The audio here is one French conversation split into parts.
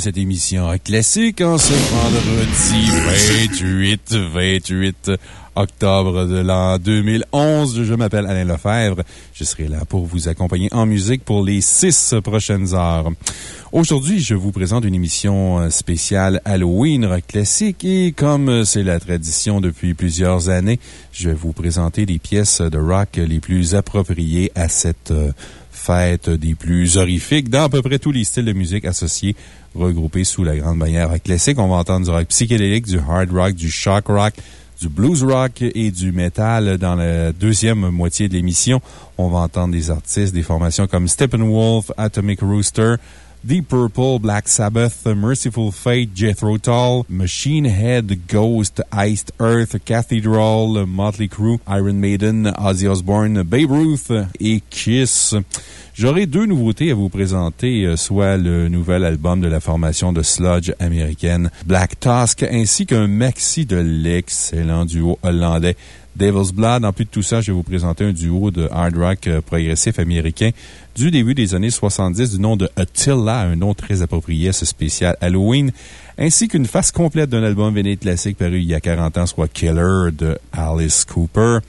cette émission classique en ce vendredi 28, 28 octobre de l'an 2011. Je m'appelle Alain Lefebvre. Je serai là pour vous accompagner en musique pour les six prochaines heures. Aujourd'hui, je vous présente une émission spéciale Halloween Rock classique et comme c'est la tradition depuis plusieurs années, je vais vous présenter les pièces de rock les plus appropriées à cette euh, fête des plus horrifiques dans à peu près tous les styles de musique associés, regroupés sous la grande bannière classique. On va entendre du rock psychédélique, du hard rock, du shock rock, du blues rock et du metal dans la deuxième moitié de l'émission. On va entendre des artistes, des formations comme Steppenwolf, Atomic Rooster, Deep Purple, Black Sabbath, Merciful Fate, Jethro Tull, Machine Head, Ghost, Iced Earth, Cathedral, Motley Crue, Iron Maiden, Ozzy Osbourne, Babe Ruth et Kiss. J'aurai deux nouveautés à vous présenter, euh, soit le nouvel album de la formation de sludge américaine Black Tusk, ainsi qu'un maxi de l'excellent duo hollandais Devil's Blood. En plus de tout ça, je vais vous présenter un duo de hard rock euh, progressif américain du début des années 70 du nom de Attila, un nom très approprié à ce spécial Halloween, ainsi qu'une face complète d'un album véné classique paru il y a 40 ans, soit Killer de Alice Cooper.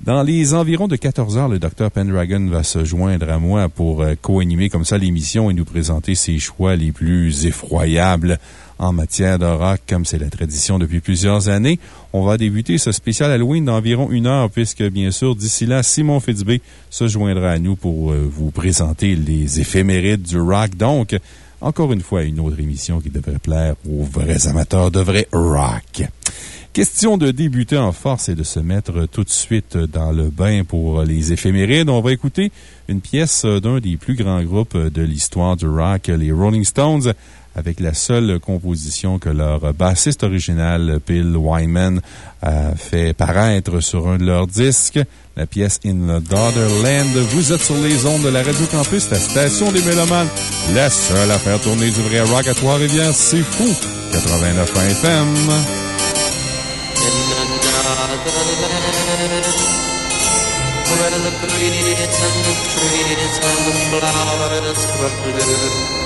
Dans les environs de 14 heures, le Dr. Pendragon va se joindre à moi pour euh, co-animer comme ça l'émission et nous présenter ses choix les plus effroyables en matière de rock, comme c'est la tradition depuis plusieurs années. On va débuter ce spécial Halloween d'environ une heure, puisque, bien sûr, d'ici là, Simon Fitzbé se joindra à nous pour euh, vous présenter les éphémérides du rock. Donc, encore une fois, une autre émission qui devrait plaire aux vrais amateurs de vrai rock. Question de débuter en force et de se mettre tout de suite dans le bain pour les éphémérides. On va écouter une pièce d'un des plus grands groupes de l'histoire du rock, les Rolling Stones, avec la seule composition que leur bassiste original, Bill Wyman, a fait paraître sur un de leurs disques, la pièce In the Daughterland. Vous êtes sur les ondes de la Radio Campus, la station des Mélomanes, la seule à faire tourner du vrai rock à Trois-Rivières. C'est fou! 89 FM. where the and the trees and the flowers were blue.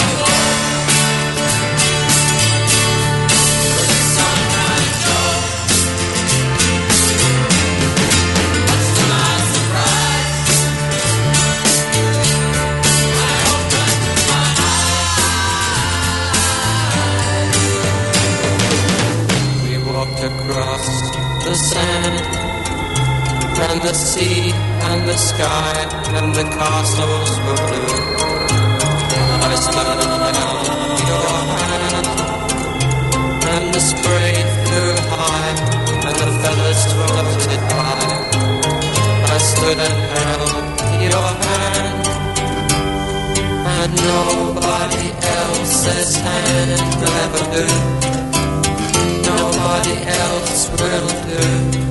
walked across the sand and the sea and the sky and the castles were blue. I stood and held your hand and the spray flew high and the feathers floated by. I stood and held your hand and nobody else's hand will ever do somebody else will do.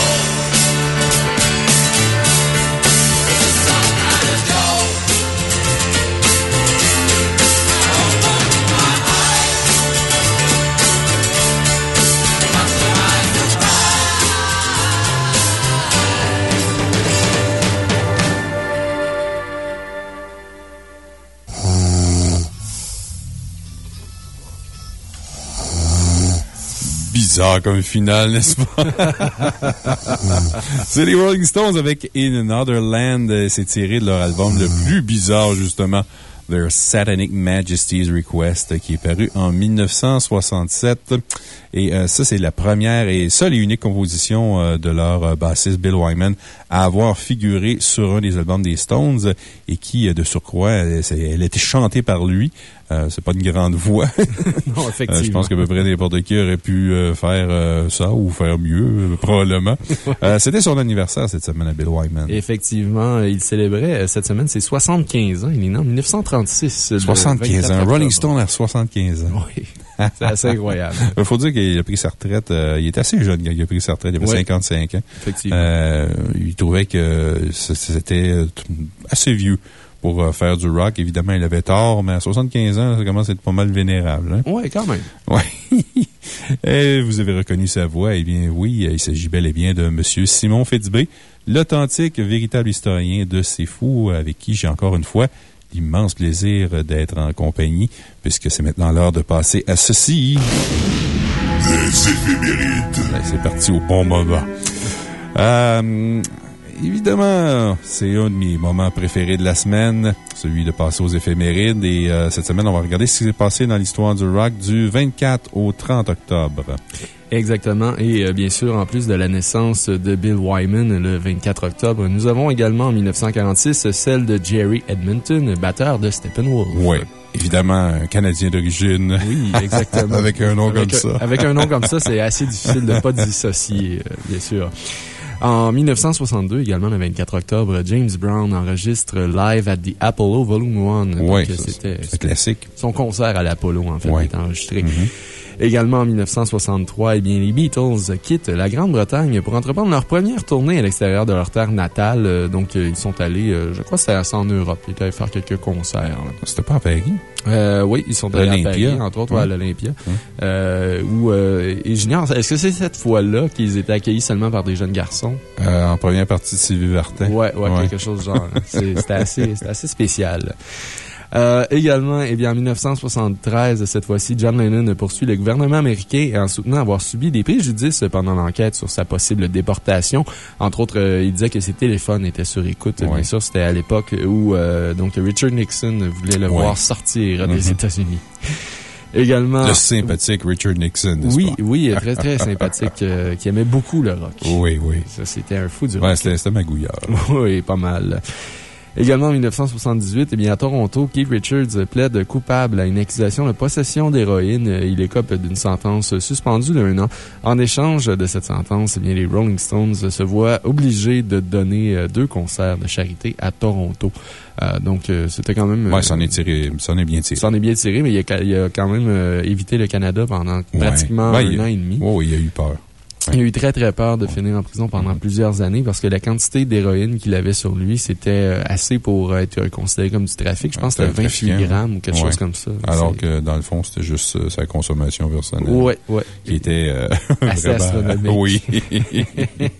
Bizarre comme finale, n'est-ce pas? C'est les Rolling Stones avec In Another Land. C'est tiré de leur album le plus bizarre, justement. Their Satanic Majesty's Request, qui est paru en 1967. Et euh, ça, c'est la première et seule et unique composition euh, de leur euh, bassiste Bill Wyman à avoir figuré sur un des albums des Stones et qui, euh, de surcroît, elle, c'est- elle a été chantée par lui. Euh, c'est pas une grande voix. Non, Euh, effectivement. je pense qu'à peu près n'importe qui aurait pu euh, faire euh, ça ou faire mieux, euh, probablement. Euh, C'était son anniversaire cette semaine à Bill Wyman. Effectivement, euh, il célébrait euh, cette semaine ses 75 ans. Il est né en 1936. le 75 24 ans. Rolling Stone à 75 ans. Oui. C'est assez incroyable. Il faut dire qu'il a pris sa retraite. euh, il était assez jeune quand il a pris sa retraite. Il avait Ouais. 55 ans. Effectivement. Euh, il trouvait que c'était euh, assez vieux pour faire du rock. Évidemment, il avait tort, mais à 75 ans, ça commence à être pas mal vénérable. Hein? Oui, quand même. Oui. Et vous avez reconnu sa voix. Eh bien, oui, il s'agit bel et bien de M. Simon Fitzbé, l'authentique, véritable historien de ces fous, avec qui j'ai encore une fois l'immense plaisir d'être en compagnie, puisque c'est maintenant l'heure de passer à ceci. Les éphémérides. Ben, C'est parti au bon moment. Euh, évidemment, c'est un de mes moments préférés de la semaine, celui de passer aux éphémérides. Et euh, cette semaine, on va regarder ce qui s'est passé dans l'histoire du rock du 24 au 30 octobre. Exactement. Et euh, bien sûr, en plus de la naissance de Bill Wyman le 24 octobre, nous avons également en 1946 celle de Jerry Edmonton, batteur de Steppenwolf. Oui. Évidemment, un Canadien d'origine. Oui, exactement. Avec un nom Avec comme ça. Avec un nom comme ça, c'est assez difficile de ne pas dissocier, euh, bien sûr. En 1962, également le 24 octobre, James Brown enregistre Live at the Apollo Volume 1. Oui, c'est classique. son concert à l'Apollo, en fait, Ouais. est enregistré. Mhm. Également en 1963, eh bien, les Beatles quittent la Grande-Bretagne pour entreprendre leur première tournée à l'extérieur de leur terre natale. Euh, Donc, euh, ils sont allés, euh, je crois que c'était en Europe. Ils étaient allés faire quelques concerts. C'était pas à Paris? Euh, oui, ils sont allés à. Paris, entre autres, ouais, à Ouais. l'Olympia. Euh, où, euh, et j'ignore, est-ce que c'est cette fois-là qu'ils étaient accueillis seulement par des jeunes garçons? Euh, en première partie de Sylvie Vartan. Ouais, ouais, Ouais. quelque chose du genre. C'est- C'était assez, c'était assez spécial. Euh, également, eh bien, en 1973, cette fois-ci, John Lennon poursuit le gouvernement américain en soutenant avoir subi des préjudices pendant l'enquête sur sa possible déportation. Entre autres, euh, il disait que ses téléphones étaient sur écoute. Ouais. Bien sûr, c'était à l'époque où euh, donc Richard Nixon voulait le Ouais. voir sortir des Mhm. États-Unis. Également. Le sympathique Richard Nixon, Oui, pas? oui, très, très sympathique, euh, qui aimait beaucoup le rock. Oui, oui. Ça, c'était un fou du Ouais, rock. c'était c'était magouilleur. Oui, pas mal. Également en 1978, eh bien, à Toronto, Keith Richards plaide coupable à une accusation de possession d'héroïne. Il écope d'une sentence suspendue d'un an. En échange de cette sentence, eh bien, les Rolling Stones se voient obligés de donner euh, deux concerts de charité à Toronto. Euh, donc, euh, c'était quand même... Ouais, ça en est tiré, ça en est bien tiré. Ça en est bien tiré, mais il a, ca- il a quand même évité le Canada pendant Ouais. pratiquement Ouais, un an et demi. Oh, il a eu peur. Il a eu très très peur de finir en prison pendant plusieurs années parce que la quantité d'héroïne qu'il avait sur lui, c'était euh, assez pour être considéré comme du trafic. Je pense que c'était 28 trafiquant. grammes ou quelque Ouais. chose comme ça. Alors que, dans le fond, c'était juste euh, sa consommation personnelle. Ouais, ouais. Qui était euh, Assez astronomique. Oui.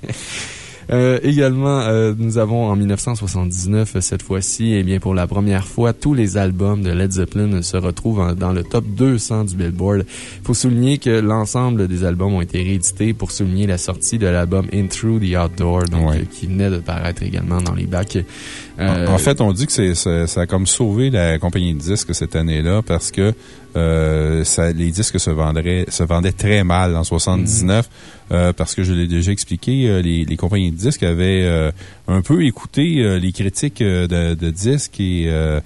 Euh, également, euh, nous avons en 1979, euh, cette fois-ci, eh bien, pour la première fois, tous les albums de Led Zeppelin se retrouvent en- dans le top 200 du Billboard. Il faut souligner que l'ensemble des albums ont été réédités pour souligner la sortie de l'album In Through the Outdoor, donc, Ouais. euh, qui venait de paraître également dans les bacs. Euh, En fait, on dit que c'est, ça, ça a comme sauvé la compagnie de disques cette année-là parce que euh, ça, les disques se vendaient, se vendaient très mal en 79 euh, parce que je l'ai déjà expliqué, euh, les, les compagnies de disques avaient euh, un peu écouté euh, les critiques de, de disques et euh,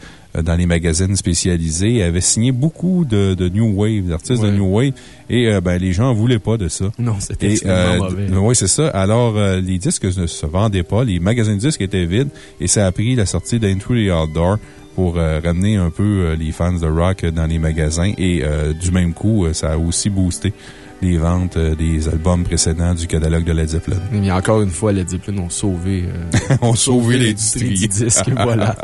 dans les magazines spécialisés, avait signé beaucoup de, de New Wave, d'artistes de New Wave, et ben, les gens ne voulaient pas de ça. Non, c'était extrêmement mauvais. Oui, c'est ça. Alors, les disques ne se vendaient pas, les magasins de disques étaient vides, et ça a pris la sortie d'Into the Outdoor pour ramener un peu les fans de rock dans les magasins, et du même coup, ça a aussi boosté les ventes des albums précédents du catalogue de Led Zeppelin. Mais encore une fois, Led Zeppelin ont sauvé, euh, ont sauvé l'industrie du disque. voilà.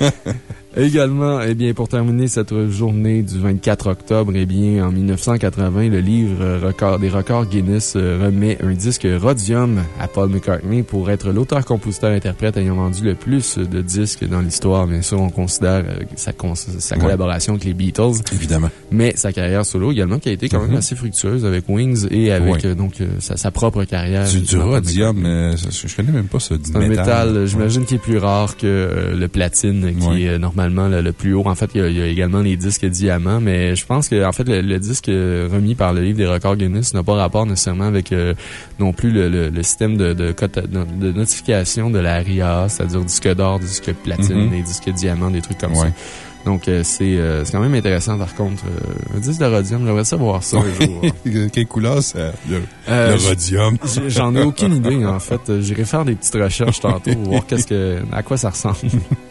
Également, eh bien, pour terminer cette journée du 24 octobre, eh bien, en 1980, le livre record, des records Guinness euh, remet un disque Rhodium à Paul McCartney pour être l'auteur-compositeur-interprète ayant vendu le plus de disques dans l'histoire. Bien sûr, on considère euh, sa, sa collaboration avec les Beatles. Évidemment. Mais sa carrière solo également, qui a été quand même mm-hmm. assez fructueuse avec Wings et avec euh, donc sa, propre carrière. C'est du Rhodium, mais je connais même pas ce métal. Un métal, j'imagine, qui est plus rare que le platine, qui est normalement le, plus haut. En fait, il y, a, également les disques diamants, mais je pense que, en fait, le, disque remis par le livre des records Guinness n'a pas rapport nécessairement avec euh, non plus le, système de, de, notification de la RIA, c'est-à-dire disque d'or, disque platine, mm-hmm. des disques diamants, des trucs comme ça. Donc, euh, euh, c'est quand même intéressant, par contre. un disque de rhodium, j'aimerais savoir ça un jour. Quelle couleur c'est le, rhodium? J'en ai aucune idée, en fait. J'irai faire des petites recherches tantôt, voir que, à quoi ça ressemble.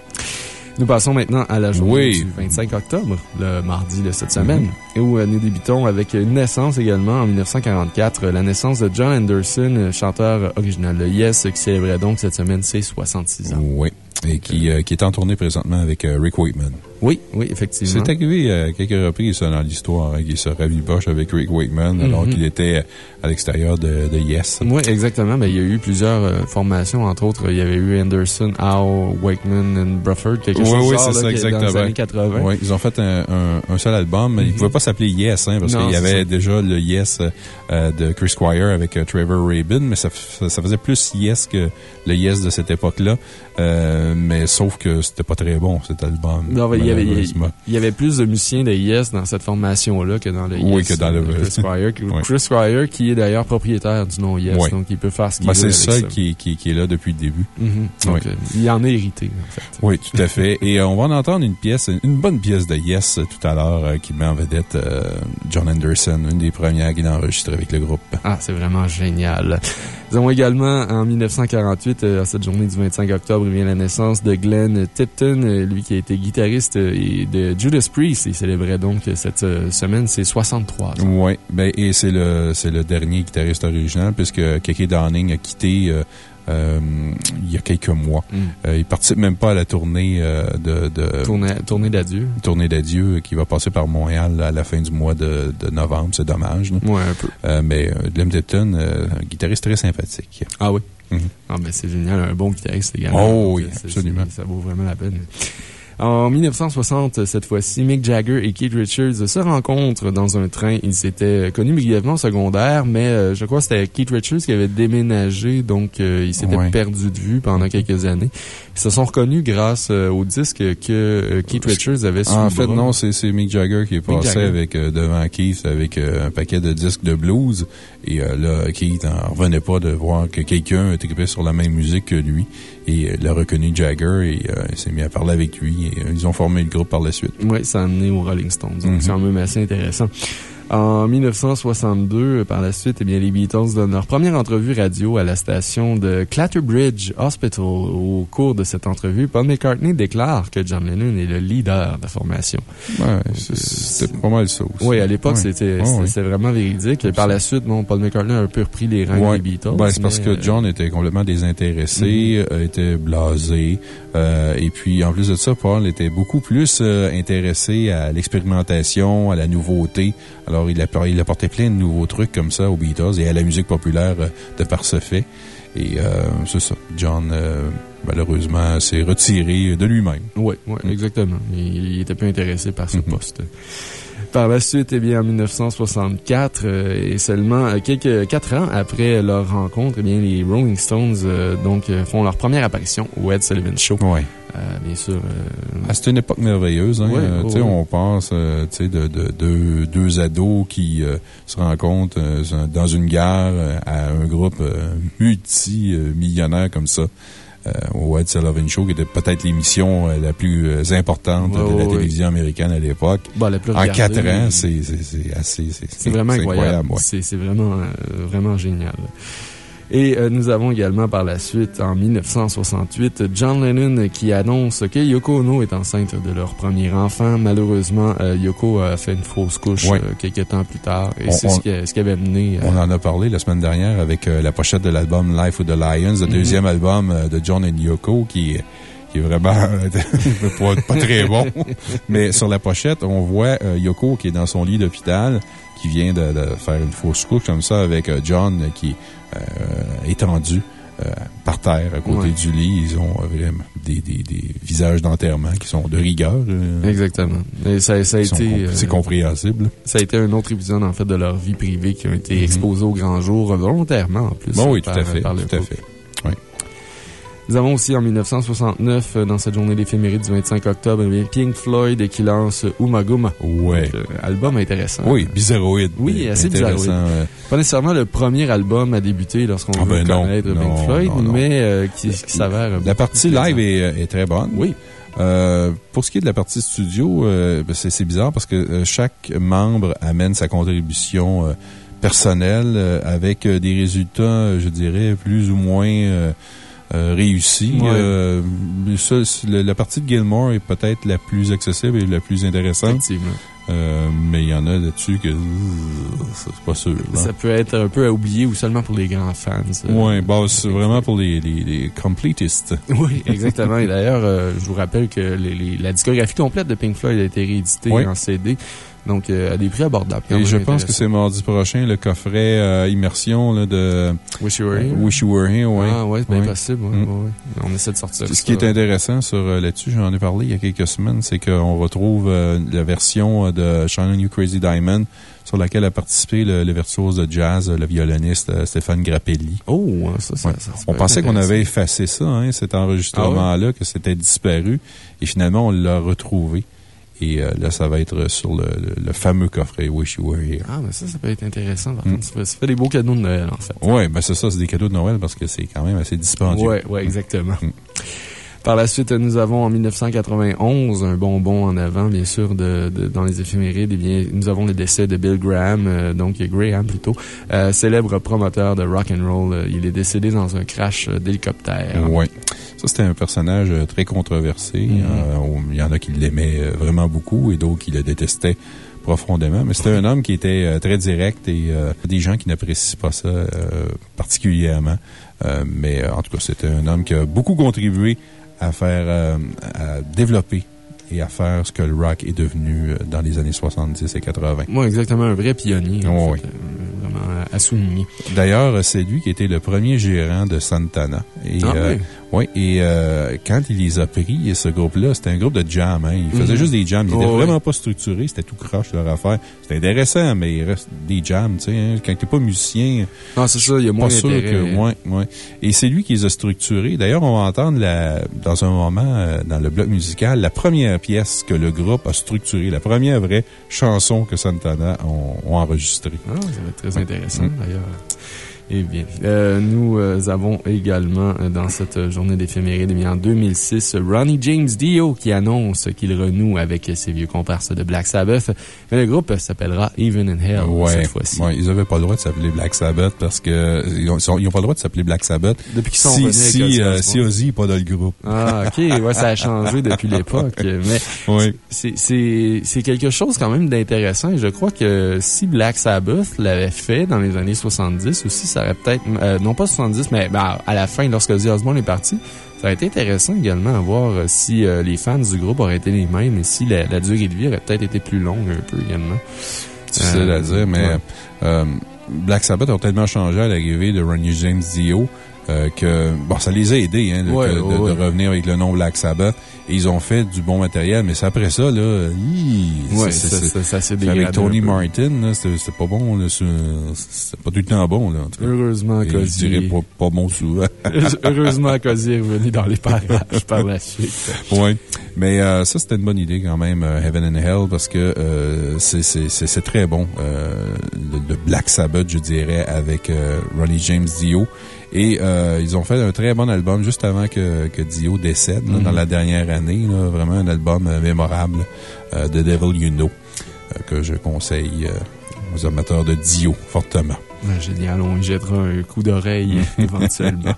Nous passons maintenant à la journée du 25 octobre, le mardi de cette semaine, et où euh, nous débutons avec une naissance également en 1944, la naissance de John Anderson, chanteur original de Yes, qui célébrait donc cette semaine ses 66 ans. Oui, et qui, euh, qui est en tournée présentement avec euh, Rick Wakeman. Oui, oui, effectivement. C'est arrivé à quelques reprises dans l'histoire, hein, qu'il se raviboche avec Rick Wakeman alors mhm. qu'il était à l'extérieur de, de, Yes. Oui, exactement. Ben, il y a eu plusieurs euh, formations, entre autres. Il y avait eu Anderson, Howe, Wakeman et Brufford, quelque chose oui, c'est ça, exactement. dans les années 80. Oui, ils ont fait un, un, seul album. Il ne pouvait pas s'appeler Yes, hein, parce qu'il y avait déjà le Yes euh, de Chris Squire avec euh, Trevor Rabin, mais ça, ça, faisait plus Yes que le Yes de cette époque-là. mais sauf que c'était pas très bon, cet album. Non, y avait, il y avait plus de musiciens de Yes dans cette formation-là que dans le Yes. Oui, que dans le Chris Squire. Chris Squire, qui est d'ailleurs propriétaire du nom Yes, donc il peut faire ce qu'il ben, veut. C'est le seul qui, qui, qui, est là depuis le début. Mm-hmm. Euh, il en a hérité, en fait. Oui, tout à fait. Et euh, on va en entendre une pièce, une bonne pièce de Yes tout à l'heure euh, qui met en vedette John Anderson, une des premières qu'il a enregistrées avec le groupe. Ah, c'est vraiment génial. Nous avons également, en 1948, à cette journée du 25 octobre, vient la naissance de Glenn Tipton, lui qui a été guitariste de Judas Priest. Il célébrait donc cette semaine ses 63 ans. Oui, ben, et c'est le, le dernier guitariste original puisque Keke Downing a quitté euh, euh, il y a quelques mois. Mm. Euh, il participe même pas à la tournée de, de. Tournée, d'adieu. Tournée d'adieu qui va passer par Montréal à la fin du mois de, de novembre. C'est dommage. Oui, un peu. mais Glenn Tipton, un guitariste très sympathique. Ah oui. Mm-hmm. Ah, ben c'est génial. Un bon guitariste également. Oh oui, absolument. Ça vaut vraiment la peine. En 1960, cette fois-ci, Mick Jagger et Keith Richards se rencontrent dans un train. Ils s'étaient connus brièvement au secondaire, mais euh, je crois que c'était Keith Richards qui avait déménagé, donc euh, ils s'étaient perdus de vue pendant quelques années. Ils se sont reconnus grâce euh, au disque que Keith Richards avait sur En fait, non, c'est Mick Jagger qui est passé avec, devant Keith avec un paquet de disques de blues. Et là, Keith n'en revenait pas de voir que quelqu'un était sur la même musique que lui. Et il a reconnu Jagger et il s'est mis à parler avec lui. Euh, ils ont formé le groupe par la suite. Oui, ça a amené aux Rolling Stones. Donc, c'est quand même assez intéressant. En 1962, par la suite, eh bien, les Beatles donnent leur première entrevue radio à la station de Clatterbridge Hospital. Au cours de cette entrevue, Paul McCartney déclare que John Lennon est le leader de la formation. Ouais, c'était pas mal ça aussi. Oui, à l'époque, c'était vraiment véridique. Et par la suite, bon, Paul McCartney a un peu repris les rangs des Beatles. Ben, c'est parce que John était complètement désintéressé, mm-hmm. euh, était blasé. Euh, et puis, en plus de ça, Paul était beaucoup plus euh, intéressé à l'expérimentation, à la nouveauté. Alors, alors, il, a, il plein de nouveaux trucs comme ça aux Beatles et à la musique populaire euh, de par ce fait. Et euh, c'est ça. John, euh, malheureusement, s'est retiré de lui-même. Oui, ouais, exactement. Il, était plus intéressé par ce mm-hmm. poste. Par la suite, eh bien, en 1964, et seulement quelques quatre ans après leur rencontre, eh bien, les Rolling Stones donc, font leur première apparition au Ed Sullivan Show. Oui. Euh, bien sûr. Euh, ah, c'est une époque merveilleuse. Hein? Euh, on pense de, de, deux ados qui se rencontrent dans une gare à un groupe multimillionnaire comme ça. Au Ed Sullivan Show, qui était peut-être l'émission la plus importante de la télévision américaine à l'époque. Bah, en quatre ans, c'est assez. C'est vraiment incroyable. C'est vraiment, vraiment génial. Et euh, nous avons également par la suite, en 1968, John Lennon qui annonce que Yoko Ono est enceinte de leur premier enfant. Malheureusement, euh, Yoko a fait une fausse couche euh, quelques temps plus tard et c'est ce, qui, ce qui avait mené. On en a parlé la semaine dernière avec la pochette de l'album Life of the Lions, le mhm. deuxième album de John et Yoko qui qui est vraiment pas, pas, très bon. Mais sur la pochette, on voit Yoko qui est dans son lit d'hôpital, qui vient de, de, faire une fausse couche comme ça avec John qui euh, étendus euh, par terre à côté du lit. Ils ont vraiment des, des, des visages d'enterrement qui sont de rigueur. Euh. Exactement. Et ça, ça a été. C'est compréhensible. Ça a été un autre épisode, en fait, de leur vie privée qui a été mm-hmm. exposé au grand jour volontairement, en plus. Bon, oui, tout à fait. Tout à fait. Nous avons aussi en 1969, euh, dans cette journée d'éphéméride du 25 octobre, eh Pink Floyd qui lance Umaguma. Ouais. Euh, album intéressant. Oui, bizarroïde. Oui, assez bizarroïde. Pas nécessairement le premier album à débuter lorsqu'on ah, veut ben connaître Pink Floyd, mais euh, qui, qui s'avère. La partie live est, est, très bonne. Oui. Euh, pour ce qui est de la partie studio, euh, ben, c'est bizarre parce que chaque membre amène sa contribution personnelle avec des résultats, je dirais, plus ou moins euh, réussi. Euh, la partie de Gilmore est peut-être la plus accessible et la plus intéressante. Euh, mais il y en a là-dessus que c'est pas sûr. Ça peut être un peu à oublier ou seulement pour les grands fans. oui, bon, c'est vraiment pour les, les, completistes. Oui, exactement. et d'ailleurs, je vous rappelle que les, la discographie complète de Pink Floyd a été rééditée en CD. Donc, euh, à des prix abordables. Et je pense que c'est mardi prochain, le coffret euh, immersion là, de Wish You Were Here. Wish You Were Here, oui. Ah, ouais, c'est bien possible. Mm. On essaie de sortir Ce qui est intéressant sur euh, là-dessus, j'en ai parlé il y a quelques semaines, c'est qu'on retrouve la version de Shining You Crazy Diamond sur laquelle a participé le, le virtuose de jazz, le violoniste Stéphane Grappelli. Oh, ça, ça, On pensait qu'on avait effacé ça, hein, cet enregistrement-là, que c'était disparu. Et finalement, on l'a retrouvé. Et euh, là, ça va être sur le, le, fameux coffret Wish You Were Here. Ah, mais ça, ça peut être intéressant. Par contre, ça fait, des beaux cadeaux de Noël, en fait. Oui, ben c'est ça, c'est des cadeaux de Noël parce que c'est quand même assez dispendieux. Oui, ouais, exactement. Mm. Par la suite, nous avons en 1991 un bonbon en avant, bien sûr, de, de dans les éphémérides. Eh bien, nous avons le décès de Bill Graham, euh, donc Graham plutôt, euh, célèbre promoteur de rock and roll. Euh, il est décédé dans un crash d'hélicoptère. Oui. Ça, c'était un personnage très controversé. Mm-hmm. il y en a qui l'aimaient vraiment beaucoup et d'autres qui le détestaient profondément. Mais c'était un homme qui était très direct et des gens qui n'apprécient pas ça particulièrement. mais en tout cas, c'était un homme qui a beaucoup contribué à faire, euh, à développer et à faire ce que le rock est devenu euh, dans les années 70 et 80. Moi, exactement, un vrai pionnier. oui. Euh, vraiment à souligner. D'ailleurs, c'est lui qui était le premier gérant de Santana. Et, ah, oui. Oui, et euh, quand il les a pris, ce groupe-là, c'était un groupe de jam. Hein. Ils faisaient mhm. juste des jams. Ils n'étaient oh, vraiment pas structurés. C'était tout croche leur affaire. C'était intéressant, mais il reste des jams. Tu sais, hein. Quand tu n'es pas musicien. Non, c'est ça, il y a moins sûr que. Ouais, ouais. Et c'est lui qui les a structurés. D'ailleurs, on va entendre la, dans un moment, euh, dans le bloc musical, la première pièce que le groupe a structurée, la première vraie chanson que Santana ont, enregistrée. Ah, ça va être très intéressant, mm. d'ailleurs. Eh bien, euh, nous euh, avons également euh, dans cette journée d'éphéméride, eh en 2006, Ronnie James Dio qui annonce qu'il renoue avec ses vieux comparses de Black Sabbath. Mais le groupe s'appellera Even in Hell cette fois-ci. Ouais, ils n'avaient pas le droit de s'appeler Black Sabbath parce que ils n'ont pas le droit de s'appeler Black Sabbath. Depuis qu'ils sont si, si, si Ozzy n'est pas dans le groupe. Ah, OK. Ouais, ça a changé depuis l'époque. Mais c'est quelque chose quand même d'intéressant. Et je crois que si Black Sabbath l'avait fait dans les années 70 aussi, ça aurait peut-être, euh, non pas 70, mais ben, à la fin, lorsque Ozzy Osbourne est parti, ça aurait été intéressant également à voir euh, si euh, les fans du groupe auraient été les mêmes et si la, durée de vie aurait peut-être été plus longue un peu également. C'est à dire, mais Black Sabbath ont tellement changé à l'arrivée de Ronnie James Dio que bon, ça les a aidés hein, de, revenir avec le nom Black Sabbath ils ont fait du bon matériel, mais c'est après ça, là. Ouais, ça, s'est dégradé. Avec Tony Martin, c'était pas bon, C'était pas tout le temps bon, là. Heureusement, Cozy. Je dirais pas, pas bon souvent. Heureusement, Cozy est revenu dans les parages par la suite. Oui. Mais euh, ça, c'était une bonne idée quand même, euh, Heaven and Hell, parce que euh, c'est très bon. le, Black Sabbath, je dirais, avec Ronnie James Dio. Et ils ont fait un très bon album juste avant que, que Dio décède, dans mm-hmm. la dernière année. vraiment un album mémorable de Devil You Know, que je conseille aux amateurs de Dio fortement. Génial, on y jettera un coup d'oreille éventuellement.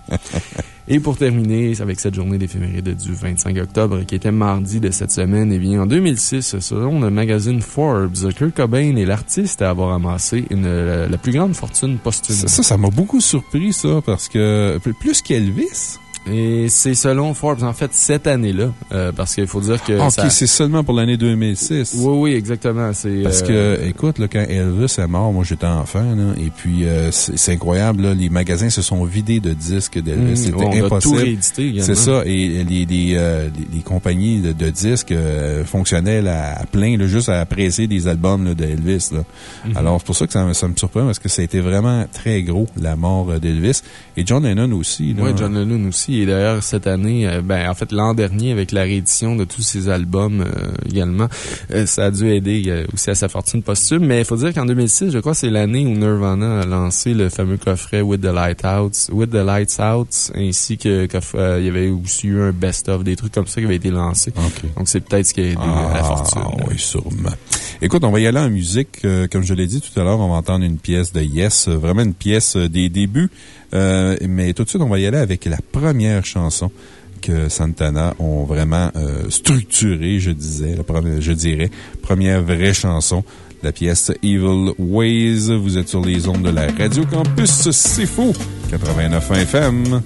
Et pour terminer, avec cette journée d'éphéméride du 25 octobre, qui était mardi de cette semaine, eh bien, en 2006, selon le magazine Forbes, Kurt Cobain est l'artiste à avoir amassé une, la, plus grande fortune posthume. Ça, ça m'a beaucoup surpris, ça, parce que plus qu'Elvis. Et c'est selon Forbes, en fait, cette année-là, euh, parce qu'il faut dire que. Ah, ok, c'est seulement pour l'année 2006. Oui, oui, exactement. Parce que, euh, écoute, là, quand Elvis est mort, moi j'étais enfant, là, et puis euh, c'est incroyable, là, les magasins se sont vidés de disques d'Elvis. Mmh, C'était impossible. C'est ça, et les, les, les, compagnies de, de disques fonctionnaient à, plein, là, juste à presser des albums d'Elvis. Mmh. Alors, c'est pour ça que ça, ça, me surprend, parce que ça a été vraiment très gros, la mort d'Elvis. Et John Lennon aussi. Oui, John Lennon aussi. Et d'ailleurs, cette année, euh, ben, en fait, l'an dernier, avec la réédition de tous ses albums euh, également, euh, ça a dû aider aussi à sa fortune posthume. Mais il faut dire qu'en 2006, je crois c'est l'année où Nirvana a lancé le fameux coffret With the Lights Out, With the Lights Out, ainsi que, il y avait aussi eu un best-of, des trucs comme ça qui avaient été lancés. Donc, c'est peut-être ce qui a aidé à la ah, fortune. Oui, sûrement. Écoute, on va y aller en musique. comme je l'ai dit tout à l'heure, on va entendre une pièce de Yes, vraiment une pièce des débuts euh, mais tout de suite, on va y aller avec la première chanson que Santana ont vraiment euh, structurée, je disais, je dirais. Première vraie chanson, la pièce Evil Ways. Vous êtes sur les ondes de la Radio Campus, c'est fou! 89 FM.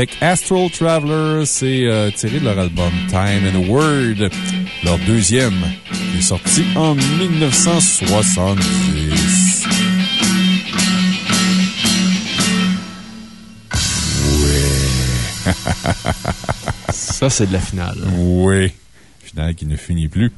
Avec Astral Traveler, c'est euh, tiré de leur album Time and Word, leur deuxième, qui est sorti en 1970. Ouais. Ça, c'est de la finale. Oui final qui ne finit plus.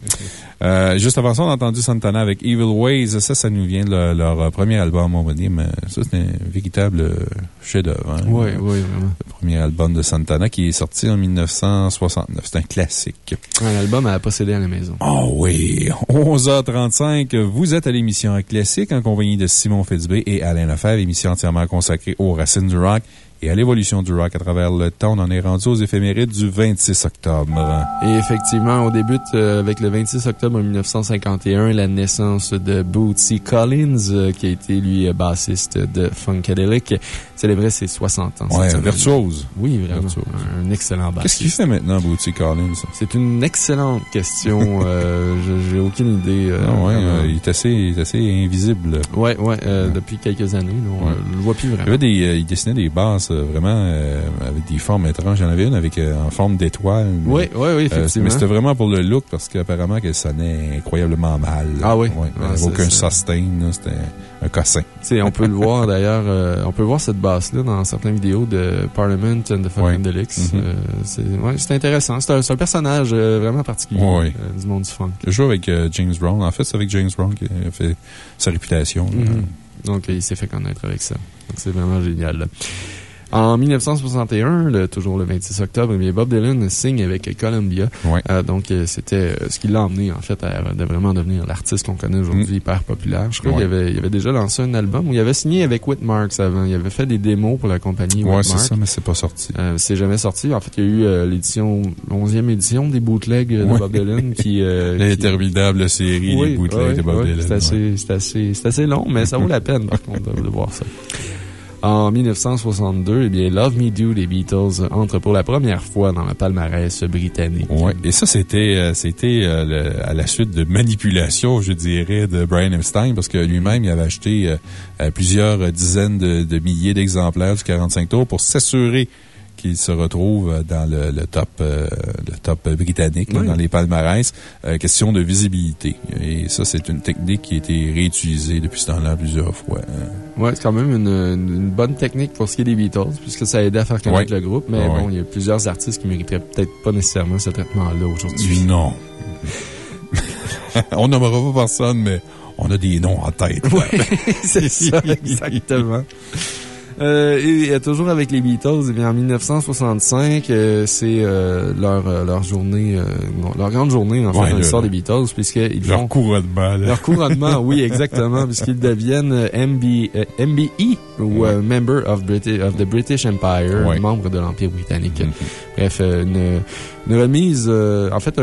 Euh, juste avant ça, on a entendu Santana avec Evil Ways. Ça, ça nous vient de leur, premier album, on va dire, mais ça, c'est un véritable chef-d'œuvre. Hein. Oui, oui, vraiment. Premier album de Santana qui est sorti en 1969. C'est un classique. Un album à posséder à la maison. Oh oui! 11h35, vous êtes à l'émission Classique en compagnie de Simon Fitzbé et Alain Lefebvre, émission entièrement consacrée aux racines du rock et à l'évolution du rock à travers le temps. On en est rendu aux éphémérides du 26 octobre. Et effectivement, on débute euh, avec le 26 octobre 1951, la naissance de Bootsy Collins, euh, qui a été, lui, euh, bassiste de Funkadelic, célébrait ses 60 ans. Ouais, virtuose. Oui, vraiment. Un excellent bassiste. Qu'est-ce qu'il fait maintenant, Bootsy Collins? C'est une excellente question. J'ai aucune idée. Ah ouais, il, est assez, il est assez invisible. Ouais, ouais, depuis quelques années. on ne le voit plus vraiment. Il, des, il dessinait des basses euh, vraiment euh, avec des formes étranges. J'en avais une avec, euh, en forme d'étoile. Oui, oui, oui, effectivement. mais c'était vraiment pour le look parce qu'apparemment qu'elle sonnait incroyablement mal. Ah oui? Ah, aucun sustain, c'était un cossin. on peut le voir d'ailleurs, on peut voir cette basse-là dans certaines vidéos de Parliament and the Funkadelics. Mm-hmm. c'est intéressant. C'est un, personnage vraiment particulier du monde du funk. Je joue avec James Brown. En fait, c'est avec James Brown qui a fait sa réputation. Mm-hmm. Donc, il s'est fait connaître avec ça. Donc, c'est vraiment génial. En 1961, toujours le 26 octobre, Bob Dylan signe avec Columbia. Euh, donc, euh, c'était euh, ce qui l'a emmené, en fait, à, vraiment devenir l'artiste qu'on connaît aujourd'hui, mm. hyper populaire. Je crois qu'il avait, avait déjà lancé un album où il avait signé avec Whitmarks avant. Il avait fait des démos pour la compagnie Ouais, c'est ça, mais c'est pas sorti. c'est jamais sorti. En fait, il y a eu l'édition, l'onzième édition des bootlegs de Bob Dylan qui... L'interminable série des bootlegs de Bob Dylan. C'est assez, assez, assez long, mais ça vaut la peine, par contre, de voir ça. En 1962, eh bien, Love Me Do des Beatles entre pour la première fois dans la palmarès britannique. Oui, et ça, c'était euh, c'était euh, à la suite de manipulations, je dirais, de Brian Epstein, parce que lui-même, il avait acheté euh, plusieurs dizaines de, de milliers d'exemplaires du 45 tours pour s'assurer qu'il se retrouve dans le, top, euh, le top britannique, dans les palmarès. Euh, question de visibilité. Et ça, c'est une technique qui a été réutilisée depuis ce temps-là plusieurs fois. Hein. Oui, c'est quand même une, bonne technique pour ce qui est des Beatles, puisque ça a aidé à faire connaître le groupe. Mais bon, il y a plusieurs artistes qui mériteraient peut-être pas nécessairement ce traitement-là aujourd'hui. Non. on nommera pas personne, mais on a des noms en tête. Oui, c'est ça, exactement. Euh, et, toujours avec les Beatles, eh bien, en 1965, euh, c'est euh, leur, leur journée, leur grande journée, en fait, dans l'histoire des Beatles, puisqu'ils Leur couronnement, Leur couronnement, oui, exactement, puisqu'ils deviennent MB, MBE, ou Member of, British, of the British Empire, membre de l'Empire britannique. Mm-hmm. Bref, une une remise, euh, en fait,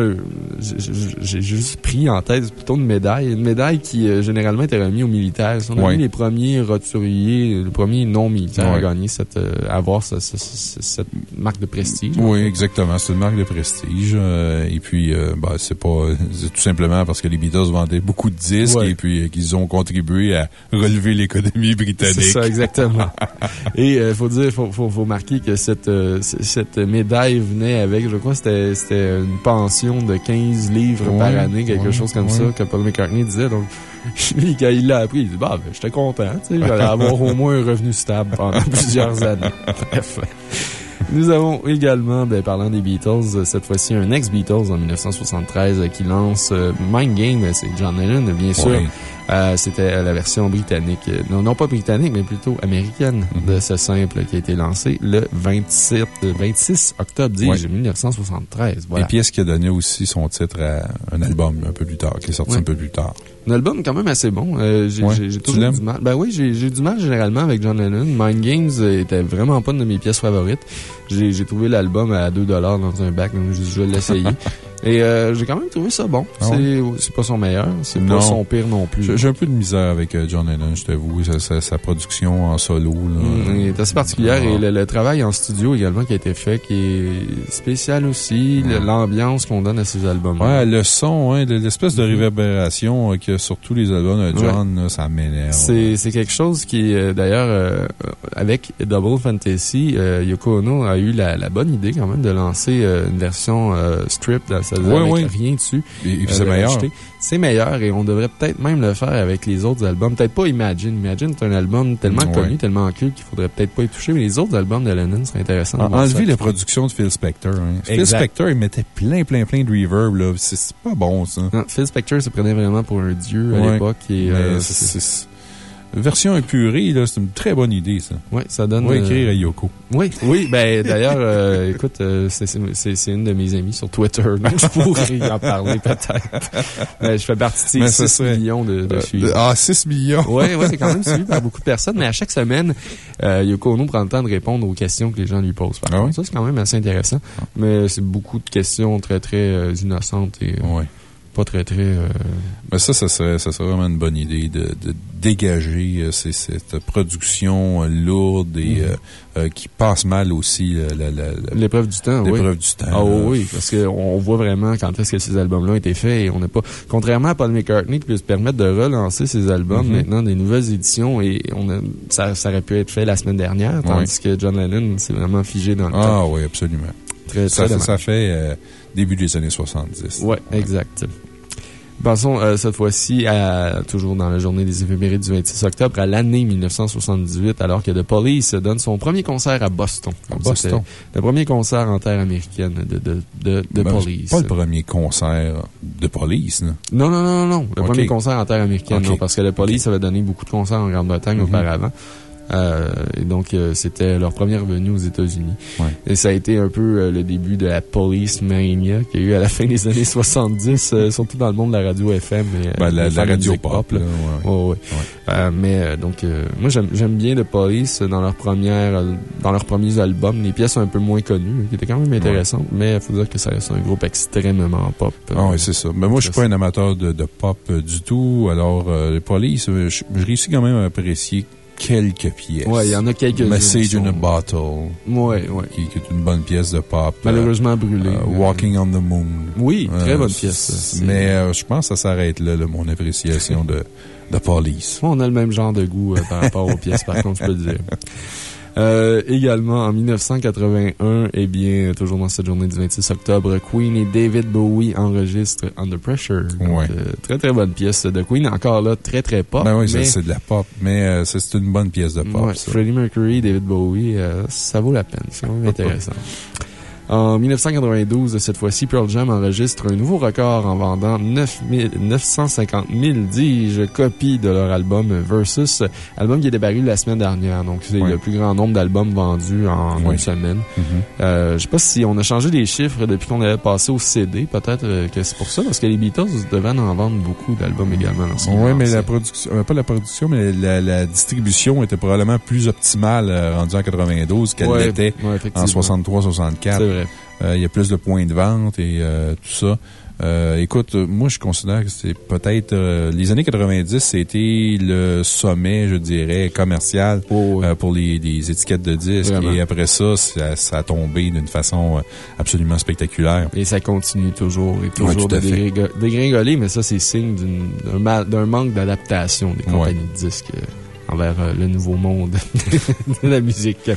j'ai juste pris en tête plutôt une médaille. Une médaille qui, euh, généralement, était remise aux militaires. On a les premiers roturiers, les premiers non-militaires à gagner cette, euh, avoir cette marque de prestige. Oui, exactement. C'est une marque de prestige. et puis, bah, c'est pas, tout simplement parce que les Beatles vendaient beaucoup de disques et puis qu'ils ont contribué à relever l'économie britannique. C'est ça, exactement. et il faut dire, faut, faut, faut marquer que cette, cette médaille venait avec, je crois, c'était c'était une pension de 15 livres par année, quelque chose comme ça, que Paul McCartney disait. Donc, lui, quand il l'a appris, il dit, bah, ben, j'étais content, tu sais, j'allais avoir au moins un revenu stable pendant plusieurs années. Bref. Nous avons également, ben, parlant des Beatles, cette fois-ci un ex-Beatles en 1973 qui lance euh, Mind Game. C'est John Lennon, bien sûr. Euh, c'était la version britannique. Non, non pas britannique, mais plutôt américaine de mhm. ce simple qui a été lancé le 27, 26 octobre, dis 1973. Voilà. Et pièce qui a donné aussi son titre à un album un peu plus tard, qui est sorti un peu plus tard? Un album quand même assez bon. Euh, j'ai toujours du mal. Ben oui, j'ai du mal généralement avec John Lennon. Mind Games était vraiment pas une de mes pièces favorites. J'ai trouvé l'album à 2 dans un bac, donc je, je vais l'essayer. Et euh, j'ai quand même trouvé ça bon. Ah C'est c'est pas son meilleur, c'est pas son pire non plus. J'ai un peu de misère avec euh, John Lennon, je t'avoue. Sa, sa- sa production en solo. Là, Mm, il est assez particulière Ah. et le, le travail en studio également qui a été fait, qui est spécial aussi, Ouais. l'ambiance qu'on donne à ces albums. Ouais, le son, hein, l'espèce de réverbération euh, qu'il y a sur tous les albums de John, là, ça m'énerve. C'est quelque chose qui, d'ailleurs, euh, avec Double Fantasy, euh, Yoko Ono a eu la, la bonne idée quand même de lancer une version euh, strip, ça Ouais, avec ouais. rien dessus. Et, et puis euh, c'est meilleur. C'est meilleur et on devrait peut-être même le faire avec les autres albums. Peut-être pas Imagine. Imagine, c'est un album tellement Ouais. connu, tellement culte qu'il faudrait peut-être pas y toucher, mais les autres albums de Lennon seraient intéressants. ça. Enlever la production de Phil Spector. Hein. Phil. Spector, il mettait plein, plein, plein de reverb. là. C'est pas bon, ça. Non, Phil Spector se prenait vraiment pour un dieu à l'époque et euh, c'est- Version épurée, là, c'est une très bonne idée, ça. ouais, ça donne. On va euh, écrire à Yoko. Oui, oui, ben d'ailleurs, euh, écoute, euh, c'est- une de mes amies sur Twitter, donc je pourrais y en parler peut-être. Ben, je fais partie de ces Mais ce 6 serait- millions de, de suivants. ah, 6 millions. Oui, ouais, c'est quand même suivi par beaucoup de personnes, mais à chaque semaine, euh, Yoko Ono prend le temps de répondre aux questions que les gens lui posent. Par Ah contre, oui? ça, c'est quand même assez intéressant. Mais c'est beaucoup de questions très, très euh, innocentes et euh, Ouais. Pas très, très... euh, Mais ça, ça serait, ça serait vraiment une bonne idée de, de dégager euh, ces- cette production euh, lourde et Mhm. qui passe mal aussi L'épreuve du temps, oui. l'épreuve du temps. Ah là. oui, parce qu'on voit vraiment quand est-ce que ces albums-là ont été faits et on n'a pas, contrairement à Paul McCartney qui peut se permettre de relancer ses albums Mhm. maintenant, des nouvelles éditions et on a, ça, ça aurait pu être fait la semaine dernière, tandis que John Lennon s'est vraiment figé dans le temps. Ah oui, absolument. Très, très Ça, fait début des années 70. Ouais, exact. Passons euh, cette fois-ci, à, toujours dans la journée des éphémérides du 26 octobre, à l'année 1978, alors que The Police donne son premier concert à Boston. À Boston. Le premier concert en terre américaine de, de, de, de Ben, Police. Pas le premier concert de police, là. Non, non, non, non, non. Le premier concert en terre américaine, non, parce que le Police avait donné beaucoup de concerts en Grande-Bretagne Mhm. auparavant. Euh, et donc, euh, c'était leur première venue aux États-Unis. Ouais. Et ça a été un peu euh, le début de la Police Mania qu'il y a eu à la fin des années 70, euh, surtout dans le monde de la radio FM. Et, Ben, la, la radio pop, là. là, ouais. Euh, mais donc, euh, moi, j'aime bien The Police dans leur première, euh, dans leurs premiers albums. Les pièces un peu moins connues, qui étaient quand même intéressantes, mais il faut dire que ça reste un groupe extrêmement pop. Ah oui, c'est ça. Mais moi, je suis pas un amateur de, de pop du tout. Alors, euh, euh, je, je réussis quand même à apprécier quelques pièces. Ouais, il y en a quelques-unes. Message in a Bottle, Ouais, ouais. qui, qui est une bonne pièce de pop. Malheureusement brûlé. Euh, Walking on the Moon. Oui, très Euh, bonne c'est- pièce. Mais euh, je pense que ça s'arrête là, là, mon appréciation de, de police. On a le même genre de goût euh, par rapport aux pièces, par contre, je peux le dire. Euh, également, en 1981, eh bien, toujours dans cette journée du 26 octobre, Queen et David Bowie enregistrent Under Pressure. Donc, Ouais. euh, très très bonne pièce de Queen. Encore là, très très pop. Ben oui, mais, c'est- de la pop, mais euh, c'est une bonne pièce de pop. Ouais. Freddie Mercury, David Bowie, euh, ça vaut la peine. C'est quand même intéressant. En 1992, cette fois-ci, Pearl Jam enregistre un nouveau record en vendant 9 000 950 000, dis-je, copies de leur album Versus, album qui est débarré la semaine dernière. Donc, c'est le plus grand nombre d'albums vendus en une semaine. Mhm. Euh, je sais pas si on a changé les chiffres depuis qu'on avait passé au CD. Peut-être euh, que c'est pour ça, parce que les Beatles devaient en vendre beaucoup d'albums également. Oui, mais la production, euh, pas la production, mais la, la distribution était probablement plus optimale euh, rendue en 92 qu'elle Ouais, l'était ouais, en effectivement. 63-64. Euh, il y a plus de points de vente et euh, tout ça. Euh, écoute, moi, je considère que c'est peut-être... euh, les années 90, c'était le sommet, je dirais, commercial Oh, euh, pour les, les étiquettes de disques. Vraiment. Et après ça, ça, ça a tombé d'une façon absolument spectaculaire. Et ça continue toujours et toujours Ouais, de dégringoler, mais ça, c'est signe d'un ma- d'un manque d'adaptation des Ouais. compagnies de disques envers le nouveau monde de la musique.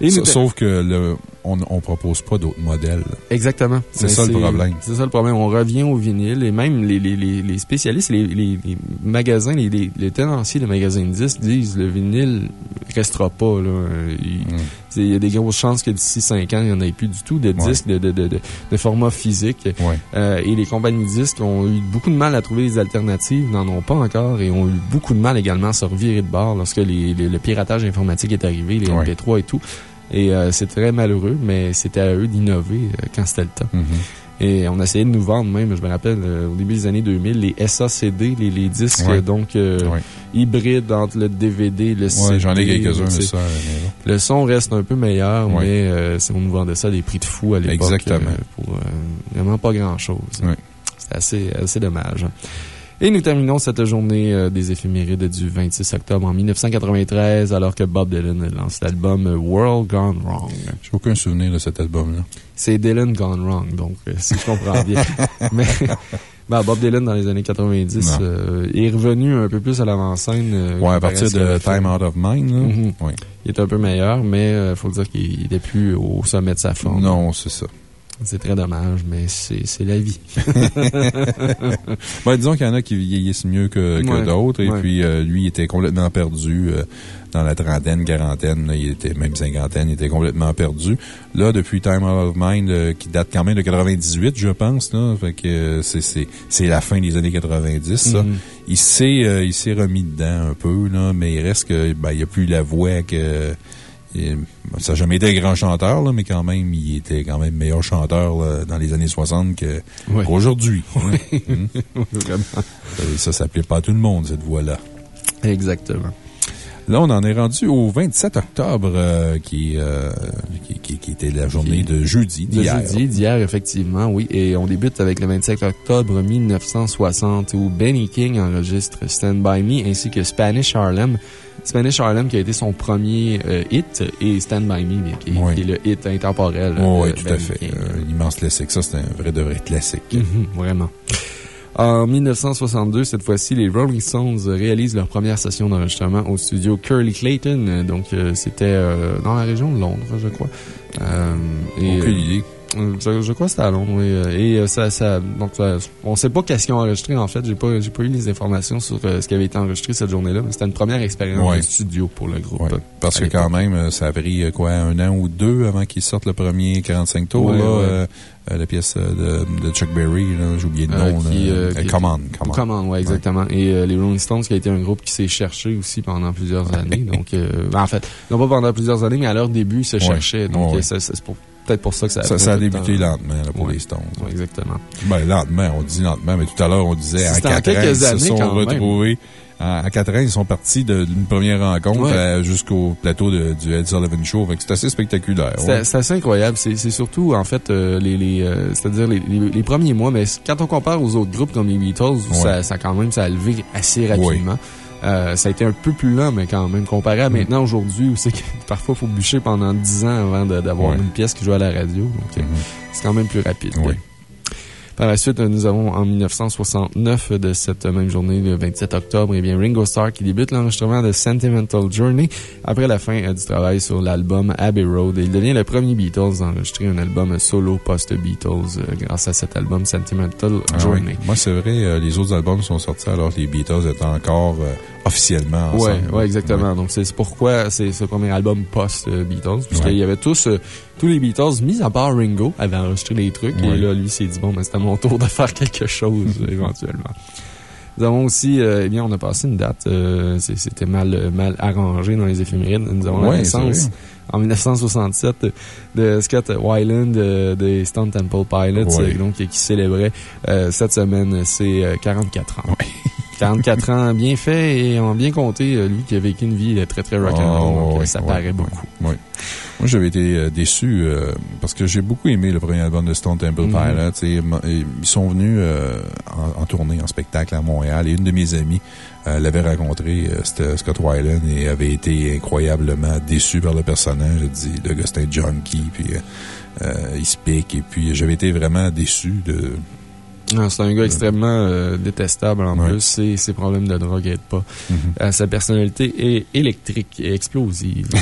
Et Sa- Sauf que le, on ne propose pas d'autres modèles. Exactement. C'est ça le problème. C'est ça le problème. On revient au vinyle et même les, les, les, les spécialistes, les, les, les magasins, les, les, les tenanciers de magasins de disques disent le vinyle restera pas. Là. Il, Mm. c'est- il y a des grosses chances que d'ici 5 ans, il n'y en ait plus du tout de disques de, de, de, de, de format physique. Ouais. Euh, et les compagnies de disques ont eu beaucoup de mal à trouver des alternatives, n'en ont pas encore, et ont eu beaucoup de mal également à se revirer de bord lorsque les, les- le piratage informatique est arrivé, les Ouais. MP3 et tout. Et euh, c'est très malheureux, mais c'était à eux d'innover euh, quand c'était le temps. Mhm. Et on essayait de nous vendre même, je me rappelle, euh, au début des années 2000, les SACD, les, les disques Ouais. donc euh, Ouais. hybrides entre le DVD et le CD. Ouais, j'en ai quelques-uns de ça. Le son reste un peu meilleur, mais euh, c'est- on nous vendait ça à des prix de fou à l'époque. Exactement. pour euh, vraiment pas grand-chose. C'est assez, assez dommage. Et nous terminons cette journée euh, des éphémérides du 26 octobre en 1993, alors que Bob Dylan lance l'album World Gone Wrong. J'ai aucun souvenir de cet album-là. C'est Dylan Gone Wrong, donc, euh, si je comprends bien. Mais ben, Bob Dylan, dans les années 90, euh, est revenu un peu plus à l'avant-scène. euh, Ouais, à partir de. Time Out of Mind, là. Mhm. Oui. Il est un peu meilleur, mais il faut dire qu'il n'était plus au sommet de sa forme. Non, c'est ça. C'est très dommage, mais c'est c'est la vie. Ben, disons qu'il y en a qui vieillissent mieux que, que Ouais. d'autres. Et Ouais. puis, euh, lui, il était complètement perdu euh, dans la trentaine, quarantaine. là, il était même cinquantaine, il était complètement perdu. Là, depuis Time Out of Mind, euh, qui date quand même de 98, je pense, là. Fait que c'est- c'est c'est la fin des années 90, ça. Mhm. Il s'est euh, il s'est remis dedans un peu, là, mais il reste que, ben, il n'y a plus la voix que. Il- ça n'a jamais été un grand chanteur, là, mais quand même, il était quand même meilleur chanteur là, dans les années 60 que- Ouais. qu'aujourd'hui. hein? Vraiment. Et ça, ça plaît pas à tout le monde, cette voix-là. Exactement. Là, on en est rendu au 27 octobre, euh, qui, euh, qui, qui- qui était la journée de jeudi, De d'hier. jeudi, d'hier, effectivement, oui. Et on débute avec le 25 octobre 1960 où Benny King enregistre Stand By Me ainsi que Spanish Harlem. Spanish Harlem qui a été son premier euh, hit et Stand By Me qui, Oui. qui est le hit intemporel. Oh, oui, tout à fait. King. Euh, Un immense classique. Ça, c'est un vrai de vrai classique. Mhm, vraiment. En 1962, cette fois-ci, les Rolling Stones réalisent leur première session d'enregistrement au studio Curly Clayton. Euh, Donc, euh, c'était euh, dans la région de Londres, je crois. Euh, et, Aucune euh, idée. Je, je crois que c'était à Londres, oui. euh, Et euh, ça, ça, donc, ça- on sait pas qu'est-ce qu'ils ont enregistré, en fait. J'ai pas, j'ai pas eu les informations sur euh, ce qui avait été enregistré cette journée-là, mais c'était une première expérience Ouais. de studio pour le groupe. Ouais. Parce que quand même, ça a pris quoi, un an ou deux avant qu'ils sortent le premier 45 tours, Ouais, là, euh, euh, la pièce de, de Chuck Berry, j'ai oublié le Euh, nom. qui, euh, qui- on. Come on, ouais, exactement. Et les Rolling Stones, qui a été un groupe qui s'est cherché aussi pendant plusieurs années. donc, euh, en fait, non pas pendant plusieurs années, mais à leur début, ils se cherchaient. Donc, c'est pour- peut-être pour ça que ça a Ça, ça débuté temps. lentement là, pour Ouais. les Stones. Ouais, exactement. Ben, lentement, on dit lentement, mais tout à l'heure, on disait à C'était en 4 ans, ils se sont retrouvés. À, à 4 ans, ils sont partis d'une première rencontre Ouais. euh, jusqu'au plateau de- du Ed Sullivan Show. C'est assez spectaculaire. C'est assez incroyable. C'est surtout, en fait, euh, les, les, euh, c'est-à-dire les, les, les premiers mois, mais quand on compare aux autres groupes comme les Beatles, ça, ça, quand même, ça a levé assez rapidement. Euh, ça a été un peu plus lent, mais quand même, comparé à Mm. maintenant, aujourd'hui, où c'est que parfois, il faut bûcher pendant 10 ans avant d'avoir Ouais. une pièce qui joue à la radio. Donc, Mhm. c'est quand même plus rapide. Par la suite, euh, nous avons en 1969 de cette même journée, le 27 octobre, eh bien, Ringo Starr qui débute l'enregistrement de Sentimental Journey après la fin euh, du travail sur l'album Abbey Road. Il devient le premier Beatles à enregistrer un album solo post-Beatles euh, grâce à cet album Sentimental Ah Journey. oui. Moi, c'est vrai, euh, les autres albums sont sortis alors que les Beatles étaient encore euh, officiellement Ouais, ensemble. ouais, exactement. Donc, c'est pourquoi c'est ce premier album post-Beatles. Puisqu'il Ouais. y avait tous, euh, tous les Beatles, mis à part Ringo, avaient enregistré les trucs. Ouais. Et là, lui s'est dit, bon, ben, c'est à mon tour de faire quelque chose, éventuellement. Nous avons aussi, euh, eh bien, on a passé une date, euh, c'était mal, euh, mal arrangé dans les éphémérides. Nous avons la Ouais, naissance en 1967 de Scott Weiland euh, des Stone Temple Pilots, Ouais. euh, donc, qui célébrait euh, cette semaine ses euh, 44 ans. 44 ans bien fait et en bien compté, euh, lui qui a vécu une vie euh, très très rock'n'roll, Oh, donc euh, ça paraît beaucoup. ouais. Moi, j'avais été déçu euh, parce que j'ai beaucoup aimé le premier album de Stone Temple Mhm. Pilots. Ils sont venus euh, en, en tournée, en spectacle à Montréal et une de mes amies euh, l'avait rencontré, euh, c'était Scott Weiland, et avait été incroyablement déçu par le personnage. Elle dit, le gars, c'était un junkie, puis il se pique. Et puis, j'avais été vraiment déçu de... Non, C'est un gars extrêmement euh, détestable en Ouais. plus. Ses, ses problèmes de drogue n'aident pas. Euh, sa personnalité est électrique et explosive.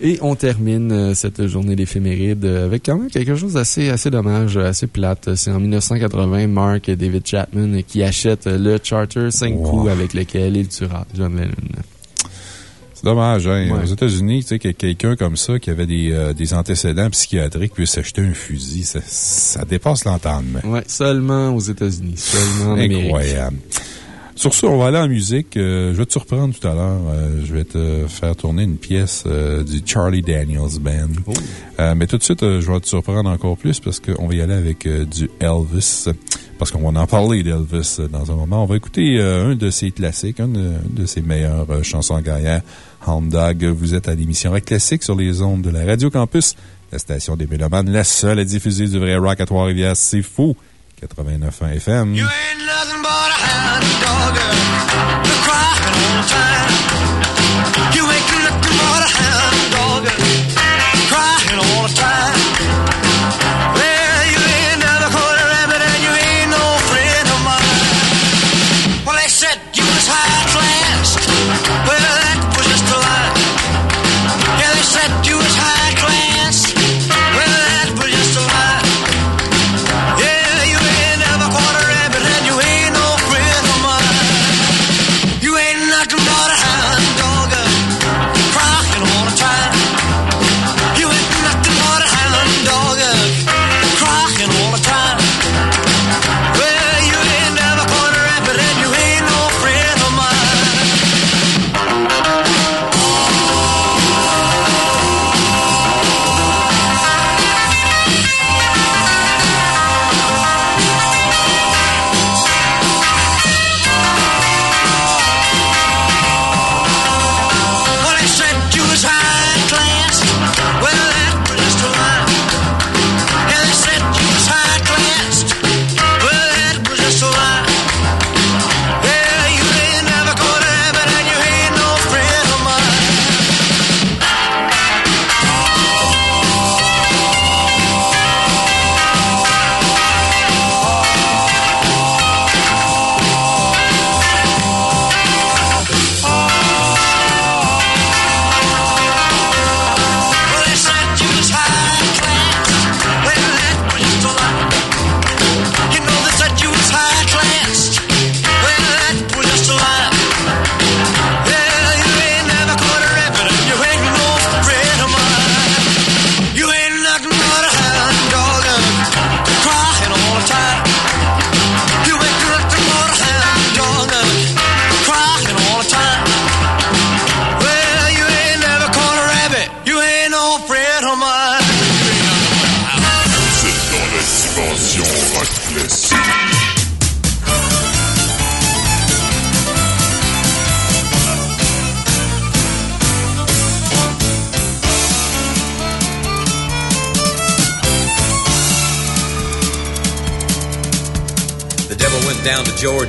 Et on termine euh, cette journée d'éphéméride euh, avec quand même quelque chose d'assez assez dommage, assez plate. C'est en 1980, Mark David Chapman qui achète euh, le Charter 5 Wow. coups avec lequel il tuera John Lennon. C'est dommage, hein. Ouais. Aux États-Unis, tu sais, que quelqu'un comme ça, qui avait des, euh, des antécédents psychiatriques, puisse s'acheter un fusil, ça, ça dépasse l'entendement. Ouais, seulement aux États-Unis, seulement en. Incroyable. Sur ce, on va aller en musique. Euh, je vais te surprendre tout à l'heure. Euh, je vais te faire tourner une pièce euh, du Charlie Daniels Band. Oh. Mais tout de suite, je vais te surprendre encore plus parce qu'on va y aller avec du Elvis. Parce qu'on va en parler d'Elvis dans un moment. On va écouter euh, un de ses classiques, une de, ses meilleures euh, chansons en carrière, Hound Dog. Vous êtes à l'émission Rock Classique sur les ondes de la Radio Campus La station des Mélomanes, la seule à diffuser du vrai rock à Trois-Rivières, c'est fou. 89.1 FM. You ain't nothing but a. You ain't a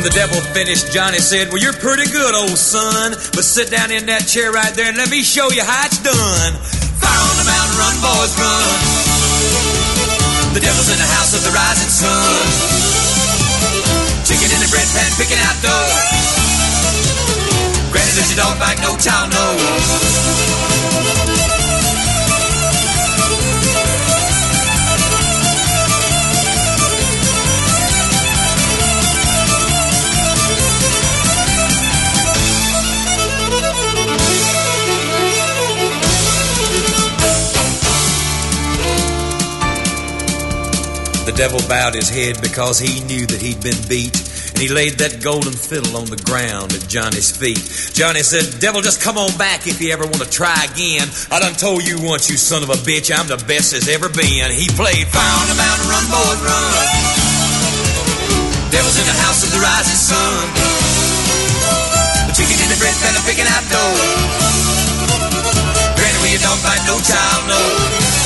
When the devil finished, Johnny said, Well, you're pretty good, old son. But sit down in that chair right there and let me show you how it's done. Fire on the mountain, run, boys, run. The devil's in the house of the rising sun. Chicken in the bread pan, picking out dough. Granny says your dog bite, no child knows. Devil bowed his head because he knew that he'd been beat. And he laid that golden fiddle on the ground at Johnny's feet. Johnny said, Devil, just come on back if you ever want to try again. I done told you once, you son of a bitch, I'm the best there's ever been. He played on the Mountain, Run, Boys, Run. Devil's in the house of the rising sun. The chicken in the bread pan picking out dough. Granny, you don't bite, no child, no.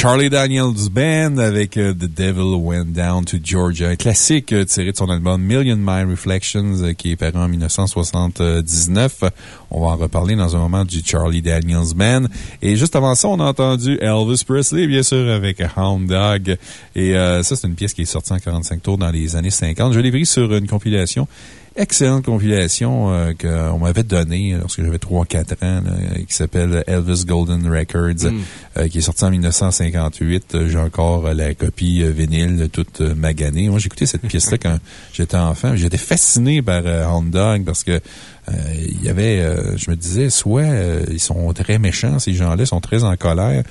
Charlie Daniels Band avec euh, The Devil Went Down to Georgia. Un classique euh, tiré de son album Million Mile Reflections euh, qui est paru en 1979. On va en reparler dans un moment du Charlie Daniels Band. Et juste avant ça, on a entendu Elvis Presley, bien sûr, avec Hound Dog. Et ça, c'est une pièce qui est sortie en 45 tours dans les années 50. Je l'ai pris sur une compilation excellente compilation euh, qu'on m'avait donnée lorsque j'avais 3-4 ans, là, qui s'appelle Elvis Golden Records, euh, qui est sorti en 1958. Euh, J'ai encore euh, la copie euh, vinyle euh, toute euh, maganée. Moi, j'écoutais cette pièce-là quand j'étais enfant. J'étais fasciné par euh, Hound Dog parce que euh, il y avait, euh, je me disais, soit euh, ils sont très méchants, ces gens-là, ils sont très en colère,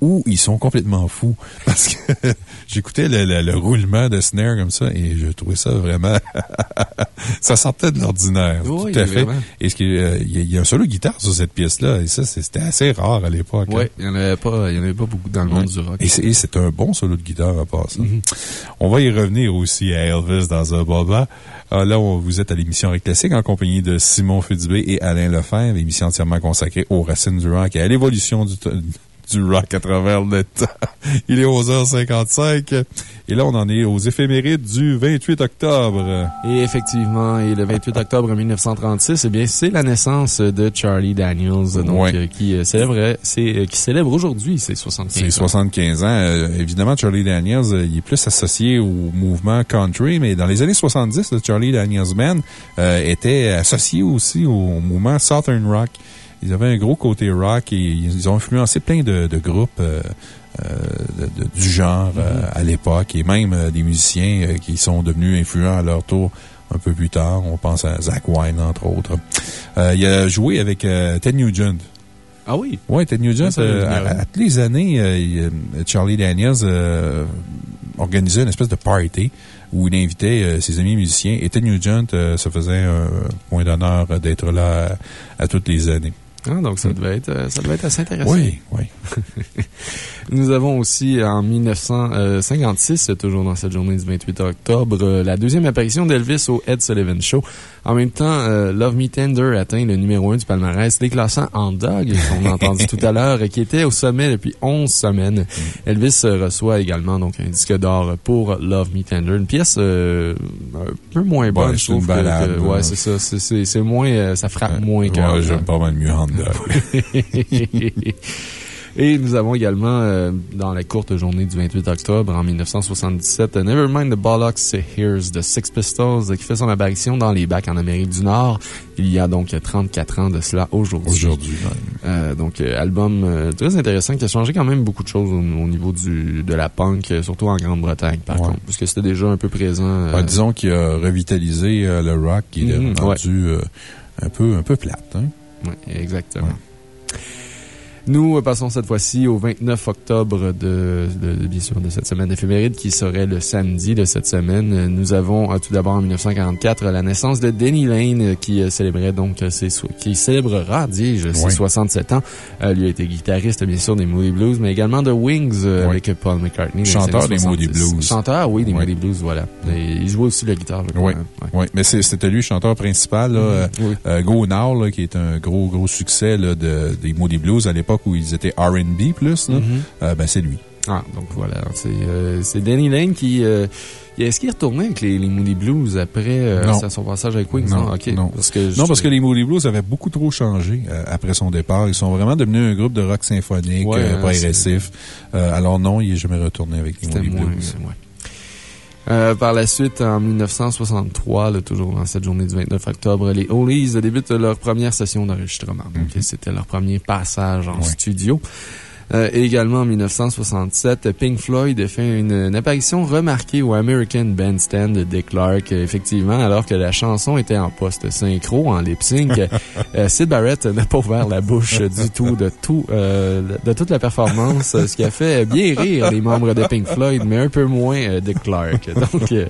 ou ils sont complètement fous. Parce que j'écoutais le, le- le roulement de snare comme ça et je trouvais ça vraiment. ça sortait de l'ordinaire. Oui, tout à fait. vraiment. Et ce euh, il y, a- il y a un solo de guitare sur cette pièce-là et ça, c'était assez rare à l'époque. hein. Oui, il n'y en, en avait pas beaucoup dans le monde du rock. Et c'est un bon solo de guitare à part ça. Mm-hmm. On va y revenir aussi à Elvis dans un moment. Ah, là, on- vous êtes à l'émission Rock Classique en compagnie de Simon Fudibé et Alain Lefebvre, émission entièrement consacrée aux racines du rock et à l'évolution du, du rock à travers le temps. Il est 11h55 et là, on en est aux éphémérides du 28 octobre. Et effectivement, et le 28 octobre 1936, eh bien, c'est la naissance de Charlie Daniels, donc, Ouais. euh, qui, euh, célèbre, c'est, euh, qui célèbre aujourd'hui ses 75 C'est ans. 75 ans. Évidemment, Charlie Daniels, il est plus associé au mouvement country, mais dans les années 70, le Charlie Daniels Band euh, était associé aussi au mouvement Southern Rock. Ils avaient un gros côté rock et ils ont influencé plein de, de groupes euh, euh, de- de- du genre euh, à l'époque et même des musiciens qui sont devenus influents à leur tour un peu plus tard. On pense à Zach Wine, entre autres. Euh, il a joué avec euh, Ted Nugent. Ah oui? Oui, Ted Nugent, Ça, euh, à, toutes les années, il, Charlie Daniels organisait une espèce de party où il invitait ses amis musiciens. Et Ted Nugent se faisait un point d'honneur d'être là à, à toutes les années. Ah, donc ça devait être, euh, ça devait être assez intéressant. Oui, oui. Nous avons aussi en 1956, toujours dans cette journée du 28 octobre, euh, la deuxième apparition d'Elvis au Ed Sullivan Show. En même temps, euh, Love Me Tender atteint le numéro 1 du palmarès, déclassant en dog, qu'on a entendu tout à l'heure, qui était au sommet depuis 11 semaines. Elvis reçoit également donc un disque d'or pour Love Me Tender, une pièce euh, un peu moins bonne, Ouais, je trouve. que- balade, que- là. ouais, c'est ça. C'est- moins, euh, ça frappe moins que. Ouais, j'aime pas mal mieux Hound Dog. Et nous avons également, euh, dans la courte journée du 28 octobre en 1977, euh, Nevermind the Bollocks, Here's the Six Pistols, euh, qui fait son apparition dans les bacs en Amérique du Nord, il y a donc 34 ans de cela aujourd'hui. Aujourd'hui, même. Euh, donc, album euh, très intéressant qui a changé quand même beaucoup de choses au, au niveau du, de la punk, surtout en Grande-Bretagne, par Ouais. contre, parce que c'était déjà un peu présent. Ben, disons qu'il a revitalisé le rock qui est Mhm, rendu euh, un, peu, un peu plate. Hein? Oui, exactement. Nous euh, passons cette fois-ci au 29 octobre de, de- de- bien sûr, de cette semaine éphéméride qui serait le samedi de cette semaine. Euh, Nous avons euh, tout d'abord en 1944 la naissance de Denny Lane euh, qui euh, célébrait donc euh, ses, qui célébrera, dis-je, ses Oui. 67 ans. Euh, lui a été guitariste, bien sûr, des Moody Blues, mais également de Wings euh, Oui. avec Paul McCartney. Chanteur des Moody 70. Blues. Chanteur, oui, des Oui. Moody Blues, voilà. Et il jouait aussi la guitare, Oui, hein. Ouais. oui. mais c'était lui, chanteur principal, là, euh, Oui. euh, Go Now, là, qui est un gros, gros succès là, de, des Moody Blues à l'époque où ils étaient RB plus. Mhm. Euh, ben, c'est lui. Ah, donc voilà. C'est euh, Danny Lane qui. euh, Est-ce qu'il est retourné avec les, les Moody Blues après euh, son passage avec Wings? Non. Parce que Non, parce que les Moody Blues avaient beaucoup trop changé euh, après son départ. Ils sont vraiment devenus un groupe de rock symphonique, Ouais, euh, hein, progressif. Alors non, il n'est jamais retourné avec les Moody moins. Blues. ouais. Euh, par la suite, en 1963, là, toujours dans cette journée du 29 octobre, les Hollies débutent leur première session d'enregistrement. Donc, Mhm. c'était leur premier passage en studio. Euh, également en 1967, Pink Floyd fait une, une apparition remarquée au American Bandstand de Dick Clark. Euh, Effectivement, alors que la chanson était en post-synchro, en lip-sync, euh, Sid Barrett n'a pas ouvert la bouche du tout de tout, euh, de toute la performance, ce qui a fait bien rire les membres de Pink Floyd, mais un peu moins Dick Clark. Donc, euh,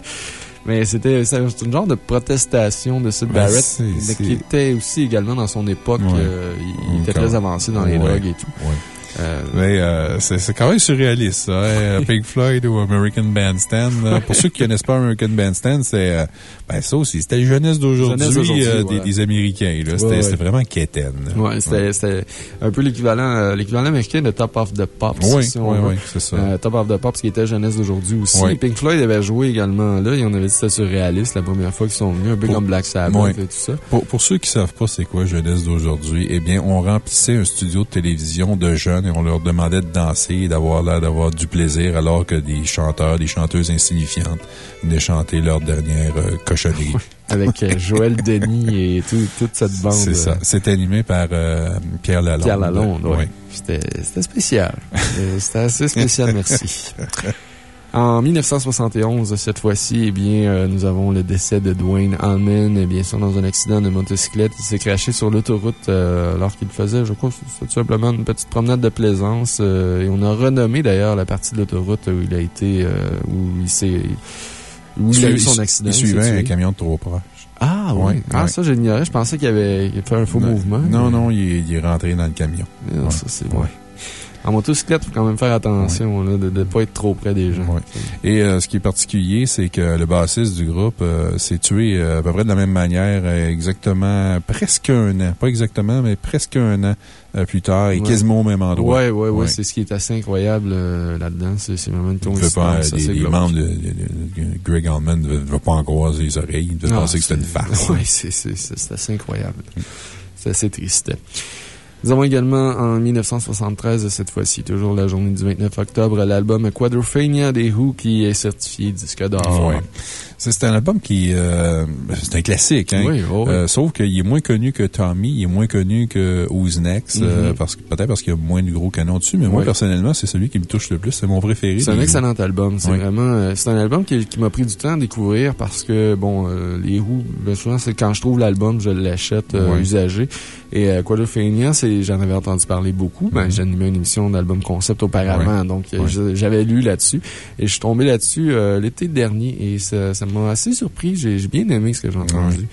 mais c'était c'est un genre de protestation de Sid Ben, Barrett, qui était aussi également dans son époque. Ouais. euh, il, était très avancé dans les Ouais. drogues et tout. Ouais. Euh, Mais euh, c'est quand même surréaliste, ça. hein, Pink Floyd ou American Bandstand. Pour ceux qui connaissent pas American Bandstand, c'est euh, ben ça aussi. C'était la jeunesse d'aujourd'hui des, Américains. C'était Ouais, ouais. c'était vraiment quétaine. Ouais, c'était un peu l'équivalent l'équivalent américain de Top of the Pops. Oui, si oui, veut. oui, c'est ça. Top of the Pops qui était jeunesse d'aujourd'hui aussi. Oui. Pink Floyd avait joué également là. Et on avait dit que c'était surréaliste la première fois qu'ils sont venus, un peu Pour- comme Black Sabbath Oui. et tout ça. Pour, pour ceux qui savent pas c'est quoi jeunesse d'aujourd'hui, eh bien, on remplissait un studio de télévision de jeunes et on leur demandait de danser et d'avoir l'air d'avoir du plaisir alors que des chanteurs, des chanteuses insignifiantes venaient chanter leur dernière euh, cochonnerie. Avec euh, Joël Denis et tout, toute cette bande. C'est ça. euh, C'est animé par euh, Pierre Lalonde. Pierre Lalonde. Oui. C'était c'était spécial. C'était assez spécial, merci. En 1971, cette fois-ci, eh bien, euh, nous avons le décès de Dwayne Allman, eh bien sûr, dans un accident de motocyclette. Il s'est craché sur l'autoroute euh, alors qu'il faisait, je crois, tout simplement une petite promenade de plaisance. euh, et on a renommé d'ailleurs la partie de l'autoroute où il a été, où il s'est, où il, a eu son accident. Il suivait un camion de trop proche. Ah, oui. Ouais, ah, ouais. ça, j'ignorais. Je pensais qu'il avait fait un faux Non, mouvement. Non, mais- non, il est, il est rentré dans le camion. non, Ouais. ça, c'est vrai. En motocyclette, il faut quand même faire attention là, de ne pas être trop près des gens. Et euh, ce qui est particulier, c'est que le bassiste du groupe euh, s'est tué euh, à peu près de la même manière, exactement, presque un an. Pas exactement, mais presque un an plus tard et Ouais. quasiment au même endroit. Ouais, ouais, Ouais. c'est ce qui est assez incroyable euh, là-dedans. C'est vraiment une devait pas, coïncidence. les, les membres de, de- de- Greg Allman ne devaient pas en croiser les oreilles. Ils devaient penser que c'était une farce. C'est- c'est assez incroyable. C'est assez triste. Nous avons également en 1973, cette fois-ci, toujours la journée du 29 octobre, l'album Quadrophenia des Who qui est certifié disque d'or. Ouais. C'est c'est un album qui, euh, c'est un classique, hein. Oui, oh, oui. Euh, sauf qu'il est moins connu que Tommy, il est moins connu que Who's Next, euh, Mhm. parce que, peut-être parce qu'il y a moins de gros canons dessus, mais moi, personnellement, c'est celui qui me touche le plus. C'est mon préféré. C'est un excellent album. C'est Oui. vraiment, euh, c'est un album qui, qui m'a pris du temps à découvrir parce que, bon, euh, les Who, ben, souvent, c'est quand je trouve l'album, je l'achète euh, Oui. usagé. Et euh, Quadrophenia, j'en avais entendu parler beaucoup. Ben, Mhm. j'animais une émission d'album concept auparavant, donc euh, Oui. j'avais lu là-dessus. Et je suis tombé là-dessus euh, l'été dernier et ça m'a assez surpris. J'ai bien aimé ce que j'ai entendu.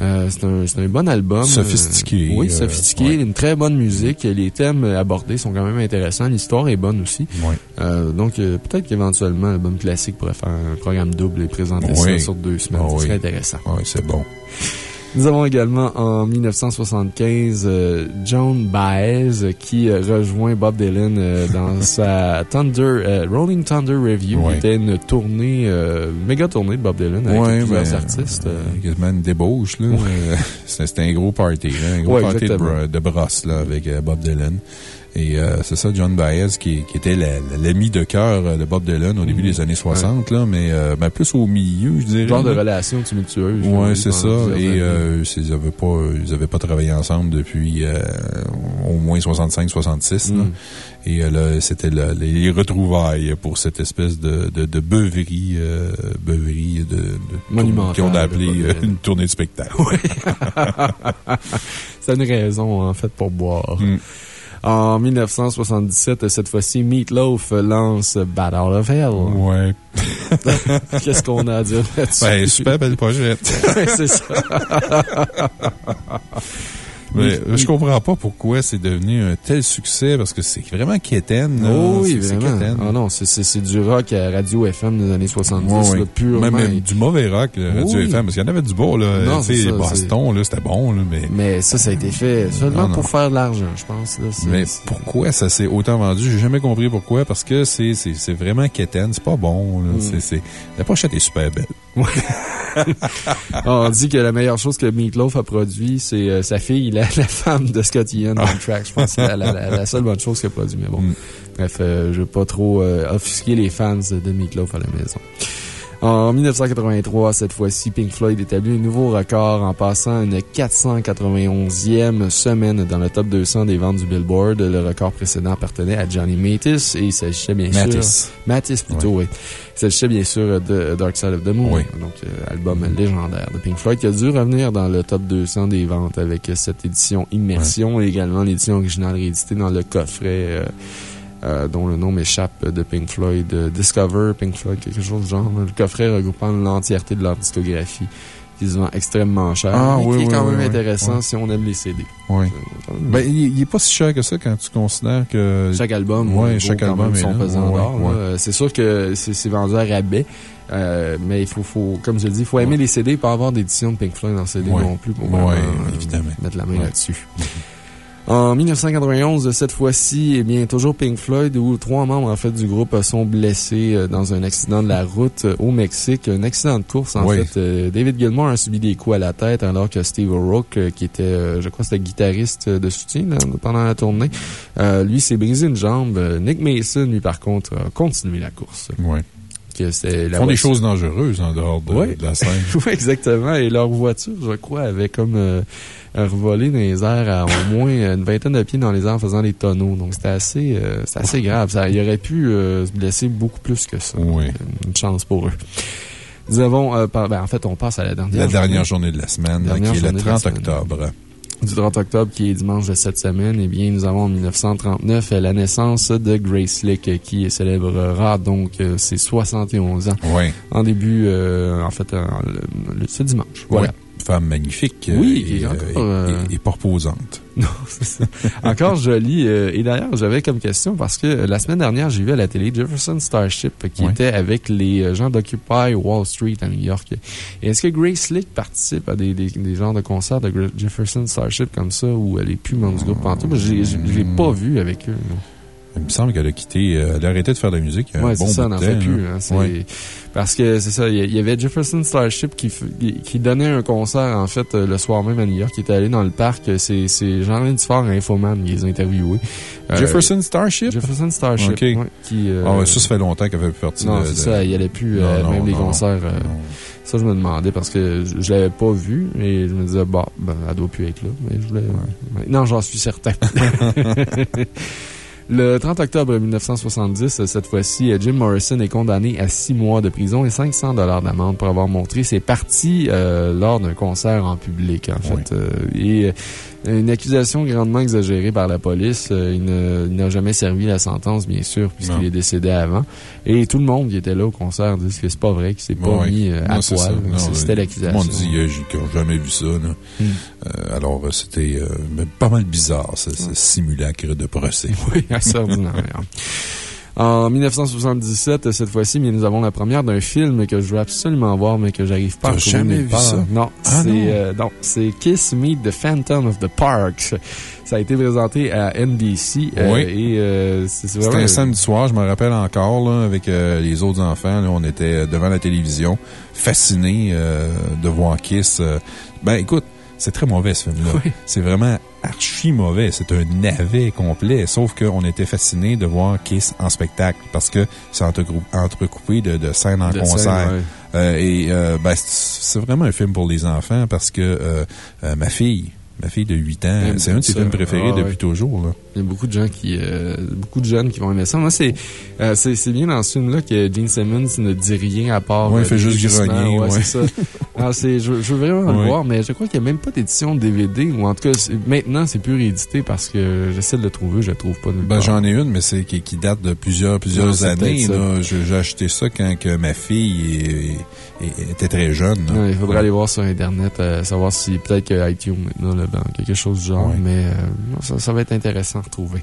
Euh, c'est un, bon album. Sophistiqué, Euh, oui, euh, sophistiqué. ouais. Une très bonne musique. Les thèmes abordés sont quand même intéressants. L'histoire est bonne aussi. Ouais. Donc, peut-être qu'éventuellement, l'album classique pourrait faire un programme double et présenter Oui. ça sur deux semaines. Ah Ce oui. serait intéressant. Ouais, c'est bon. Nous avons également en 1975 euh, John Baez qui euh, rejoint Bob Dylan euh, dans sa Thunder, Rolling Thunder Review, Ouais. qui était une tournée, méga tournée de Bob Dylan avec Ouais, plusieurs ben, artistes. quasiment une débauche, là. Euh, C'était un gros party, là, un gros Ouais, party de, de brosse, là, avec Bob Dylan. Et euh, c'est ça, John Baez, qui, qui était la- la- l'ami de cœur euh, de Bob Dylan au début des années 60, là, mais euh, ben, plus au milieu, je dirais. genre de relation tumultueuse. Ouais, là, c'est ça. Et euh, ils n'avaient pas, ils avaient pas travaillé ensemble depuis euh, au moins 65-66. Mm. Et euh, là, c'était le- les retrouvailles pour cette espèce de, de, de beuverie, euh, beuverie de, de a là, appelé une tournée de spectacle. C'est une raison, en fait, pour boire. Mm. En 1977, cette fois-ci, Meatloaf lance Out of Hell. Ouais. Qu'est-ce qu'on a à dire là-dessus? Ben, super belle pochette. Ouais, c'est ça. Mais je comprends pas pourquoi c'est devenu un tel succès, parce que c'est vraiment quétaine. Oh oui, vraiment. quétaine. Ah non, c'est- du rock à radio FM des années 70, Ouais, ouais. là, purement. Même, même du mauvais rock, là, Radio Oui. FM, parce qu'il y en avait du beau, là. Non, ça, Boston, là, c'était bon, là, mais. Mais ça, ça a été fait seulement Non, non. pour faire de l'argent, je pense. Là. Mais pourquoi ça s'est autant vendu? J'ai jamais compris pourquoi. Parce que c'est, vraiment quétaine. C'est pas bon, Mm. c'est, la pochette est super belle. On dit que la meilleure chose que Meatloaf a produit, c'est euh, sa fille, la, la femme de Scott Ian dans le track. Je pense que c'est la, la- la- la seule bonne chose qu'il a produit. Mais bon, Mm. bref, euh, je veux pas trop euh, offusquer les fans de Meatloaf à la maison. En 1983, cette fois-ci, Pink Floyd établit un nouveau record en passant une 491e semaine dans le top 200 des ventes du Billboard. Le record précédent appartenait à Johnny Mathis et il s'agissait bien Mathis. sûr... Mathis plutôt, oui. Il s'agissait bien sûr de Dark Side of the Moon, Oui. donc euh, album légendaire de Pink Floyd qui a dû revenir dans le top 200 des ventes avec cette édition Immersion et également l'édition originale rééditée dans le coffret euh, euh, dont le nom m'échappe de Pink Floyd, euh, Discover Pink Floyd, quelque chose du genre. Le coffret regroupant l'entièreté de leur discographie qui se vend extrêmement cher, Ah, mais oui, qui est quand oui, même oui. intéressant si on aime les CD. Oui. Euh, Ben, il, il est pas si cher que ça quand tu considères que. chaque album, Ouais, chaque album est son pesant d'or. Euh, C'est sûr que c'est vendu à rabais. euh, mais il faut, faut, comme je le dis, il faut aimer les CD et pas avoir d'édition de Pink Floyd en CD Ouais. non plus pour Ouais, euh, évidemment. mettre la main là-dessus. En 1991, cette fois-ci, eh bien, toujours Pink Floyd, où trois membres, en fait, du groupe sont blessés euh, dans un accident de la route euh, au Mexique. Un accident de course, en Oui. fait. Euh, David Gilmour a subi des coups à la tête, alors que Steve O'Rourke, qui était, je crois, c'était guitariste de soutien là, pendant la tournée, euh, lui s'est brisé une jambe. Nick Mason, lui, par contre, a continué la course. Ouais. Que Ils font des choses dangereuses en dehors de, la scène. oui, exactement. Et leur voiture, je crois, avait comme euh, revolé dans les airs à au moins une vingtaine de pieds dans les airs en faisant des tonneaux. Donc, c'était assez, euh, assez grave. Ça, il aurait pu euh, se blesser beaucoup plus que ça. Oui. Donc, Une chance pour eux. Nous avons, euh, par- ben, en fait, on passe à la dernière La dernière journée. journée de la semaine, qui est le journée de la 30 semaine. octobre. Du 30 octobre, qui est dimanche de cette semaine, eh bien, nous avons en 1939 euh, la naissance de Grace Slick, euh, qui célébrera donc ses 71 ans Oui. en début, euh, en fait, en- le- le- ce dimanche. Voilà. Femme magnifique. Oui, euh, et et, encore, et- euh, et- et pas reposante. Non, c'est ça. Encore joli. euh, et d'ailleurs, j'avais comme question parce que euh, la semaine dernière, j'ai vu à la télé Jefferson Starship euh, qui était avec les euh, gens d'Occupy Wall Street à New York. Est-ce que Grace Slick participe à des, des, des genres de concerts de Jefferson Starship comme ça où elle est plus membre du groupe pantoute? Je l'ai pas vu avec eux. Il me semble qu'elle a quitté, euh, elle a arrêté de faire de la musique. bon c'est ça, n'en fait plus. hein, Ouais. Parce que c'est ça, il y avait Jefferson Starship qui, qui- donnait un concert, en fait, euh, le soir même à New York, qui était allé dans le parc. euh, C'est Jean-René Dufort, Infoman, qui les a interviewés. Euh, Jefferson Starship? Jefferson Starship. Ok. ouais, qui, euh, Ah ouais, ça, ça fait longtemps qu'elle fait plus partie non, c'est de- ça, il allait plus, euh, Non, même les concerts. euh. Ça, je me demandais parce que je, je l'avais pas vu et je me disais, bon, ben, elle doit plus être là. Mais je voulais. ouais. Non, j'en suis certain. Le 30 octobre 1970, cette fois-ci, Jim Morrison est condamné à six mois de prison et 500 dollars d'amende pour avoir montré ses parties euh, lors d'un concert en public, en fait. Et euh, une accusation grandement exagérée par la police. Euh, il n'a jamais servi la sentence, bien sûr, puisqu'il est décédé avant. Et tout le monde qui était là au concert dit que c'est pas vrai, qu'il s'est pas mis euh, à Non, ça. poil. Euh, C'était Tout l'accusation. le monde dit euh, qu'ils n'ont jamais vu ça. là. Hmm. Euh, alors, euh, c'était euh, pas mal bizarre, ce, ce simulacre de procès. Oui, assez ordinaire. En 1977, cette fois-ci, mais nous avons la première d'un film que je veux absolument voir, mais que j'arrive pas à jamais vu part. ça? Non, Ah, c'est euh, non, c'est Kiss Me the Phantom of the Parks. Ça a été présenté à NBC. euh, Oui. et euh, C'était vraiment un samedi soir, je me rappelle encore, là, avec euh, les autres enfants. là, on était devant la télévision, fascinés euh, de voir Kiss. euh. Ben, écoute, c'est très mauvais ce film-là. Oui. C'est vraiment archi mauvais. C'est un navet complet. Sauf qu'on était fascinés de voir Kiss en spectacle parce que c'est entrecoupé de, de scènes en de concert. scène, ouais. Euh, et euh, ben, c'est vraiment un film pour les enfants parce que euh, ma fille, ma fille de 8 ans, c'est un de ses films préférés Ah, depuis ouais. toujours. Là. Il y a beaucoup de gens qui, euh, beaucoup de jeunes qui vont aimer ça. Moi, c'est, euh, bien dans ce film-là que Gene Simmons ne dit rien à part. Ouais, il euh, fait juste grogner, Ouais, ouais. c'est ça. Je, je veux vraiment le voir, mais je crois qu'il n'y a même pas d'édition DVD, ou en tout cas, maintenant, c'est plus réédité parce que j'essaie de le trouver, je le trouve pas Ben, j'en ai une, mais c'est qui, qui date de plusieurs, plusieurs années. J'ai acheté ça quand que ma fille est- est- était très jeune. il faudrait aller voir sur Internet, euh, savoir si peut-être que iTunes maintenant quelque chose du genre, mais euh, ça, ça va être intéressant à retrouver.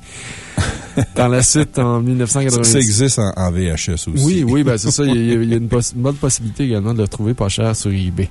Dans la suite, en Ça, 1996. ça existe en, en VHS aussi. Oui, oui, ben c'est ça. Il y a, il y a une, poss- une bonne possibilité également de le trouver pas cher sur eBay.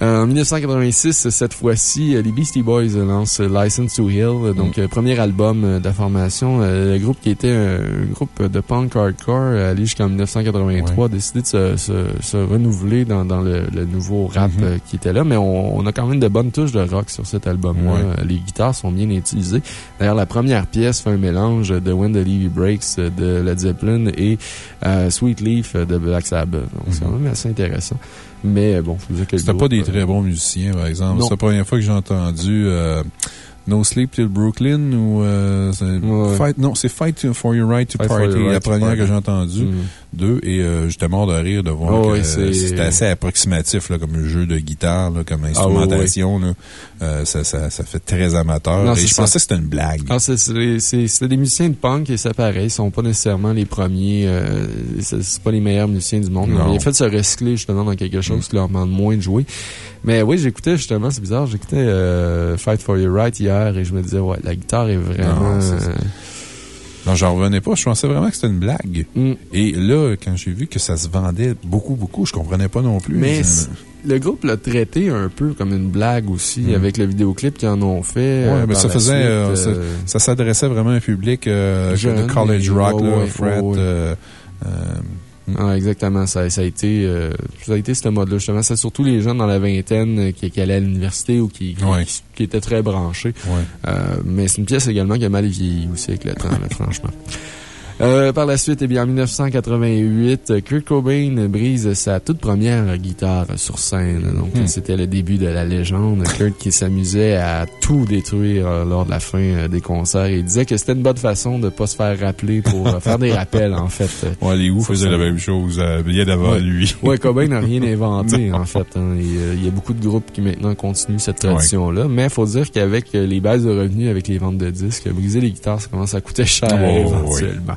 Euh, en 1986, cette fois-ci, euh, les Beastie Boys lancent License to Hill, donc Mm. euh, premier album euh, de la formation. Euh, Le groupe qui était un groupe de punk hardcore, euh, allé jusqu'en 1983, a décidé de se, se- se renouveler dans, dans le, le nouveau rap Mhm. euh, qui était là. Mais on, on a quand même de bonnes touches de rock sur cet album-là. Ouais. Euh, Les guitares sont bien utilisées. D'ailleurs, la première pièce fait un mélange de When the Levy Breaks euh, de Led Zeppelin et euh, Sweet Leaf euh, de Black Sabbath. Donc, c'est quand même assez intéressant. Mais euh, bon, faut dire que C'était pas des euh, très bons musiciens, par exemple. C'est la première fois que j'ai entendu euh, No Sleep Till Brooklyn ou. euh, Ouais. Fight, non, c'est Fight for Your Right to Fight Party, Your Right la to première Party. que j'ai entendue. Mhm. Deux, et euh, j'étais mort de rire de voir Oh, que c'était assez approximatif là, comme un jeu de guitare, là, comme instrumentation. là. Euh, ça, ça, ça fait très amateur. Non, et je ça. pensais que c'était une blague. Ah, c'est des musiciens de punk et c'est pareil. Ils sont pas nécessairement les premiers. euh, c'est pas les meilleurs musiciens du monde. Ils ont fait se recycler justement dans quelque chose qui leur demande moins de jouer. Mais oui, j'écoutais justement, c'est bizarre, j'écoutais euh, Fight for Your Right hier et je me disais, ouais, la guitare est vraiment. Non, Non, j'en revenais pas. Je pensais vraiment que c'était une blague. Mm. Et là, quand j'ai vu que ça se vendait beaucoup, beaucoup, je comprenais pas non plus. Mais le groupe l'a traité un peu comme une blague aussi, Mm. avec le vidéoclip qu'ils en ont fait. Ouais, euh, mais ça faisait, suite, euh, euh, Ça s'adressait vraiment à un public euh, Jeune, de college rock, ouais, là, euh, Ah, exactement. Ça, ça, a été, euh, ça a été ce mode-là, justement. C'est surtout les gens dans la vingtaine euh, qui, qui allaient à l'université ou qui, qui, Ouais. qui- qui étaient très branchés. ouais. Euh, mais c'est une pièce également qui a mal vieilli aussi avec le temps, là, franchement. Euh, par la suite, eh bien, en 1988, euh, Kurt Cobain brise sa toute première guitare sur scène. Donc, Hmm. c'était le début de la légende. Kurt qui s'amusait à tout détruire euh, lors de la fin euh, des concerts. Il disait que c'était une bonne façon de pas se faire rappeler pour faire des rappels, en fait. Ouais, les Who faisaient la même chose bien avant Ouais. lui. Ouais, Cobain n'a rien inventé, en fait. hein. Il y a beaucoup de groupes qui maintenant continuent cette tradition-là. Mais il faut dire qu'avec les bases de revenus, avec les ventes de disques, briser les guitares, ça commence à coûter cher Oh, éventuellement.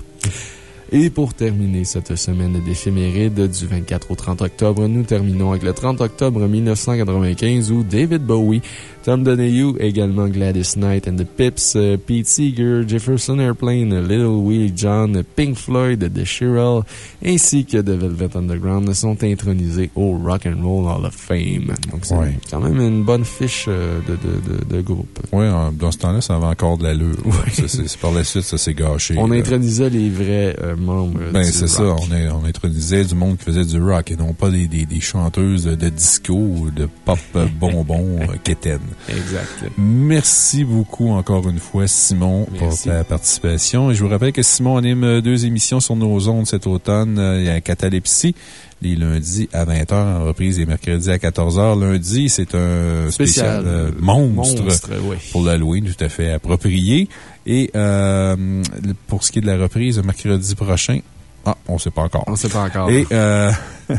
Et pour terminer cette semaine d'éphéméride du 24 au 30 octobre, nous terminons avec le 30 octobre 1995 où David Bowie, Tom Donahue, également Gladys Knight and the Pips, euh, Pete Seeger, Jefferson Airplane, Little Willie John, Pink Floyd, The Shirelle, ainsi que The Velvet Underground sont intronisés au Rock and Roll Hall of Fame. Donc c'est Ouais. quand même une bonne fiche euh, de, de, de, de groupe. Oui, dans ce temps-là, ça avait encore de l'allure. Par la suite, ça s'est gâché. On là. intronisait les vrais euh, membres Ben, c'est ça. On, est- on intronisait du monde qui faisait du rock et non pas des, des, des chanteuses de disco ou de pop euh, bonbons euh, quétaines. Exact. Merci beaucoup encore une fois, Simon, pour ta participation. Et je vous rappelle que Simon anime deux émissions sur nos ondes cet automne. Il y a Catalepsie, les lundis à 20h en reprise et mercredis à 14h. Lundi, c'est un spécial, Spécial, euh, euh, monstre, Monstre, oui. pour l'Halloween, tout à fait approprié. Et euh, pour ce qui est de la reprise, mercredi prochain, ah, on sait pas encore. On sait pas encore. Et euh,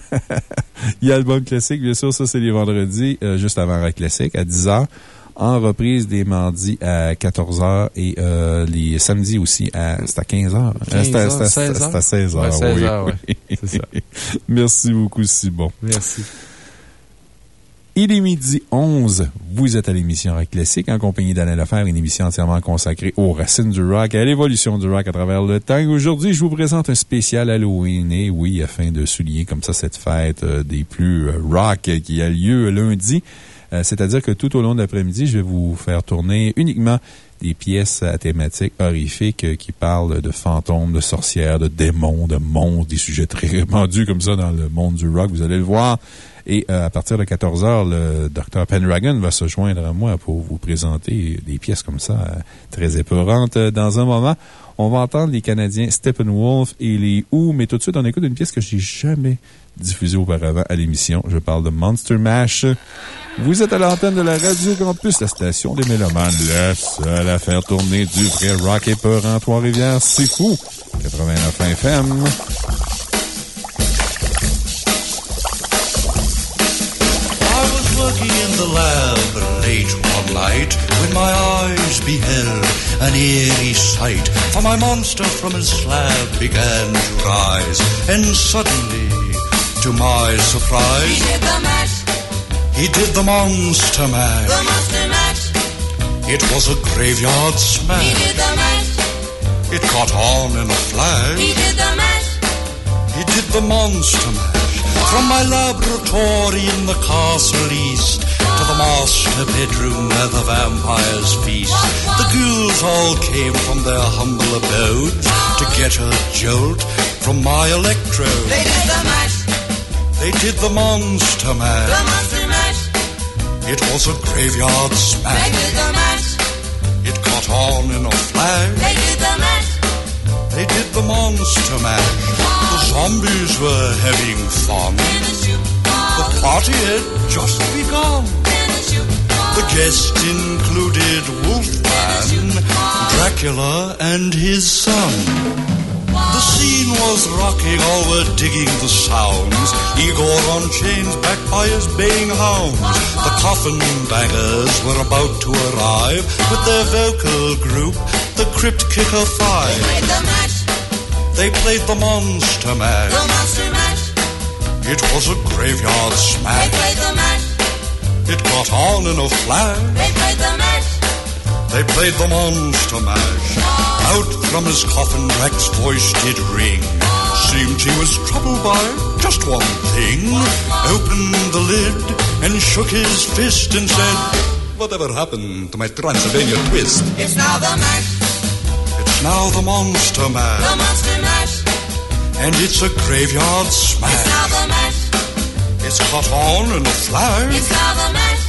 il y a Album Classique, bien sûr, ça c'est les vendredis, euh, juste avant Rock Classique, à 10h. En reprise des mardis à 14h et euh, les samedis aussi à, c'est à 15h. 15 C'est à, heures, c'est à- 16 c'est à 16h. Ouais, 16 oui, ouais. oui. Ça. Merci beaucoup, Simon. Merci. Il est midi 11. Vous êtes à l'émission Rock Classique en compagnie d'Alain Lefebvre, une émission entièrement consacrée aux racines du rock et à l'évolution du rock à travers le temps. Aujourd'hui, je vous présente un spécial Halloween. Et oui, afin de souligner comme ça cette fête euh, des plus euh, rock qui a lieu lundi. Euh, C'est-à-dire que tout au long de l'après-midi, je vais vous faire tourner uniquement des pièces à thématique horrifique qui parlent de fantômes, de sorcières, de démons, de monstres, des sujets très répandus comme ça dans le monde du rock. Vous allez le voir. Et euh, à partir de 14 h le Dr. Pendragon va se joindre à moi pour vous présenter des pièces comme ça, euh, très épeurantes. Euh, Dans un moment, on va entendre les Canadiens Steppenwolf et les Who, mais tout de suite, on écoute une pièce que j'ai jamais diffusée auparavant à l'émission. Je parle de Monster Mash. Vous êtes à l'antenne de la Radio Campus, la station des Mélomanes, la seule à faire tourner du vrai rock épeurant Trois-Rivières. C'est fou! 89 FM. Working in the lab late one night when my eyes beheld an eerie sight. For my monster from his slab began to rise, and suddenly, to my surprise, He did the mash, he did the monster mash. the monster mash. It was a graveyard smash. He did the mash, It caught on in a flash. he did the mash. He did the monster mash. From my laboratory in the castle east to the master bedroom where the vampires feast, the ghouls all came from their humble abodes to get a jolt from my electrode. They did the mash, They did the monster mash. the monster mash. It was a graveyard smash. They did the mash, It caught on in a flash. they did the mash. They did the monster mash. Zombies were having fun. The party had just begun. the The guests included Wolfman, Dracula, and his son. The scene was rocking, all were digging the sounds. Igor on chains, backed by his baying hounds. The coffin bangers were about to arrive with their vocal group, the Crypt Kicker Five. The They played the Monster the Mash. monster mash. It was a graveyard They smash. played the mash, It got on in a flash. they played the mash. They played the monster mash. Out from his coffin, Rex's voice did ring. Seemed he was troubled by just one thing. Opened the lid and shook his fist and said, Whatever happened to my Transylvania twist? It's now the mash, now the monster the mash. monster mash. And it's a graveyard smash. It's now the mash, It's caught on in a flash. it's now the mash.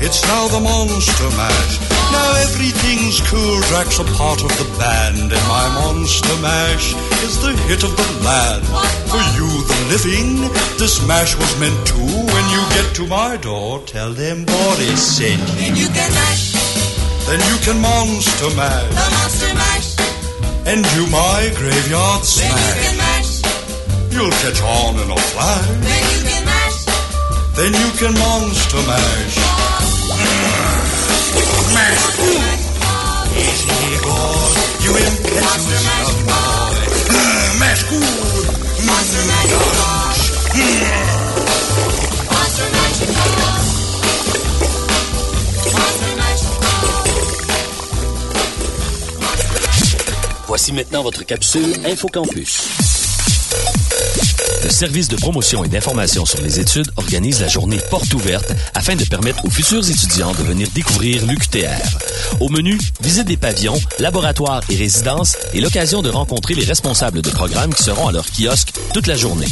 It's now the monster mash. Now everything's cool. Drax a part of the band, and my monster mash is the hit of the land. For you, the living, this mash was meant to. When you get to my door, tell them Boris sent you. And you can mash, Then you can monster mash, the monster mash. And do my graveyard you smash. can mash, You'll catch on in a flash. then you can mash. Then you can monster mash. Mash. Easy, Igor. You impetuous young boy. Mash good. Monster mash. Monster mash. Voici maintenant votre capsule InfoCampus. Le service de promotion et d'information sur les études organise la journée porte ouverte afin de permettre aux futurs étudiants de venir découvrir l'UQTR. Au menu, visite des pavillons, laboratoires et résidences et l'occasion de rencontrer les responsables de programmes qui seront à leur kiosque toute la journée.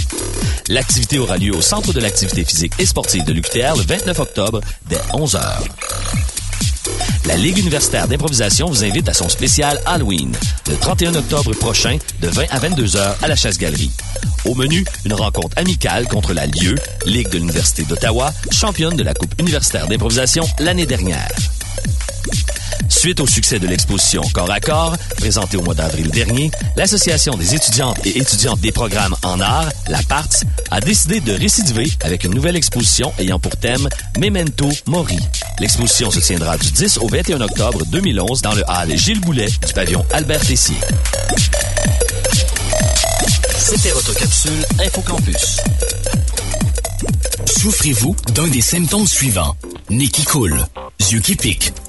L'activité aura lieu au Centre de l'activité physique et sportive de l'UQTR le 29 octobre dès 11 heures. La Ligue universitaire d'improvisation vous invite à son spécial Halloween, le 31 octobre prochain, de 20 à 22 heures à la Chasse-Galerie. Au menu, une rencontre amicale contre la LIEU, Ligue de l'Université d'Ottawa, championne de la Coupe universitaire d'improvisation l'année dernière. Suite au succès de l'exposition Corps à corps, présentée au mois d'avril dernier, l'Association des étudiantes et étudiantes des programmes en art, la PARTS, a décidé de récidiver avec une nouvelle exposition ayant pour thème Memento Mori. L'exposition se tiendra du 10 au 21 octobre 2011 dans le hall Gilles Boulet du pavillon Albert Tessier. C'était votre capsule InfoCampus. Souffrez-vous d'un des symptômes suivants? Nez qui coule, yeux qui piquent,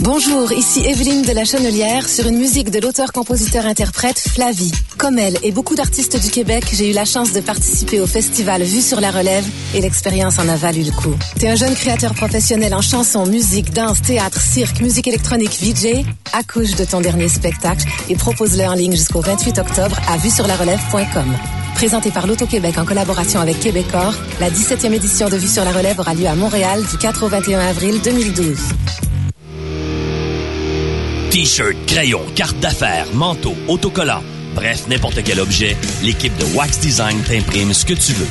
Bonjour, ici Evelyne de la Chenelière sur une musique de l'auteur-compositeur-interprète Flavie. Comme elle et beaucoup d'artistes du Québec, j'ai eu la chance de participer au festival Vue sur la relève et l'expérience en a valu le coup. T'es un jeune créateur professionnel en chanson, musique, danse, théâtre, cirque, musique électronique, VJ? Accouche de ton dernier spectacle et propose-le en ligne jusqu'au 28 octobre à vuesurlarelève.com. Présenté par l'Auto-Québec en collaboration avec Québecor, la 17e édition de Vue sur la relève aura lieu à Montréal du 4 au 21 avril 2012. T-shirt, crayon, carte d'affaires, manteau, autocollant, bref, n'importe quel objet, l'équipe de Wax Design t'imprime ce que tu veux.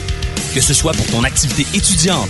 Que ce soit pour ton activité étudiante,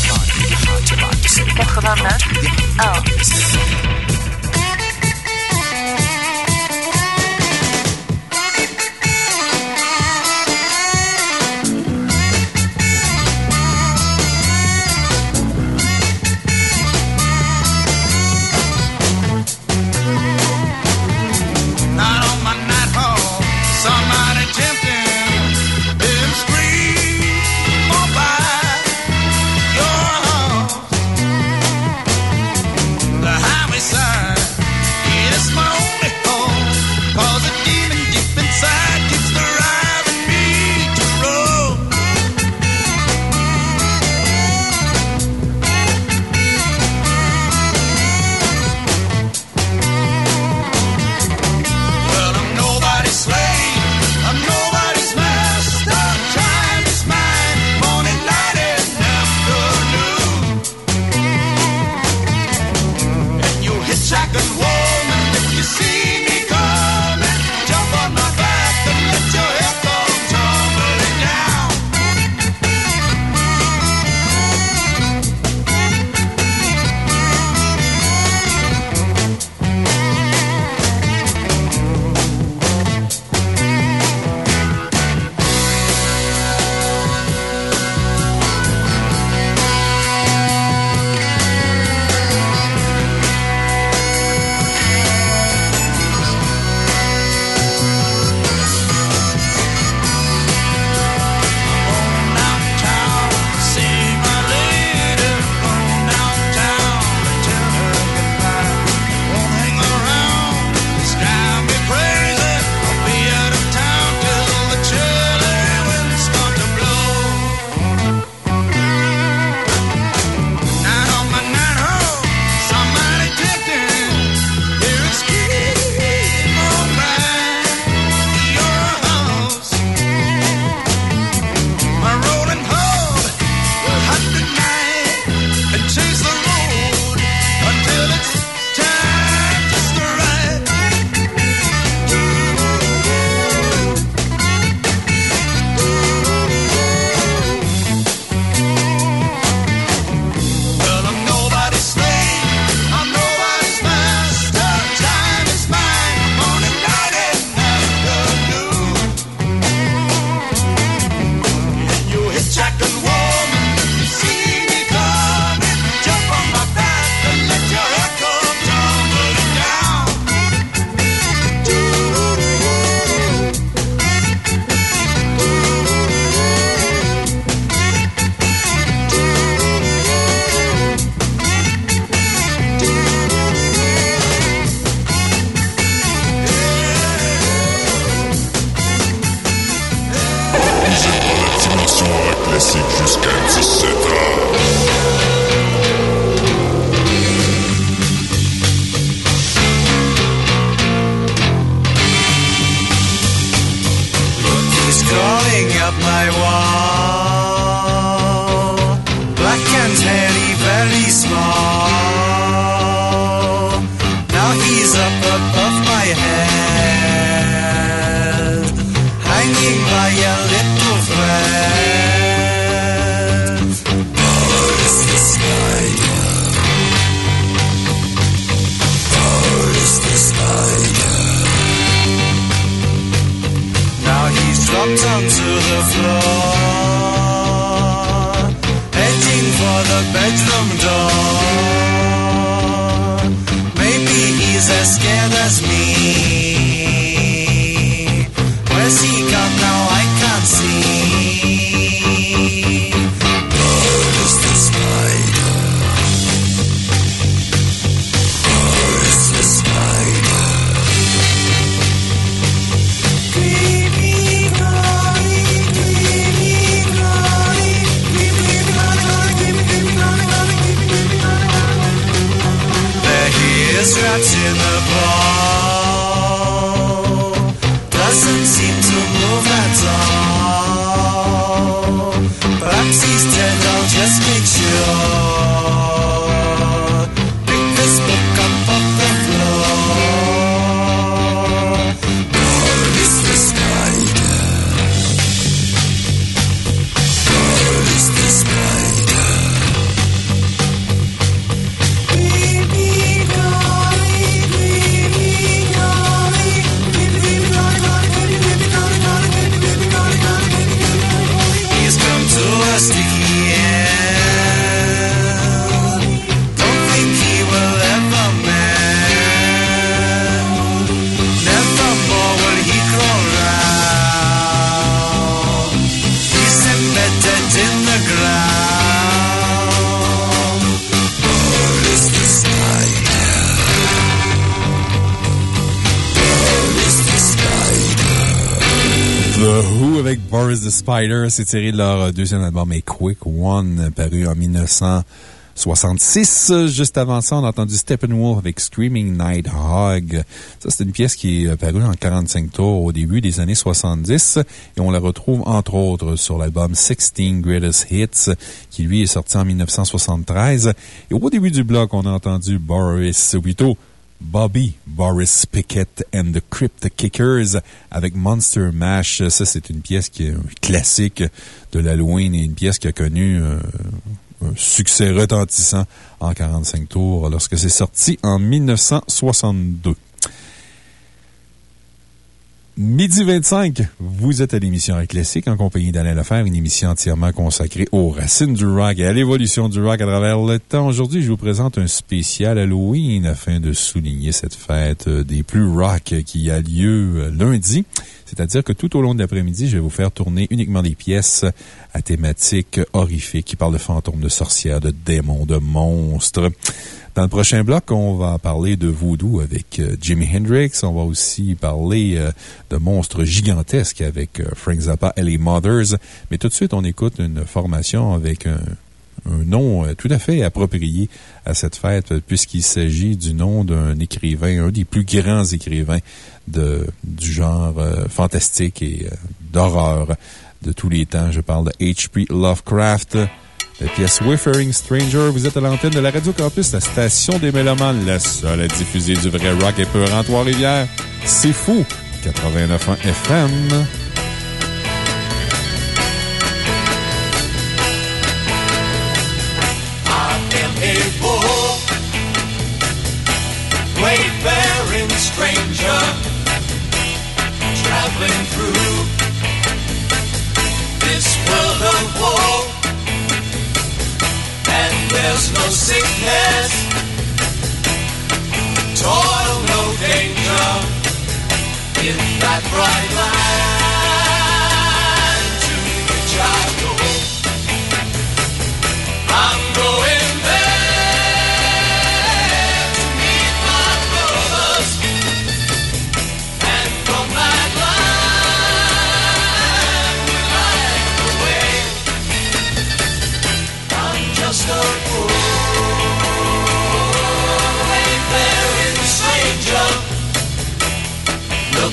Deutsche Bahn. 90'dan? Ja. Oh. scared as me. Spider, c'est tiré de leur euh, deuxième album, A Quick One, paru en 1966. Juste avant ça, on a entendu Steppenwolf avec Screaming Nighthawk. Ça, c'est une pièce qui est euh, parue en 45 tours au début des années 70 et on la retrouve entre autres sur l'album 16 Greatest Hits qui lui est sorti en 1973. Et au début du bloc, on a entendu Boris, plutôt Bobby Boris Pickett and the Crypt Kickers avec Monster Mash. Ça, c'est une pièce qui est un classique de l'Halloween et une pièce qui a connu euh, un succès retentissant en 45 tours lorsque c'est sorti en 1962. Midi 25, vous êtes à l'émission Rock Classique en compagnie d'Alain Lefebvre, une émission entièrement consacrée aux racines du rock et à l'évolution du rock à travers le temps. Aujourd'hui, je vous présente un spécial Halloween afin de souligner cette fête des plus rock qui a lieu lundi. C'est-à-dire que tout au long de l'après-midi, je vais vous faire tourner uniquement des pièces à thématique horrifique qui parlent de fantômes, de sorcières, de démons, de monstres. Dans le prochain bloc, on va parler de voodoo avec euh, Jimi Hendrix. On va aussi parler euh, de monstres gigantesques avec euh, Frank Zappa et les Mothers. Mais tout de suite, on écoute une formation avec un, nom tout à fait approprié à cette fête, puisqu'il s'agit du nom d'un écrivain, un des plus grands écrivains du genre fantastique et d'horreur de tous les temps. Je parle de H.P. Lovecraft. La pièce Wayfaring Stranger, vous êtes à l'antenne de la Radio Campus, la station des Mélomanes, la seule à diffuser du vrai rock et peu en Trois-Rivières. C'est fou! 89.1 FM. Stranger, traveling through this world of woe. There's no sickness, toil, no danger in that bright land to which I go. I'm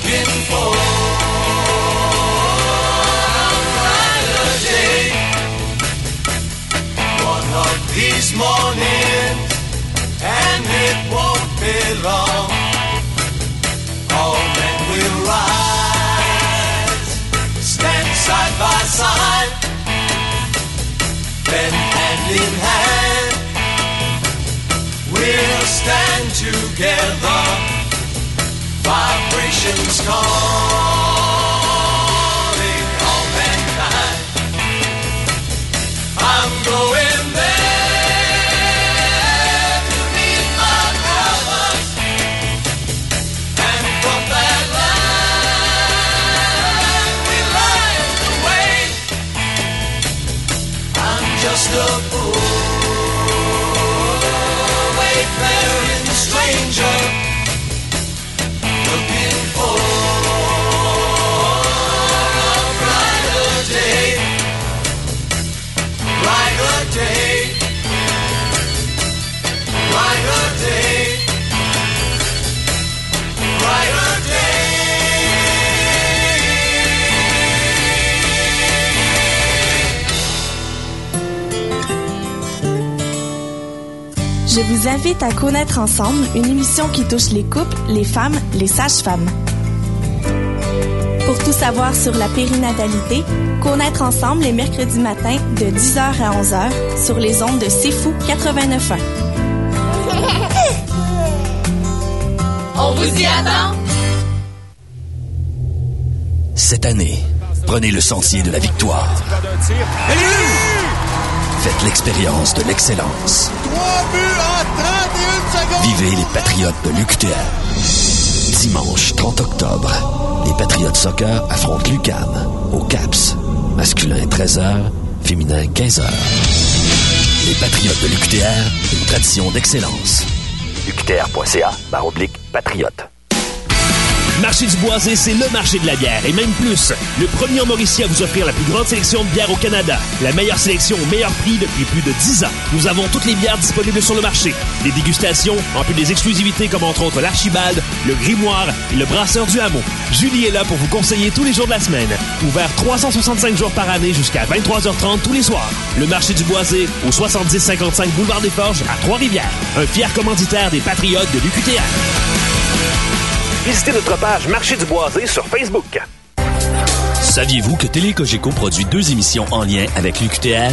looking for a brighter day. One of these mornings, and it won't be long. All men will rise, stand side by side, then hand in hand. We'll stand together, Vibrations come. Je vous invite à connaître ensemble une émission qui touche les couples, les femmes, les sages-femmes. Pour tout savoir sur la périnatalité, connaître ensemble les mercredis matins de 10h à 11h sur les ondes de C'est Fou 89.1. On vous y attend! Cette année, prenez le sentier de la victoire. Faites l'expérience de l'excellence. Vivez les Patriotes de l'UQTR. Dimanche 30 octobre, les Patriotes Soccer affrontent l'UCAM au CAPS. Masculin 13h, féminin 15h. Les Patriotes de l'UQTR, une tradition d'excellence. UQTR.ca, barre oblique, patriote. Marché du Boisé, c'est le marché de la bière, et même plus. Le premier en Mauricie à vous offrir la plus grande sélection de bières au Canada. La meilleure sélection au meilleur prix depuis plus de 10 ans. Nous avons toutes les bières disponibles sur le marché. Des dégustations, en plus des exclusivités comme entre autres l'Archibald, le Grimoire et le Brasseur du Hameau. Julie est là pour vous conseiller tous les jours de la semaine. Ouvert 365 jours par année jusqu'à 23h30 tous les soirs. Le marché du Boisé, au 7055 Boulevard des Forges, à Trois-Rivières. Un fier commanditaire des Patriotes de l'UQTR. Visitez notre page Marché du Boisé sur Facebook. Saviez-vous que Télé produit deux émissions en lien avec l'UQTR?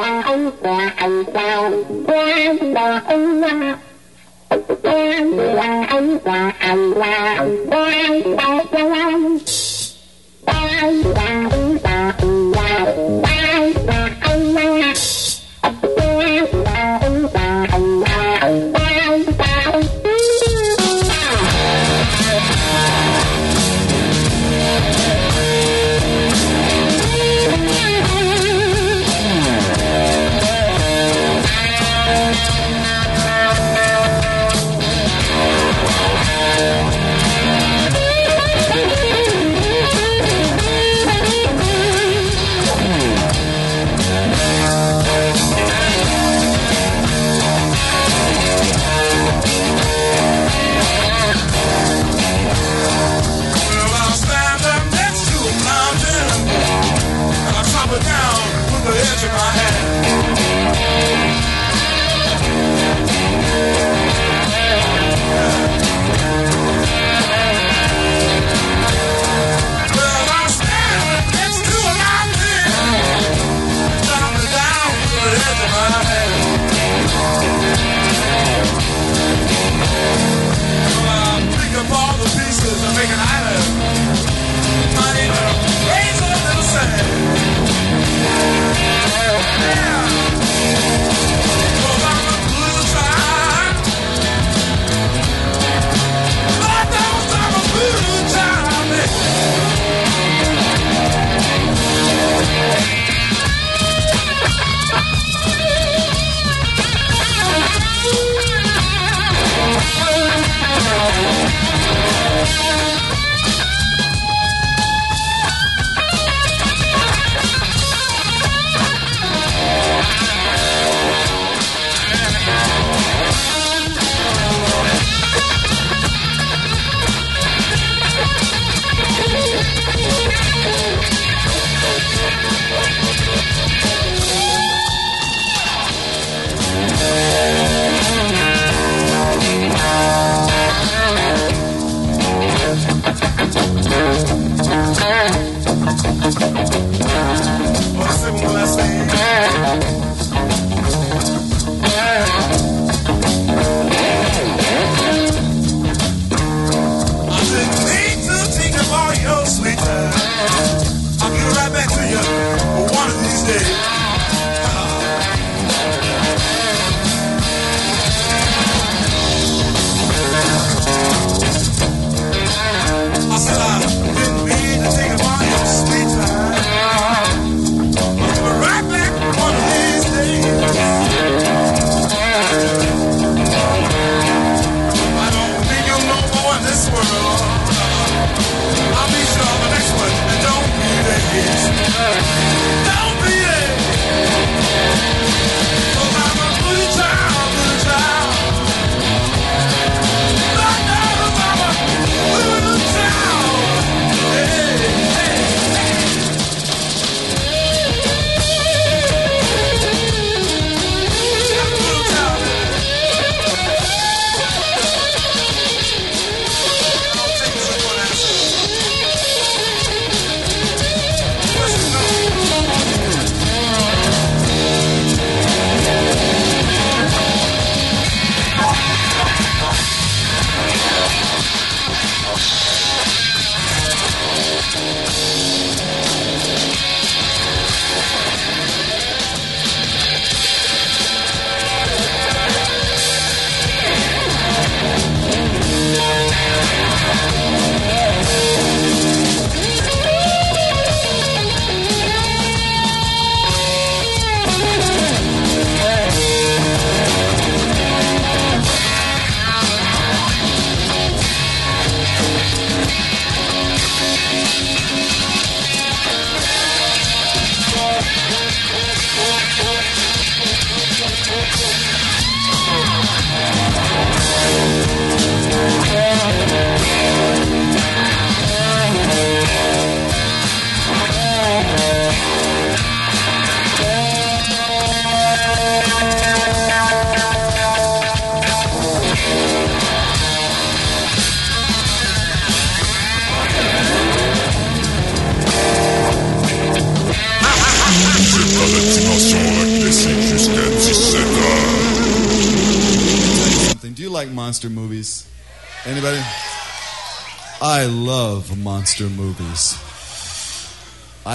qua ông qua ông sao qua đò ông qua qua qua ông qua ông qua qua qua qua qua qua qua qua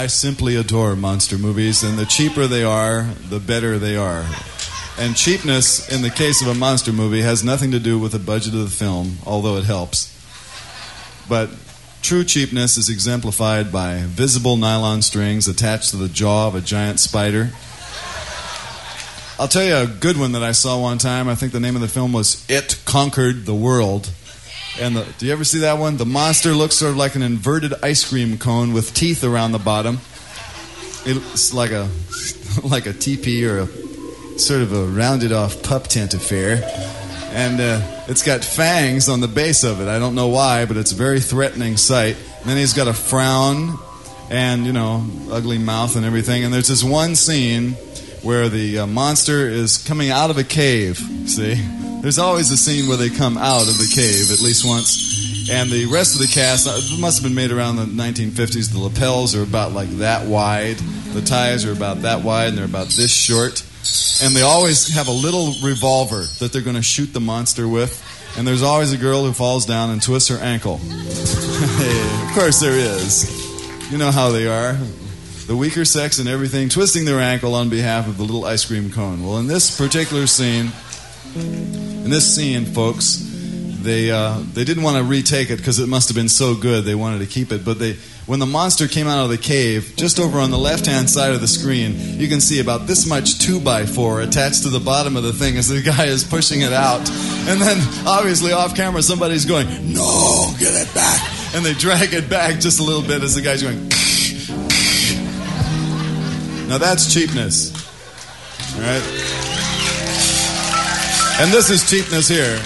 I simply adore monster movies, and the cheaper they are, the better they are. And cheapness, in the case of a monster movie, has nothing to do with the budget of the film, although it helps. But true cheapness is exemplified by visible nylon strings attached to the jaw of a giant spider. I'll tell you a good one that I saw one time. I think the name of the film was It Conquered the World. And the, do you ever see that one? The monster looks sort of like an inverted ice cream cone with teeth around the bottom. It's like a like a teepee or a sort of a rounded off pup tent affair. And uh, it's got fangs on the base of it. I don't know why, but it's a very threatening sight. And then he's got a frown and, you know, ugly mouth and everything. And there's this one scene where the uh, monster is coming out of a cave. See? There's always a scene where they come out of the cave, at least once. And the rest of the cast, uh, must have been made around the 1950s. The lapels are about like that wide, the ties are about that wide, and they're about this short. And they always have a little revolver that they're going to shoot the monster with. And there's always a girl who falls down and twists her ankle. of course, there is. You know how they are the weaker sex and everything, twisting their ankle on behalf of the little ice cream cone. Well, in this particular scene, in this scene, folks, they uh, they didn't want to retake it because it must have been so good. They wanted to keep it, but they when the monster came out of the cave, just over on the left hand side of the screen, you can see about this much two by four attached to the bottom of the thing as the guy is pushing it out, and then obviously off camera somebody's going, "No, get it back," and they drag it back just a little bit as the guy's going. Now that's cheapness. All right? And this is cheapness here.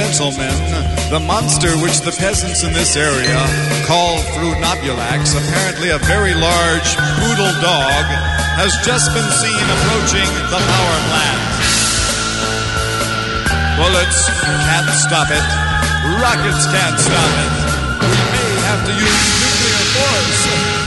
Gentlemen, the monster which the peasants in this area call Frunobulax, apparently a very large poodle dog, has just been seen approaching the power plant. Bullets can't stop it. Rockets can't stop it. We may have to use nuclear force.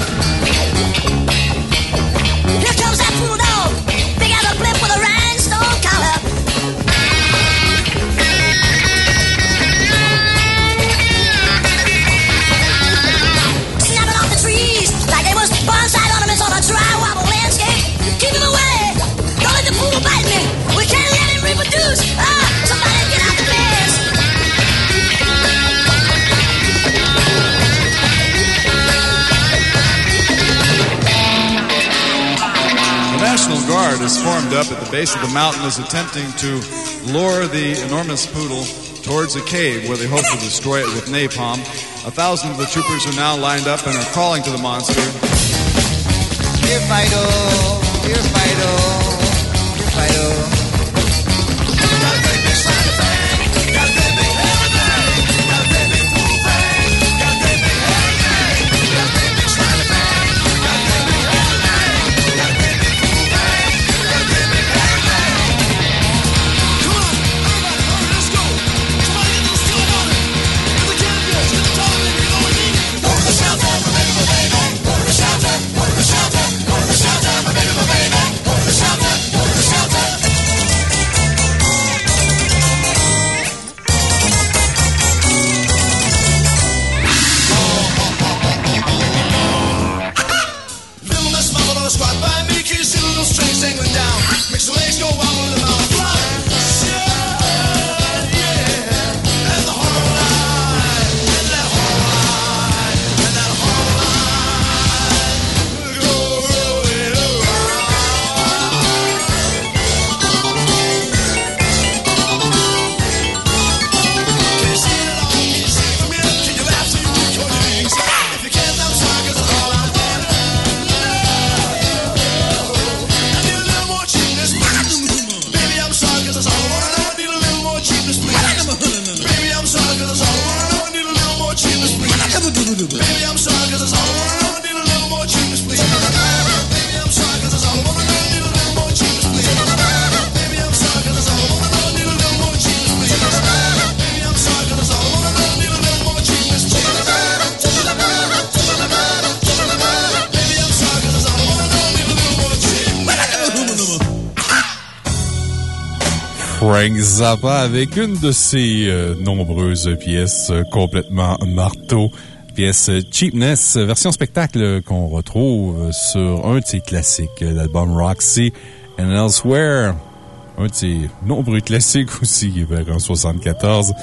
Guard is formed up at the base of the mountain is attempting to lure the enormous poodle towards a cave where they hope to destroy it with napalm. A thousand of the troopers are now lined up and are crawling to the monster. Here, Fido. Here, Fido. Zappa avec une de ses euh, nombreuses pièces euh, complètement marteau. Pièce Cheapness, version spectacle qu'on retrouve sur un de ses classiques, l'album Roxy and Elsewhere. Un de ses nombreux classiques aussi, vers en 74.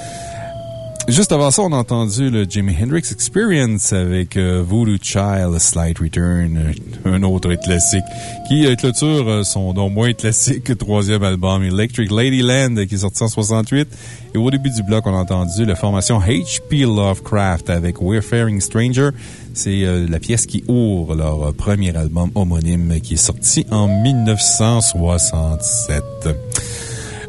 Juste avant ça, on a entendu le Jimi Hendrix Experience avec euh, Voodoo Child, Slight Return, euh, un autre classique qui euh, clôture son non moins classique troisième album Electric Ladyland qui est sorti en 68. Et au début du bloc, on a entendu la formation HP Lovecraft avec We're Stranger. C'est la pièce qui ouvre leur premier album homonyme qui est sorti en 1967.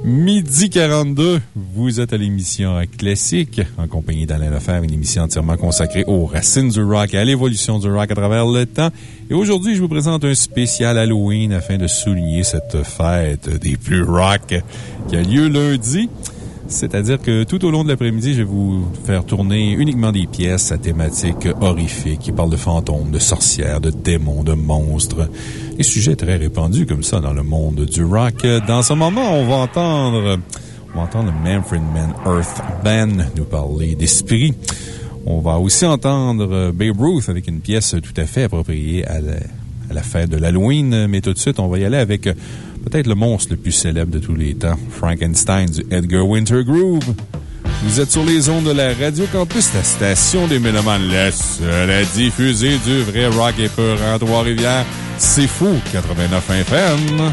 Midi 42, vous êtes à l'émission Classique, en compagnie d'Alain Lefebvre, une émission entièrement consacrée aux racines du rock et à l'évolution du rock à travers le temps. Et aujourd'hui, je vous présente un spécial Halloween afin de souligner cette fête des plus rock qui a lieu lundi. C'est-à-dire que tout au long de l'après-midi, je vais vous faire tourner uniquement des pièces à thématique horrifique qui parlent de fantômes, de sorcières, de démons, de monstres. Des sujets très répandus comme ça dans le monde du rock. Dans ce moment, on va entendre, on va Manfred Man Earth Band nous parler d'esprit. On va aussi entendre Babe Ruth avec une pièce tout à fait appropriée à la, à la fête de l'Halloween. Mais tout de suite, on va y aller avec peut-être le monstre le plus célèbre de tous les temps, Frankenstein du Edgar Winter Groove. Vous êtes sur les ondes de la Radio Campus, la station des Mélomanes, la seule à diffuser du vrai rock et peur en Trois-Rivières. C'est fou, 89 FM.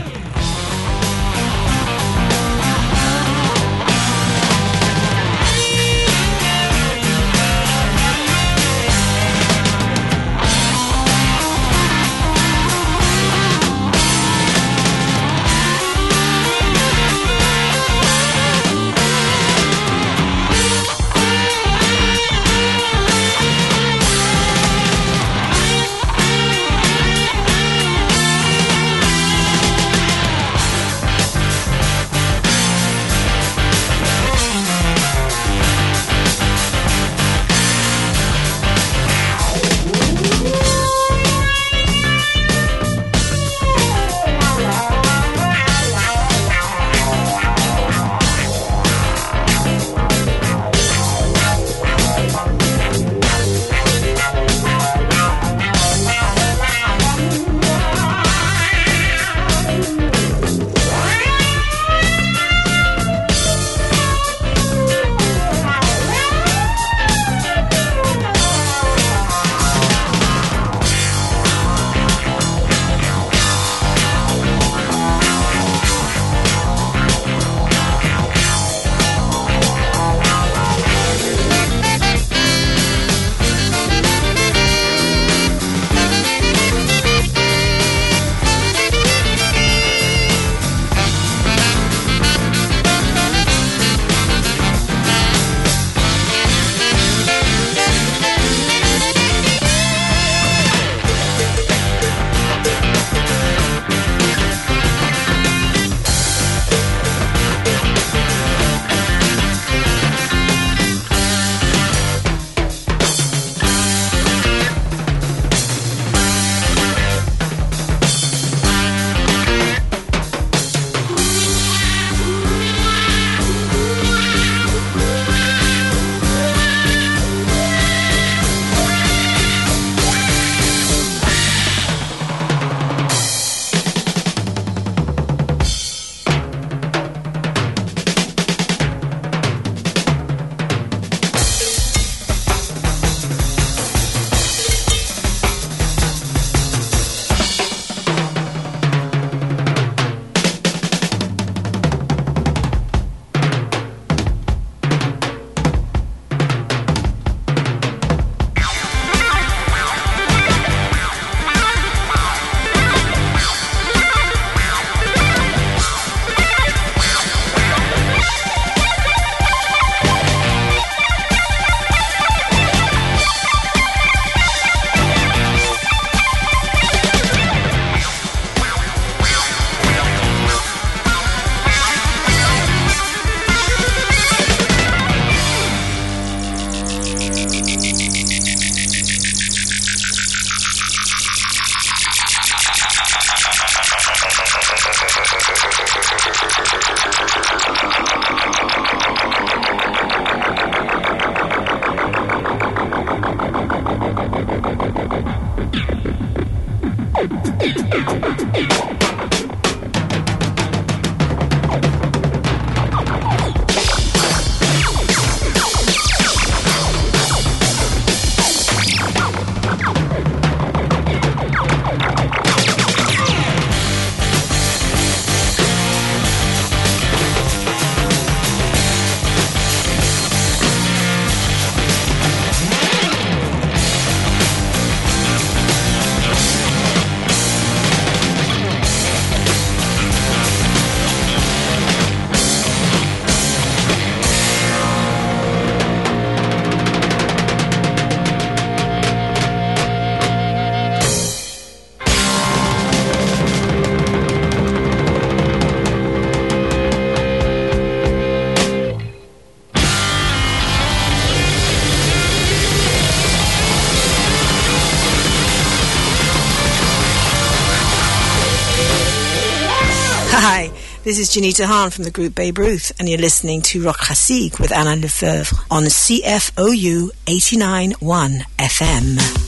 This is Janita Hahn from the group Babe Ruth, and you're listening to Rock Classique with Alain Lefebvre on CFOU 89.1 FM.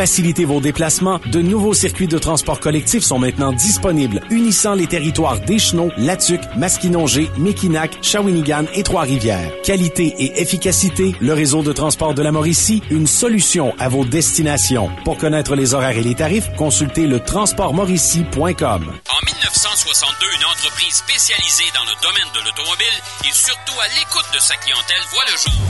Faciliter vos déplacements, de nouveaux circuits de transport collectif sont maintenant disponibles, unissant les territoires d'Échenot, Latuc, Masquinongé, Mekinac, Shawinigan et Trois-Rivières. Qualité et efficacité, le réseau de transport de la Mauricie, une solution à vos destinations. Pour connaître les horaires et les tarifs, consultez le transportmauricie.com. En 1962, une entreprise spécialisée dans le domaine de l'automobile et surtout à l'écoute de sa clientèle voit le jour.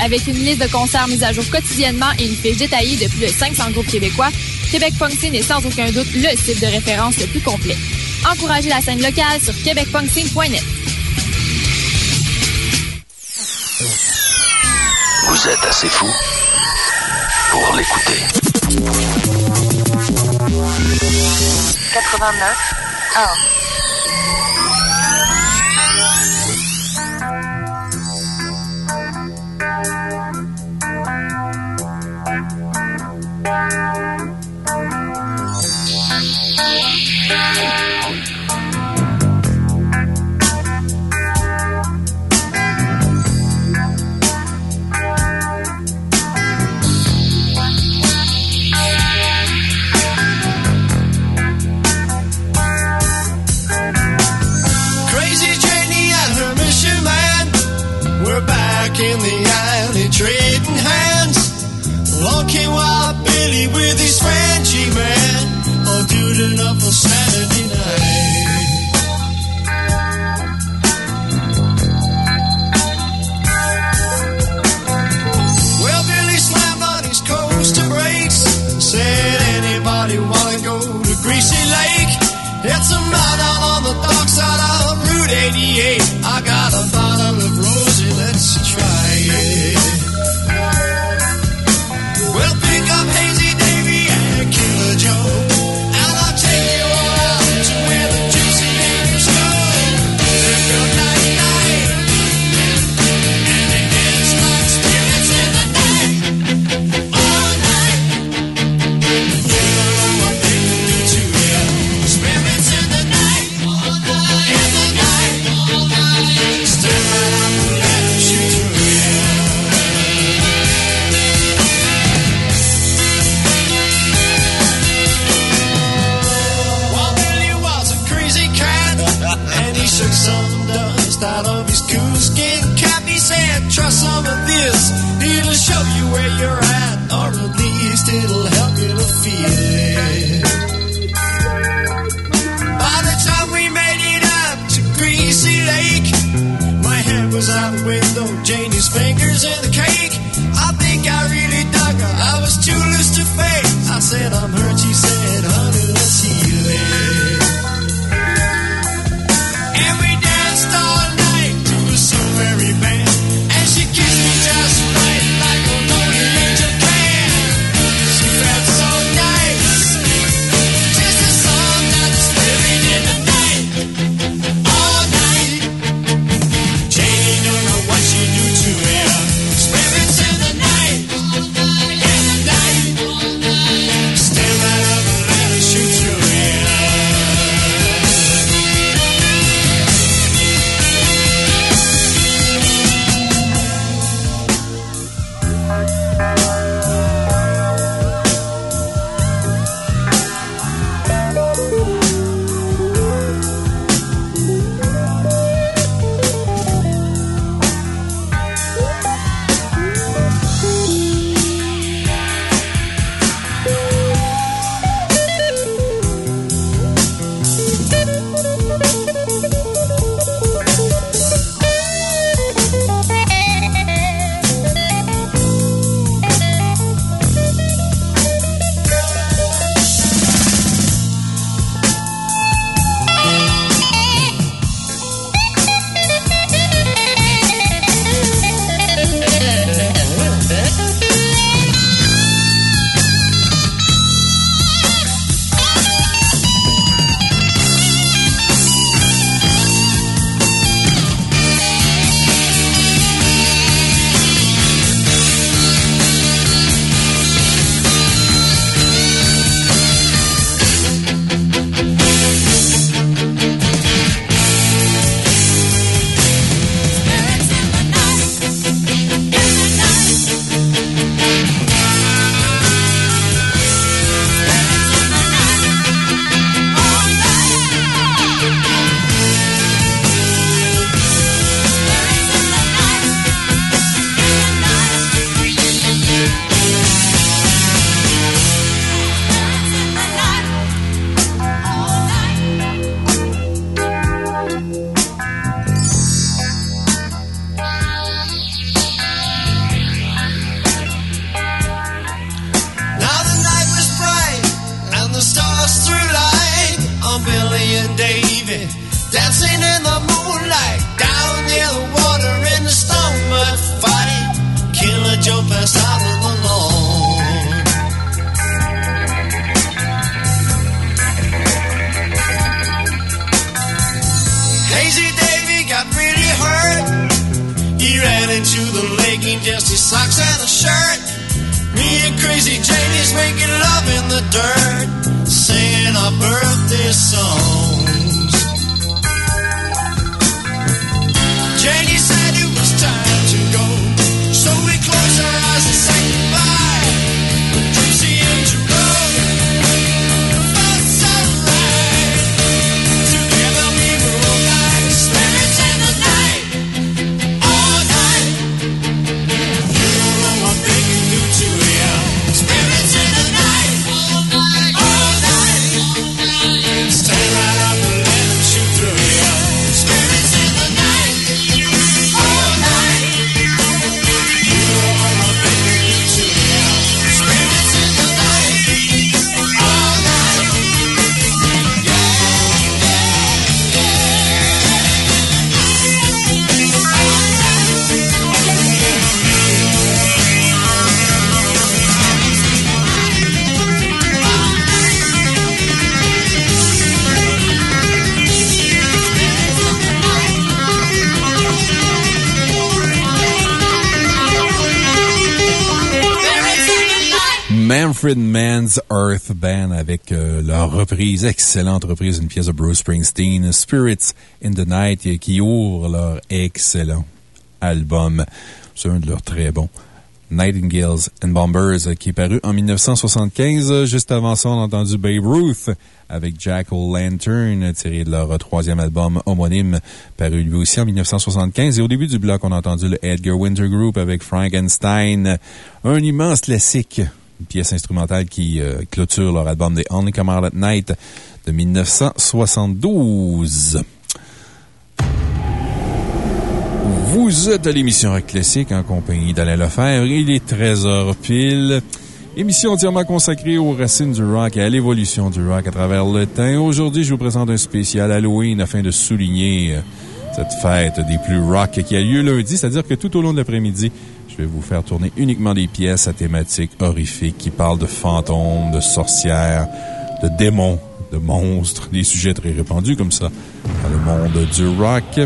Avec une liste de concerts mise à jour quotidiennement et une fiche détaillée de plus de 500 groupes québécois, Québec Punk Scene est sans aucun doute le site de référence le plus complet. Encouragez la scène locale sur québecpunkscene.net. Vous êtes assez fou pour l'écouter. 89 1. Reprise, excellente reprise d'une pièce de Bruce Springsteen, Spirits in the Night, qui ouvre leur excellent album. C'est un de leurs très bons. Nightingales and Bombers, qui est paru en 1975. Juste avant ça, on a entendu Babe Ruth avec Jack O'Lantern, tiré de leur troisième album homonyme, paru lui aussi en 1975. Et au début du bloc, on a entendu le Edgar Winter Group avec Frankenstein, un immense classique, une pièce instrumentale qui euh, clôture leur album The Only Come Out at Night de 1972. Vous êtes à l'émission Rock Classique en compagnie d'Alain Lefebvre. Il est 13h pile. Émission entièrement consacrée aux racines du rock et à l'évolution du rock à travers le temps. Aujourd'hui, je vous présente un spécial Halloween afin de souligner euh, cette fête des plus rock qui a lieu lundi, c'est-à-dire que tout au long de l'après-midi, je vais vous faire tourner uniquement des pièces à thématique horrifique qui parlent de fantômes, de sorcières, de démons, de monstres, des sujets très répandus comme ça dans le monde du rock.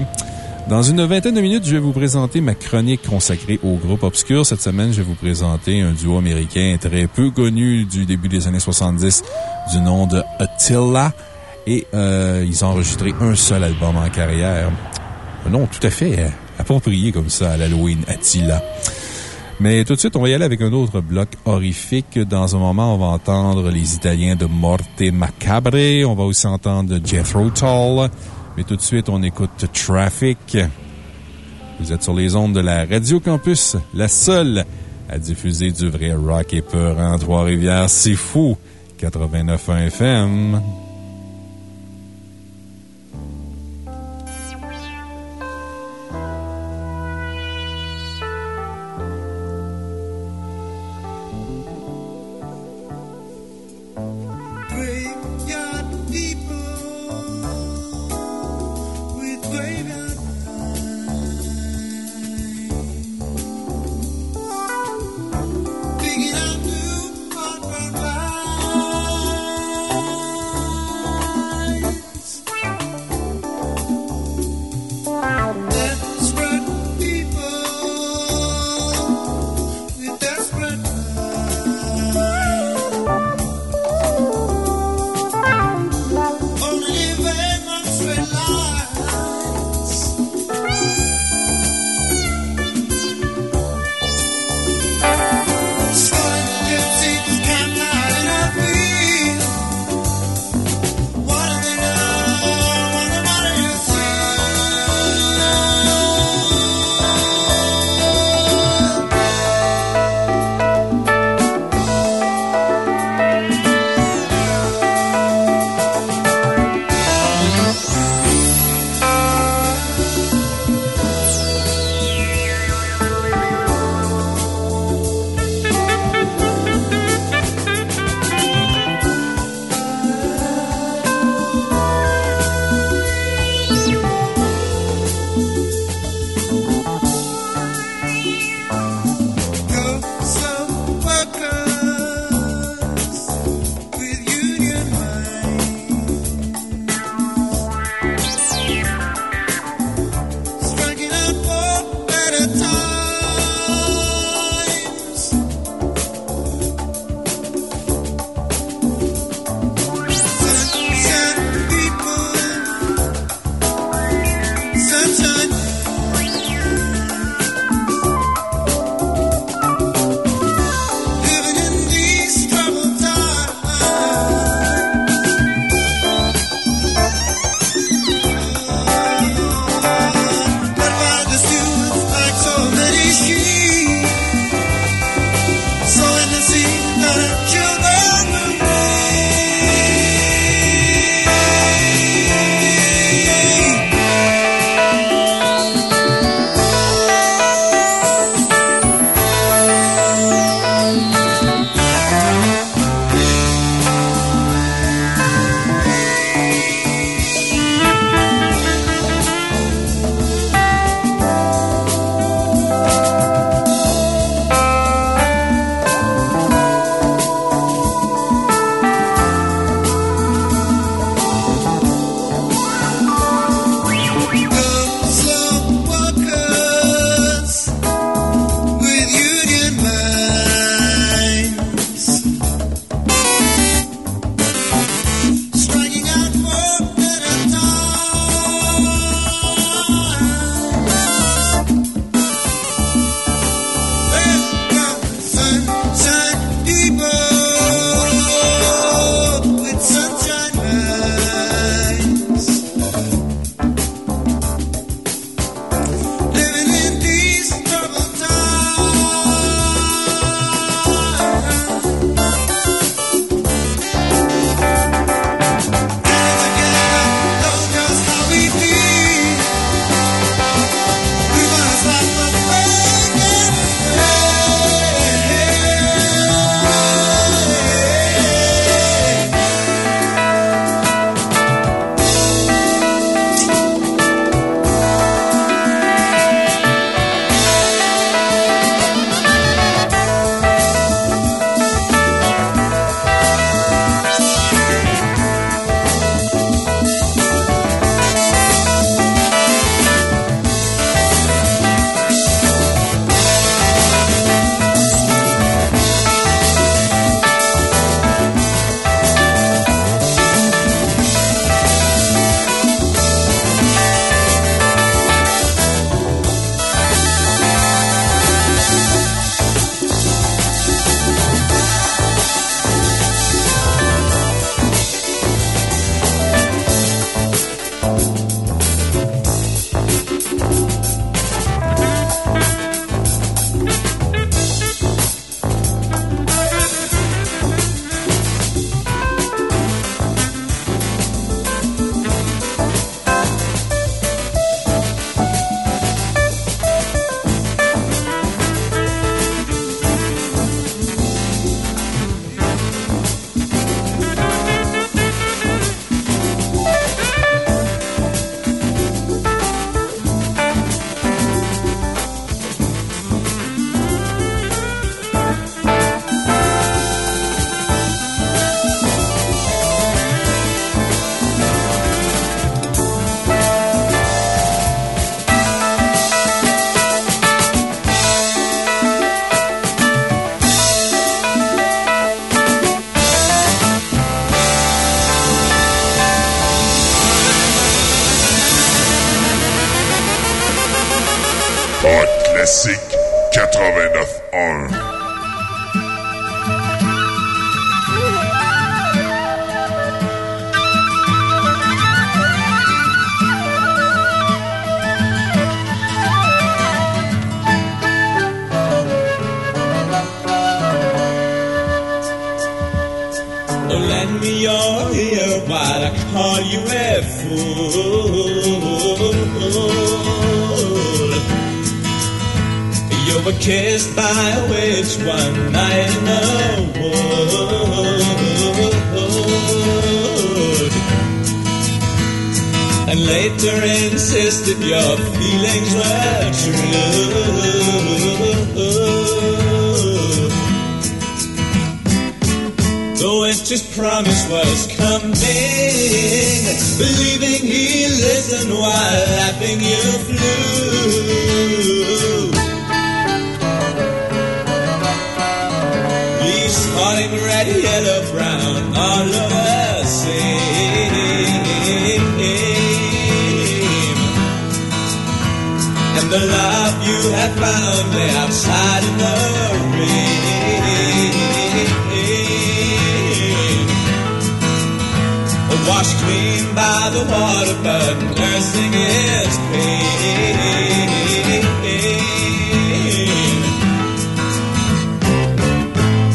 Dans une vingtaine de minutes, je vais vous présenter ma chronique consacrée au groupe Obscur. Cette semaine, je vais vous présenter un duo américain très peu connu du début des années 70 du nom de Attila. Et euh, ils ont enregistré un seul album en carrière. Un nom tout à fait approprié comme ça à l'Halloween, Attila. Mais tout de suite, on va y aller avec un autre bloc horrifique. Dans un moment, on va entendre les Italiens de Morte Macabre. On va aussi entendre Jethro Tull. Mais tout de suite, on écoute Traffic. Vous êtes sur les ondes de la Radio Campus, la seule à diffuser du vrai rock et peur en Trois-Rivières. C'est fou! 89.1 FM. Fool. You were kissed by a witch one night in the wood. And later insisted your feelings were true. The witch's promise was coming, believing he listened while laughing you flew. Leaves falling red, yellow, brown, all over same. And the love you had found lay outside in the rain. washed clean by the water, but nursing is pain.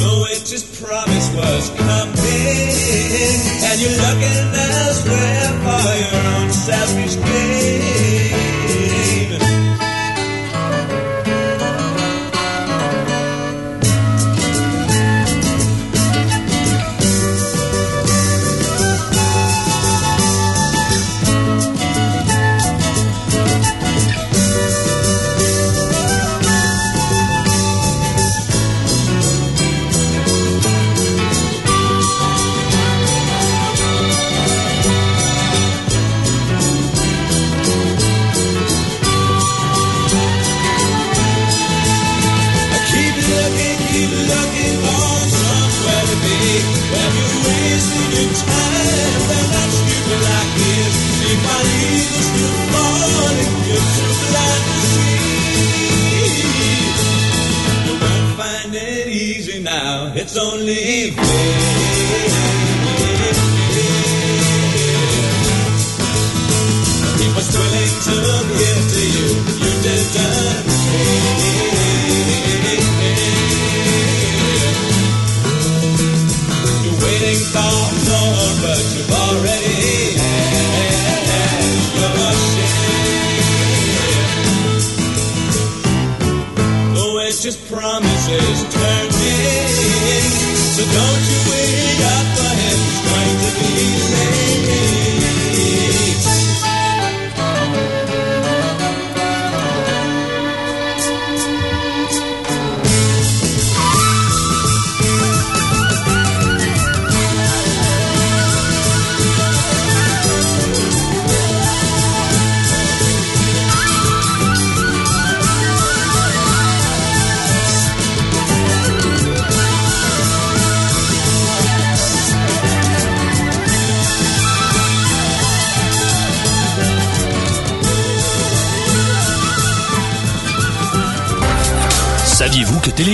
The witch's promise was coming, and you're looking elsewhere for your own selfish gain.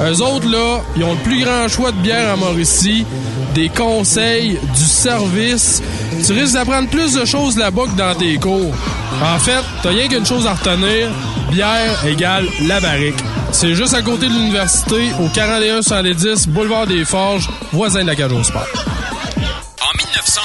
Eux autres, là, ils ont le plus grand choix de bière à Mauricie, des conseils, du service. Tu risques d'apprendre plus de choses là-bas que dans tes cours. En fait, t'as rien qu'une chose à retenir. Bière égale la barrique. C'est juste à côté de l'université, au 41 110 Boulevard des Forges, voisin de la Cage au Sport.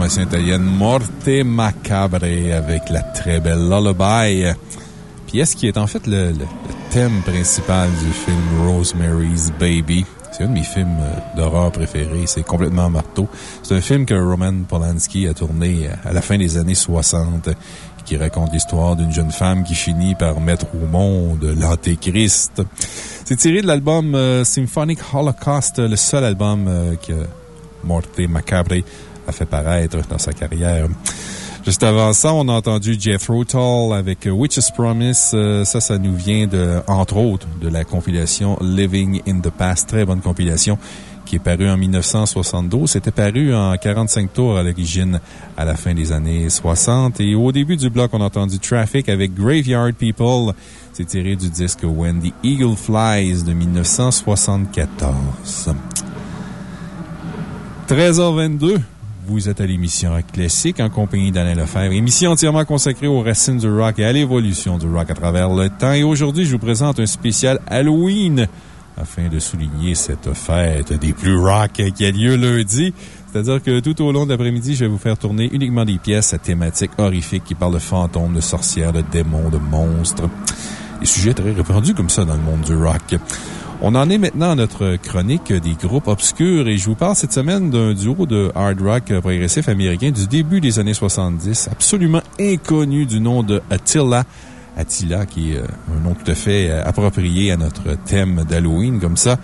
Formation italienne Morte Macabre avec la très belle Lullaby. Pièce qui est en fait le, thème principal du film Rosemary's Baby? C'est un de mes films euh, d'horreur préférés. C'est complètement marteau. C'est un film que Roman Polanski a tourné à la fin des années 60 qui raconte l'histoire d'une jeune femme qui finit par mettre au monde l'Antéchrist. C'est tiré de l'album euh, Symphonic Holocaust, le seul album euh, que Morte Macabre fait paraître dans sa carrière. Juste avant ça, on a entendu Jeff Rotal avec Witch's Promise. Euh, ça, ça nous vient de, entre autres, de la compilation Living in the Past. Très bonne compilation qui est parue en 1972. C'était paru en 45 tours à l'origine à la fin des années 60. Et au début du bloc, on a entendu Traffic avec Graveyard People. C'est tiré du disque When the Eagle Flies de 1974. 13h22. Vous êtes à l'émission Classique en compagnie d'Alain Lefebvre. Émission entièrement consacrée aux racines du rock et à l'évolution du rock à travers le temps. Et aujourd'hui, je vous présente un spécial Halloween afin de souligner cette fête des plus rock qui a lieu lundi. C'est-à-dire que tout au long de l'après-midi, je vais vous faire tourner uniquement des pièces à thématiques horrifiques qui parlent de fantômes, de sorcières, de démons, de monstres. Des sujets très répandus comme ça dans le monde du rock. On en est maintenant à notre chronique des groupes obscurs et je vous parle cette semaine d'un duo de hard rock progressif américain du début des années 70, absolument inconnu du nom de Attila. Attila, qui est euh, un nom tout à fait euh, approprié à notre thème d'Halloween, comme ça.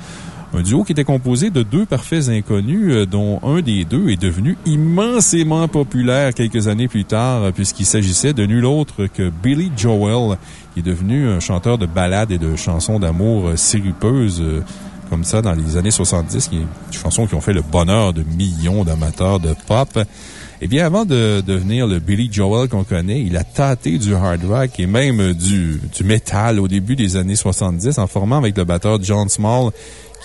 Un duo qui était composé de deux parfaits inconnus, euh, dont un des deux est devenu immensément populaire quelques années plus tard, euh, puisqu'il s'agissait de nul autre que Billy Joel, qui est devenu un chanteur de ballades et de chansons d'amour euh, sirupeuses, comme ça, dans les années 70, qui, des chansons qui ont fait le bonheur de millions d'amateurs de pop. Eh bien, avant de devenir le Billy Joel qu'on connaît, il a tâté du hard rock et même du, du metal au début des années 70 en formant avec le batteur John Small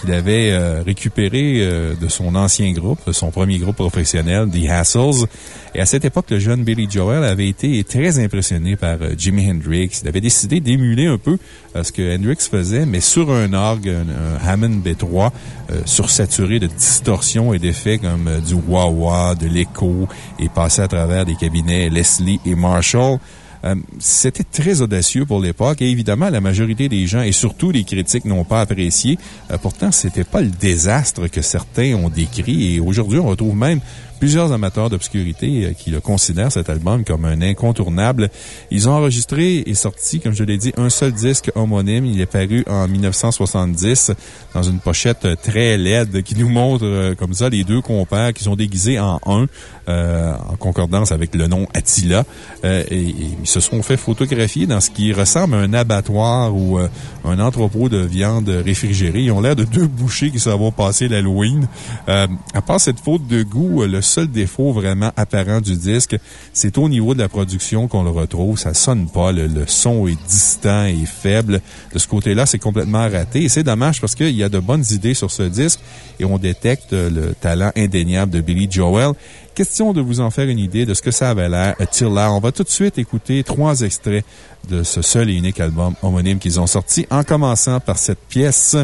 qu'il avait euh, récupéré euh, de son ancien groupe, son premier groupe professionnel, The Hassles. Et à cette époque, le jeune Billy Joel avait été très impressionné par euh, Jimi Hendrix. Il avait décidé d'émuler un peu ce que Hendrix faisait, mais sur un orgue, un, Hammond B3, euh, sursaturé de distorsions et d'effets comme du wah-wah, de l'écho, et passé à travers des cabinets Leslie et Marshall. Euh, C'était très audacieux pour l'époque et évidemment, la majorité des gens et surtout les critiques n'ont pas apprécié. Euh, pourtant, c'était pas le désastre que certains ont décrit et aujourd'hui, on retrouve même plusieurs amateurs d'obscurité euh, qui le considèrent cet album comme un incontournable. Ils ont enregistré et sorti, comme je l'ai dit, un seul disque homonyme. Il est paru en 1970 dans une pochette très laide qui nous montre euh, comme ça les deux compères qui sont déguisés en un, euh, en concordance avec le nom Attila. Euh, et, et ils se sont fait photographier dans ce qui ressemble à un abattoir ou euh, un entrepôt de viande réfrigérée. Ils ont l'air de deux bouchers qui s'en vont passer l'Halloween. Euh, à part cette faute de goût, euh, le seul défaut vraiment apparent du disque, c'est au niveau de la production qu'on le retrouve. Ça sonne pas. Le, son est distant et faible. De ce côté-là, c'est complètement raté. Et c'est dommage parce qu'il y a de bonnes idées sur ce disque et on détecte le talent indéniable de Billy Joel. Question de vous en faire une idée de ce que ça avait l'air, Attila. On va tout de suite écouter trois extraits de ce seul et unique album homonyme qu'ils ont sorti, en commençant par cette pièce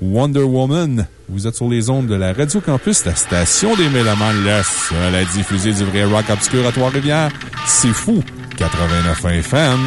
Wonder Woman. Vous êtes sur les ondes de la Radio Campus, la station des Mélomanes, la seule à diffuser du vrai rock obscur à Trois-Rivières. C'est fou! 89 FM.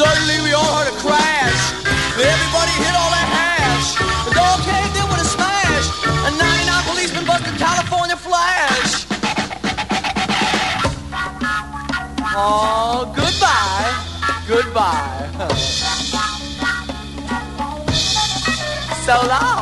Suddenly we all heard a crash. Everybody hit all that hash. The dog caved in with a smash. And 99 policemen busted California Flash. Oh, goodbye. Goodbye. so long.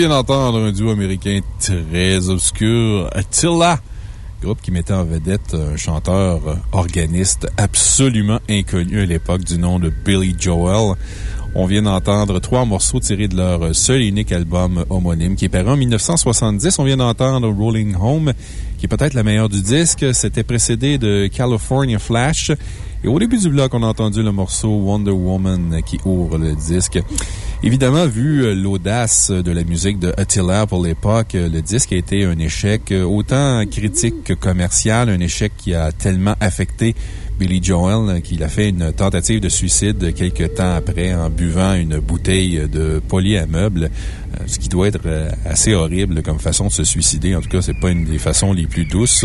Vient d'entendre un duo américain très obscur, Attila, groupe qui mettait en vedette un chanteur organiste absolument inconnu à l'époque du nom de Billy Joel. On vient d'entendre trois morceaux tirés de leur seul et unique album homonyme qui est paru en 1970. On vient d'entendre Rolling Home, qui est peut-être la meilleure du disque. C'était précédé de California Flash. Et au début du bloc, on a entendu le morceau Wonder Woman qui ouvre le disque. Évidemment, vu euh, l'audace de la musique de Attila pour l'époque, euh, le disque a été un échec euh, autant critique que commercial, un échec qui a tellement affecté Billy Joel qu'il a fait une tentative de suicide quelques temps après en buvant une bouteille de poly à meubles, ce qui doit être assez horrible comme façon de se suicider. En tout cas, c'est pas une des façons les plus douces.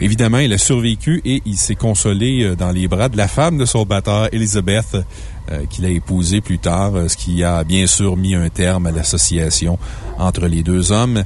Évidemment, il a survécu et il s'est consolé dans les bras de la femme de son batteur, Elizabeth, qu'il a épousé plus tard, euh, ce qui a bien sûr mis un terme à l'association entre les deux hommes.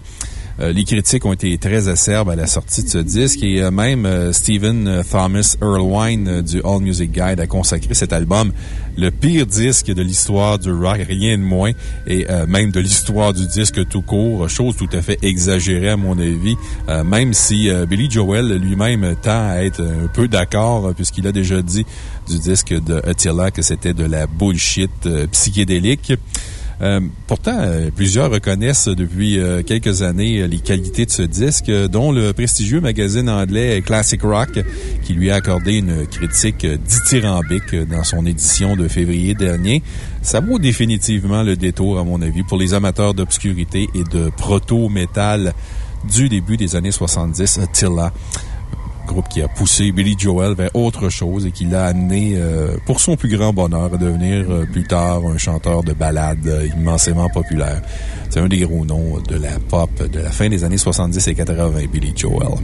Euh, les critiques ont été très acerbes à la sortie de ce disque et euh, même euh, Stephen euh, Thomas Erlewine euh, du All Music Guide a consacré cet album le pire disque de l'histoire du rock, rien de moins, et euh, même de l'histoire du disque tout court, chose tout à fait exagérée à mon avis, euh, même si euh, Billy Joel lui-même tend à être un peu d'accord, euh, puisqu'il a déjà dit du disque de Attila que c'était de la bullshit euh, psychédélique. Euh, pourtant, euh, plusieurs reconnaissent depuis quelques années les qualités de ce disque, dont le prestigieux magazine anglais Classic Rock, qui lui a accordé une critique dithyrambique dans son édition de février dernier. Ça vaut définitivement le détour, à mon avis, pour les amateurs d'obscurité et de proto-métal du début des années 70, Attila groupe qui a poussé Billy Joel vers autre chose et qui l'a amené, euh, pour son plus grand bonheur, à devenir euh, plus tard un chanteur de ballades euh, immensément populaire. C'est un des gros noms de la pop de la fin des années 70 et 80, Billy Joel.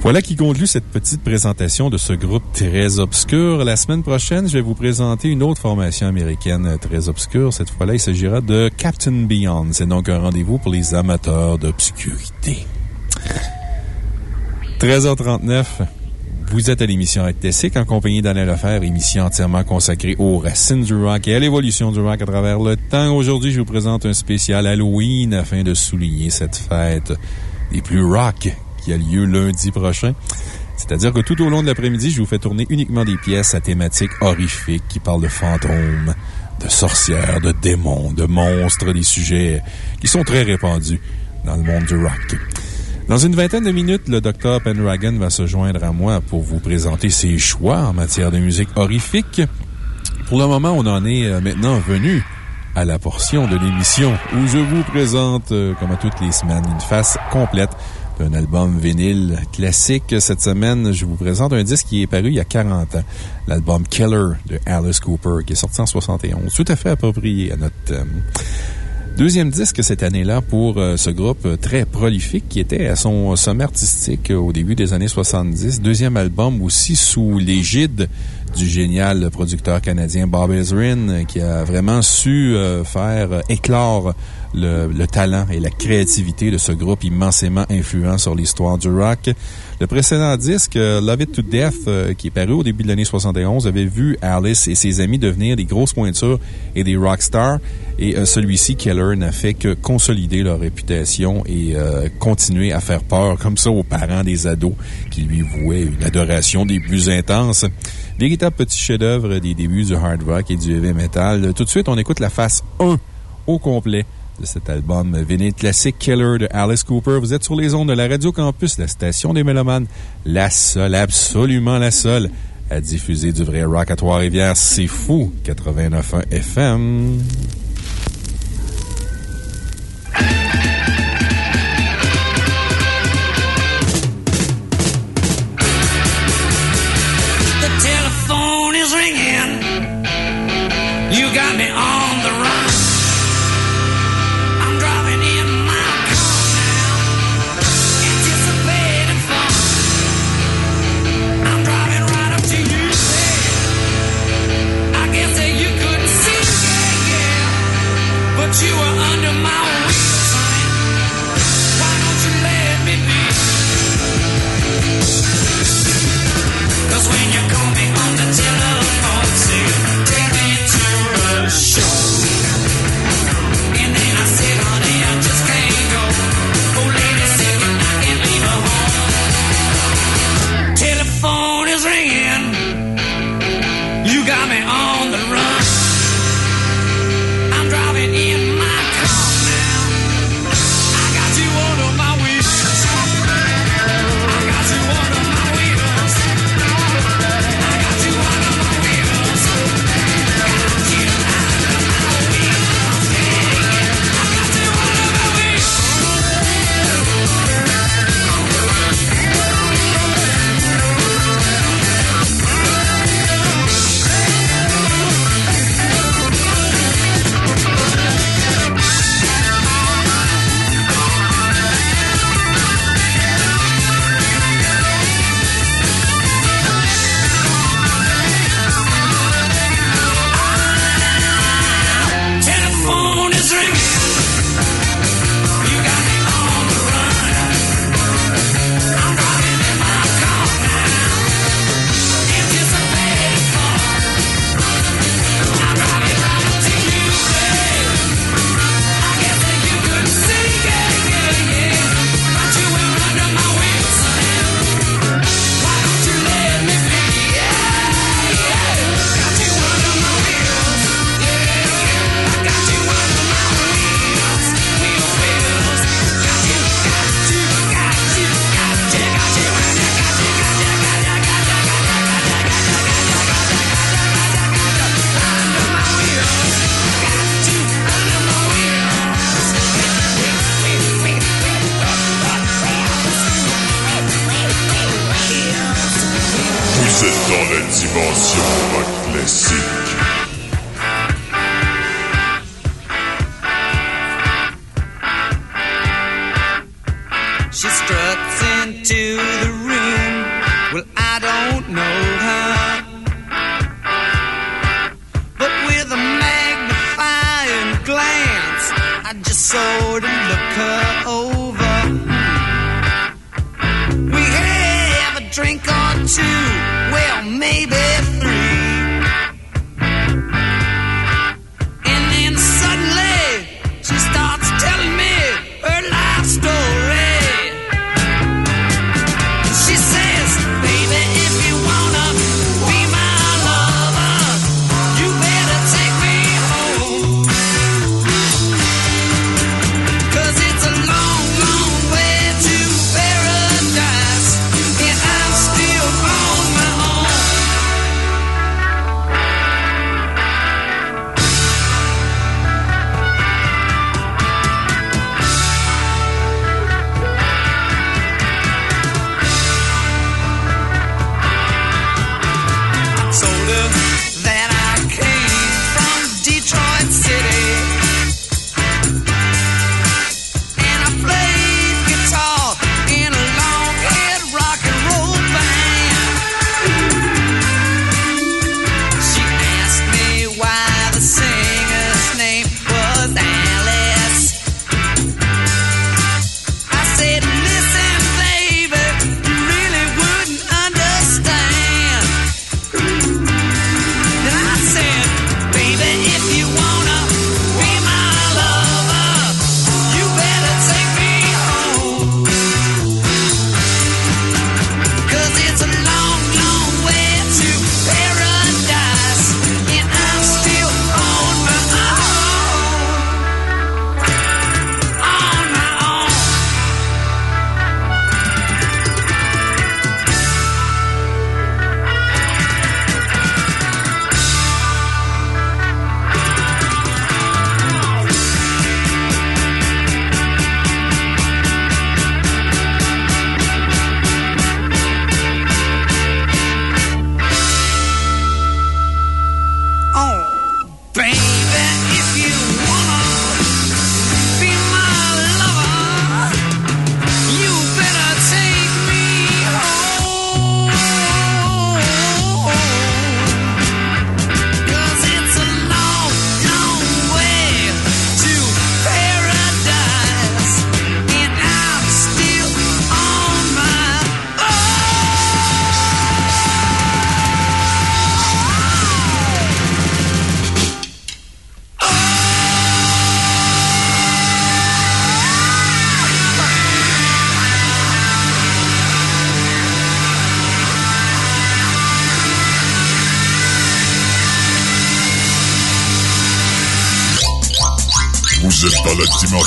Voilà qui conclut cette petite présentation de ce groupe très obscur. La semaine prochaine, je vais vous présenter une autre formation américaine très obscure. Cette fois-là, il s'agira de Captain Beyond. C'est donc un rendez-vous pour les amateurs d'obscurité. 13h39. Vous êtes à l'émission Classique en compagnie d'Alain Lefebvre, émission entièrement consacrée aux racines du rock et à l'évolution du rock à travers le temps. Aujourd'hui, je vous présente un spécial Halloween afin de souligner cette fête des plus rock qui a lieu lundi prochain. C'est-à-dire que tout au long de l'après-midi, je vous fais tourner uniquement des pièces à thématique horrifique qui parlent de fantômes, de sorcières, de démons, de monstres, des sujets qui sont très répandus dans le monde du rock. Dans une vingtaine de minutes, le Dr. Pendragon va se joindre à moi pour vous présenter ses choix en matière de musique horrifique. Pour le moment, on en est euh, maintenant venu à la portion de l'émission où je vous présente, euh, comme à toutes les semaines, une face complète d'un album vinyle classique. Cette semaine, je vous présente un disque qui est paru il y a 40 ans. L'album Killer de Alice Cooper, qui est sorti en 71. Tout à fait approprié à notre thème. Deuxième disque cette année-là pour euh, ce groupe très prolifique qui était à son sommet artistique au début des années 70. Deuxième album aussi sous l'égide du génial producteur canadien Bob Ezrin qui a vraiment su euh, faire éclore le, le talent et la créativité de ce groupe immensément influent sur l'histoire du rock. Le précédent disque, euh, Love It to Death, euh, qui est paru au début de l'année 71, avait vu Alice et ses amis devenir des grosses pointures et des rockstars. Et euh, celui-ci, Keller, n'a fait que consolider leur réputation et continuer à faire peur comme ça aux parents des ados qui lui vouaient une adoration des plus intenses. Véritable petit chef-d'œuvre des débuts du hard rock et du heavy metal. Tout de suite, on écoute la face 1 au complet de cet album vinyle classique Killer de Alice Cooper. Vous êtes sur les ondes de la Radio Campus, la station des Mélomanes, la seule, absolument la seule à diffuser du vrai rock à Trois-Rivières. C'est fou! 89.1 FM.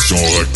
Dans la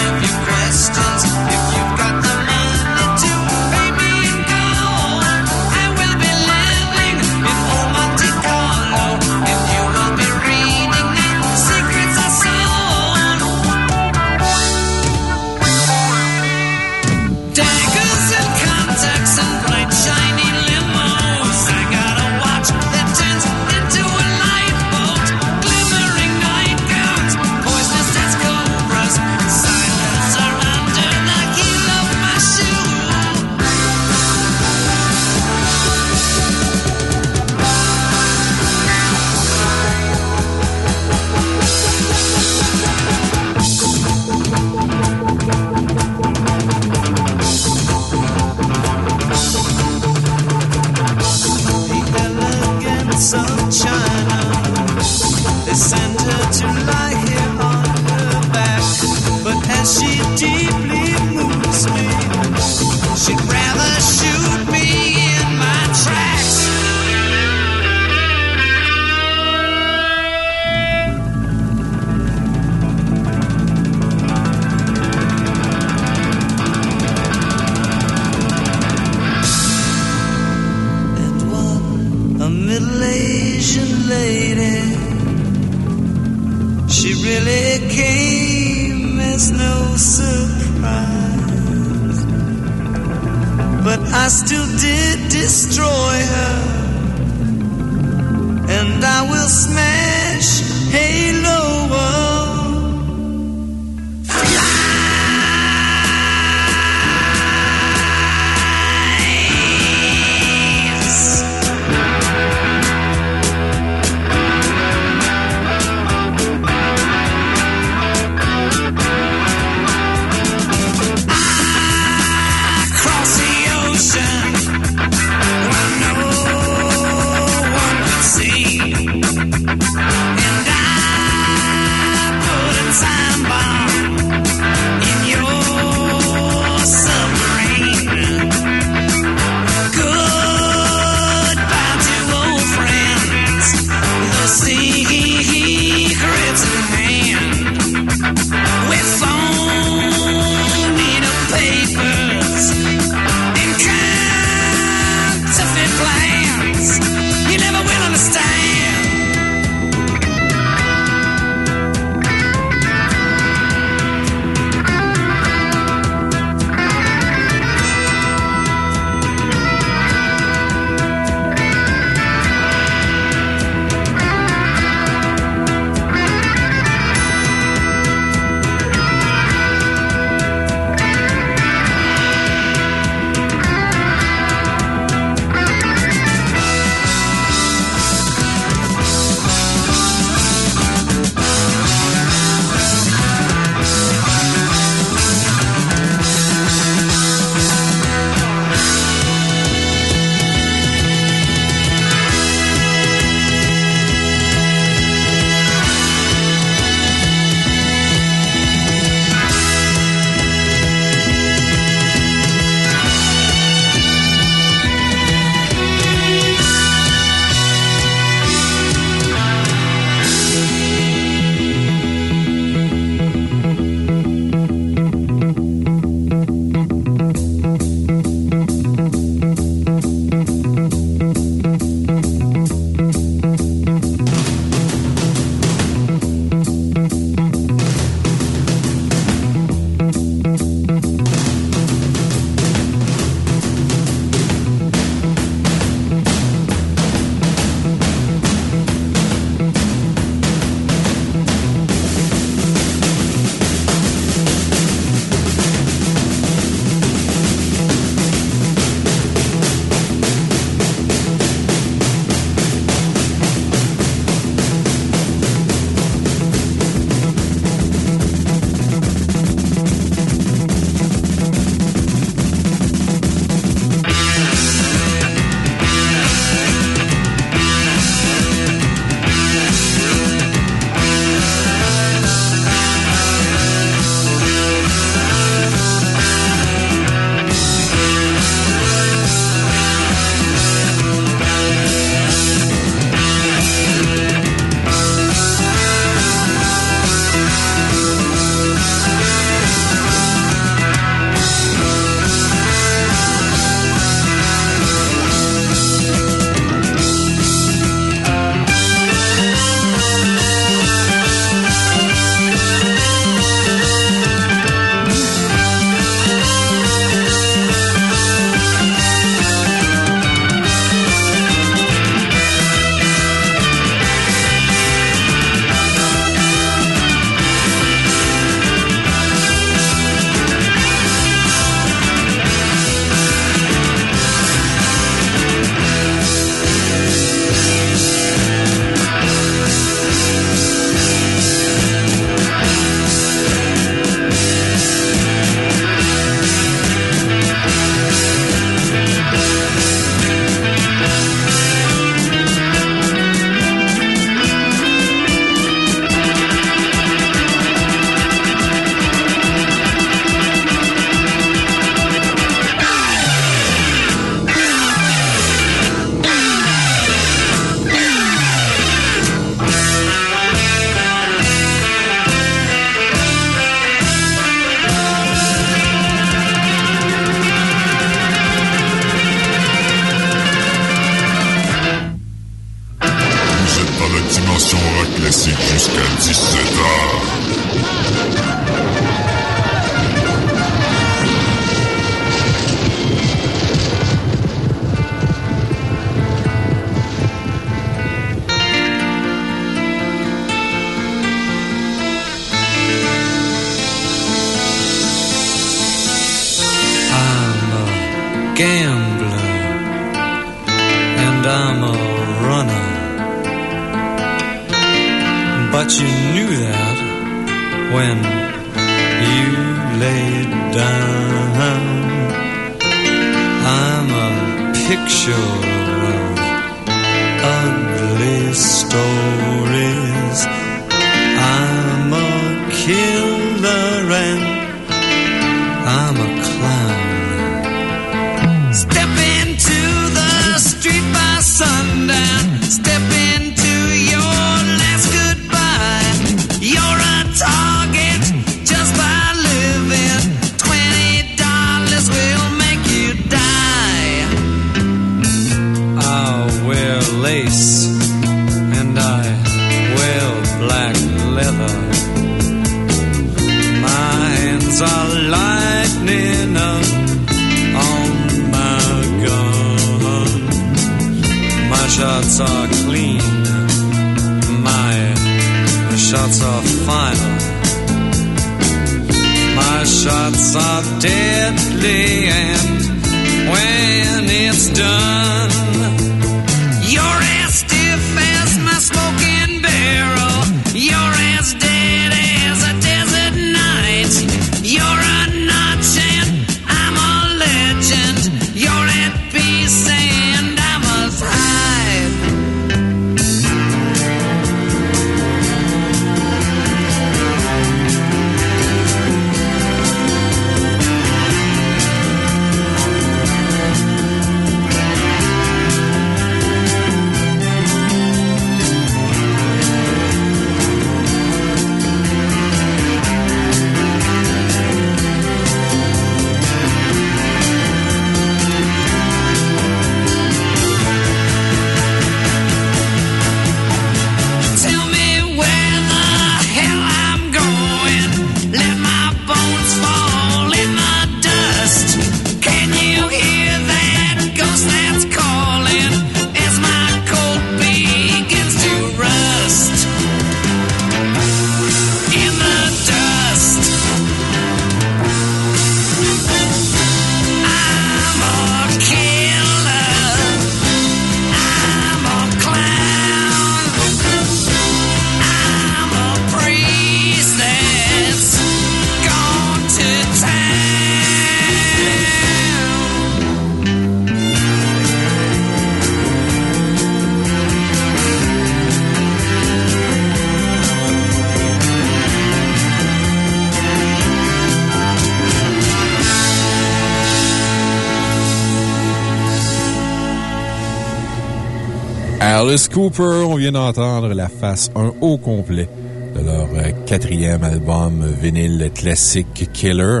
Cooper, on vient d'entendre la face 1 au complet de leur euh, quatrième album vinyle classique Killer.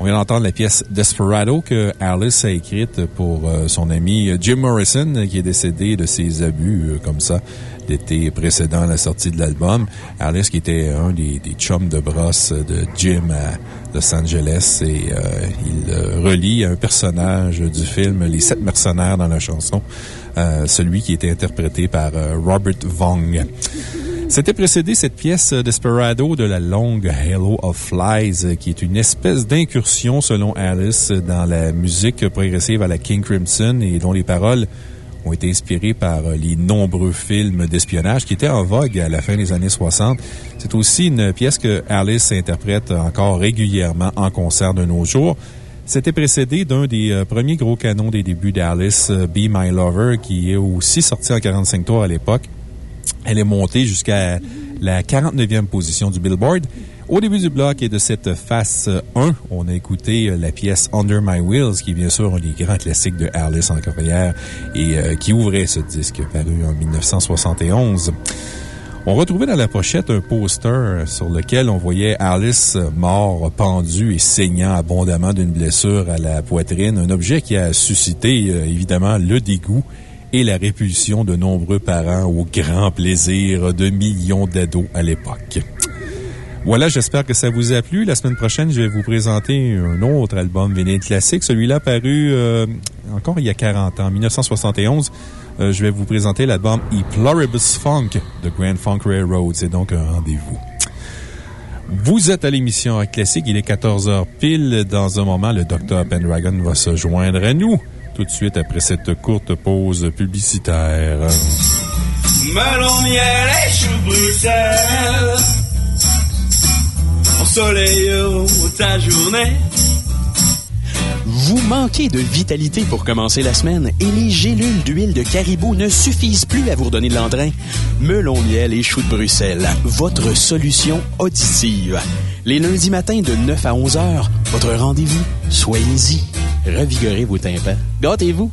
On vient d'entendre la pièce Desperado que Alice a écrite pour euh, son ami Jim Morrison, qui est décédé de ses abus euh, comme ça l'été précédent à la sortie de l'album. Alice, qui était un des, chums de brosse de Jim à Los Angeles, et il relie un personnage du film Les Sept Mercenaires dans la chanson, celui qui était interprété par euh, Robert Vong. C'était précédé cette pièce euh, Desperado de la longue Halo of Flies, euh, qui est une espèce d'incursion, selon Alice, dans la musique progressive à la King Crimson et dont les paroles ont été inspirées par euh, les nombreux films d'espionnage qui étaient en vogue à la fin des années 60. C'est aussi une pièce que Alice interprète encore régulièrement en concert de nos jours. C'était précédé d'un des euh, premiers gros canons des débuts d'Alice, euh, Be My Lover, qui est aussi sorti en 45 tours à l'époque. Elle est montée jusqu'à la 49e position du Billboard. Au début du bloc et de cette face 1, on a écouté la pièce Under My Wheels, qui est bien sûr un des grands classiques de Alice en carrière et euh, qui ouvrait ce disque paru en 1971. On retrouvait dans la pochette un poster sur lequel on voyait Alice mort, pendu et saignant abondamment d'une blessure à la poitrine, un objet qui a suscité euh, évidemment le dégoût et la répulsion de nombreux parents au grand plaisir de millions d'ados à l'époque. Voilà, j'espère que ça vous a plu. La semaine prochaine, je vais vous présenter un autre album vinyle classique. Celui-là paru euh, encore il y a 40 ans, en 1971. Euh, je vais vous présenter l'album E Funk de Grand Funk Railroad. C'est donc un rendez-vous. Vous êtes à l'émission Classique. Il est 14h pile. Dans un moment, le Dr. Pendragon va se joindre à nous. tout de suite après cette courte pause publicitaire. Melon, miel et chou Bruxelles. Ensoleille ta journée. Vous manquez de vitalité pour commencer la semaine et les gélules d'huile de caribou ne suffisent plus à vous redonner de l'entrain? Melon miel et chou de Bruxelles, votre solution auditive. Les lundis matins de 9 à 11 heures, votre rendez-vous, soyez-y. Revigorez vos tympans. Gâtez-vous.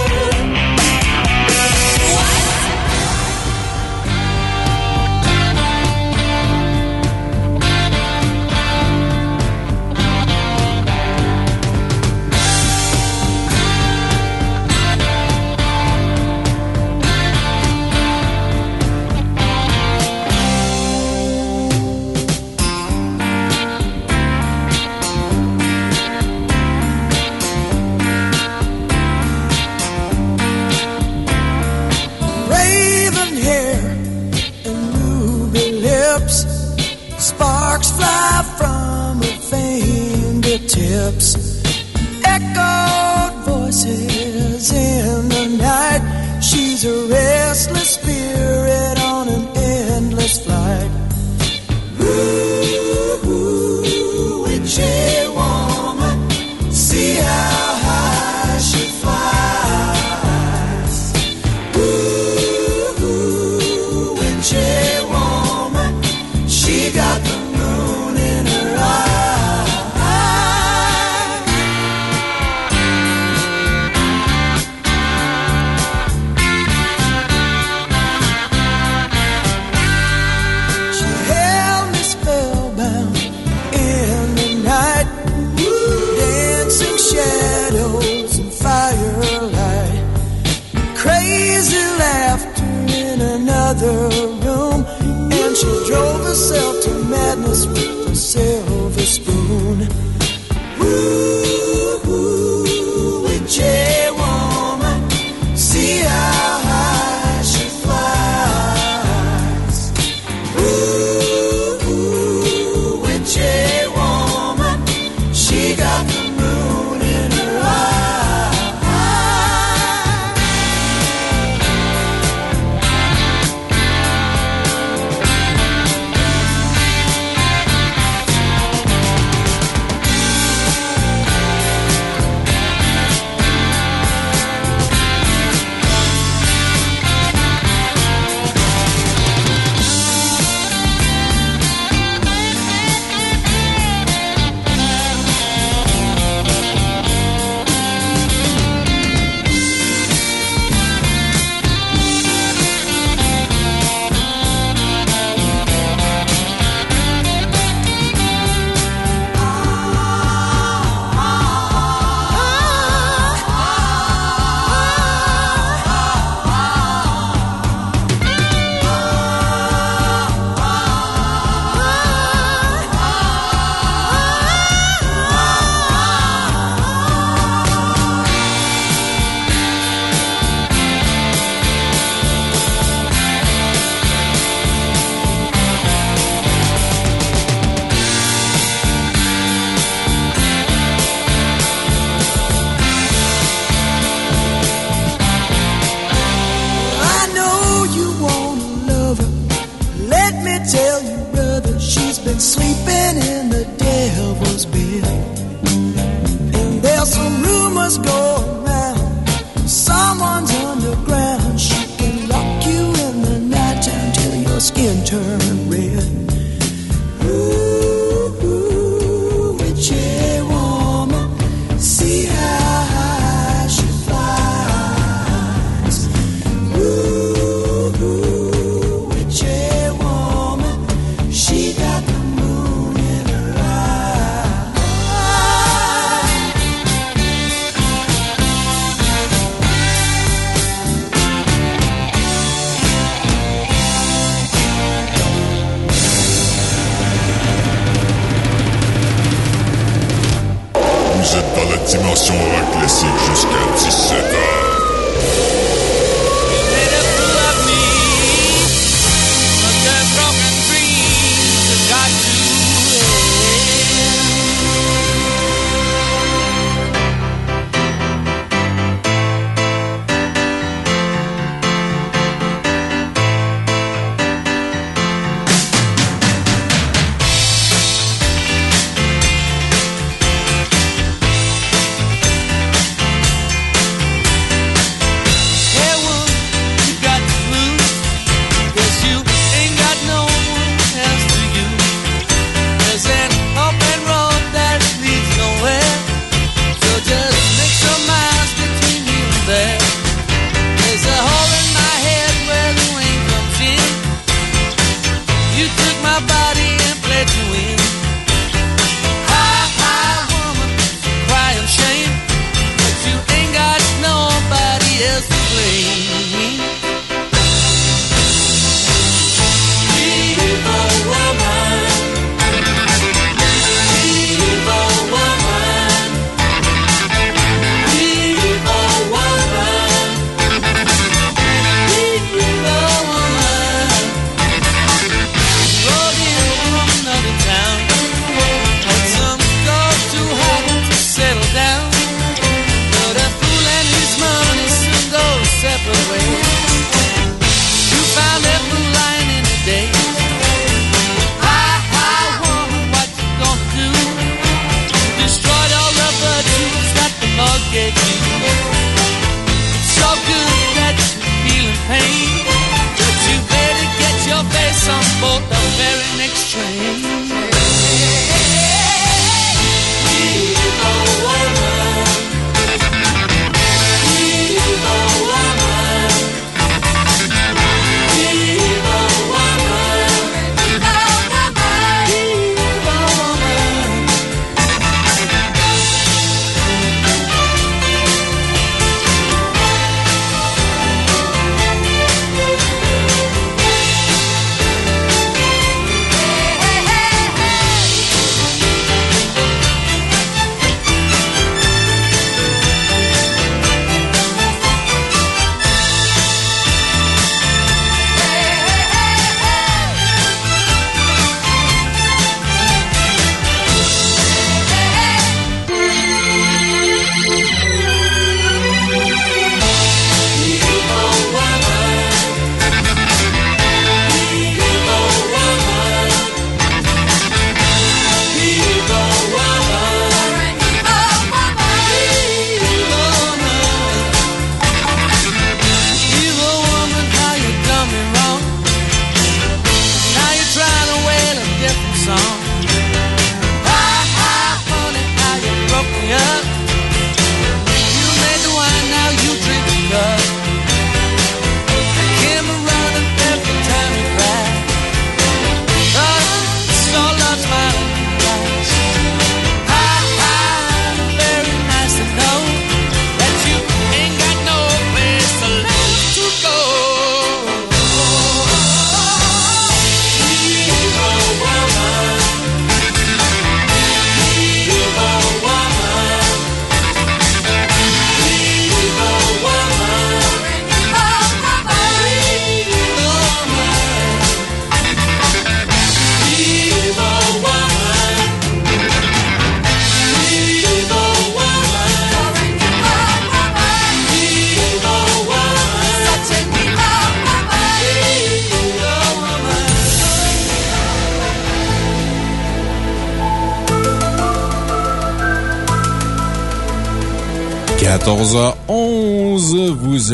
fingertips. Echoed voices in the night. She's a restless spirit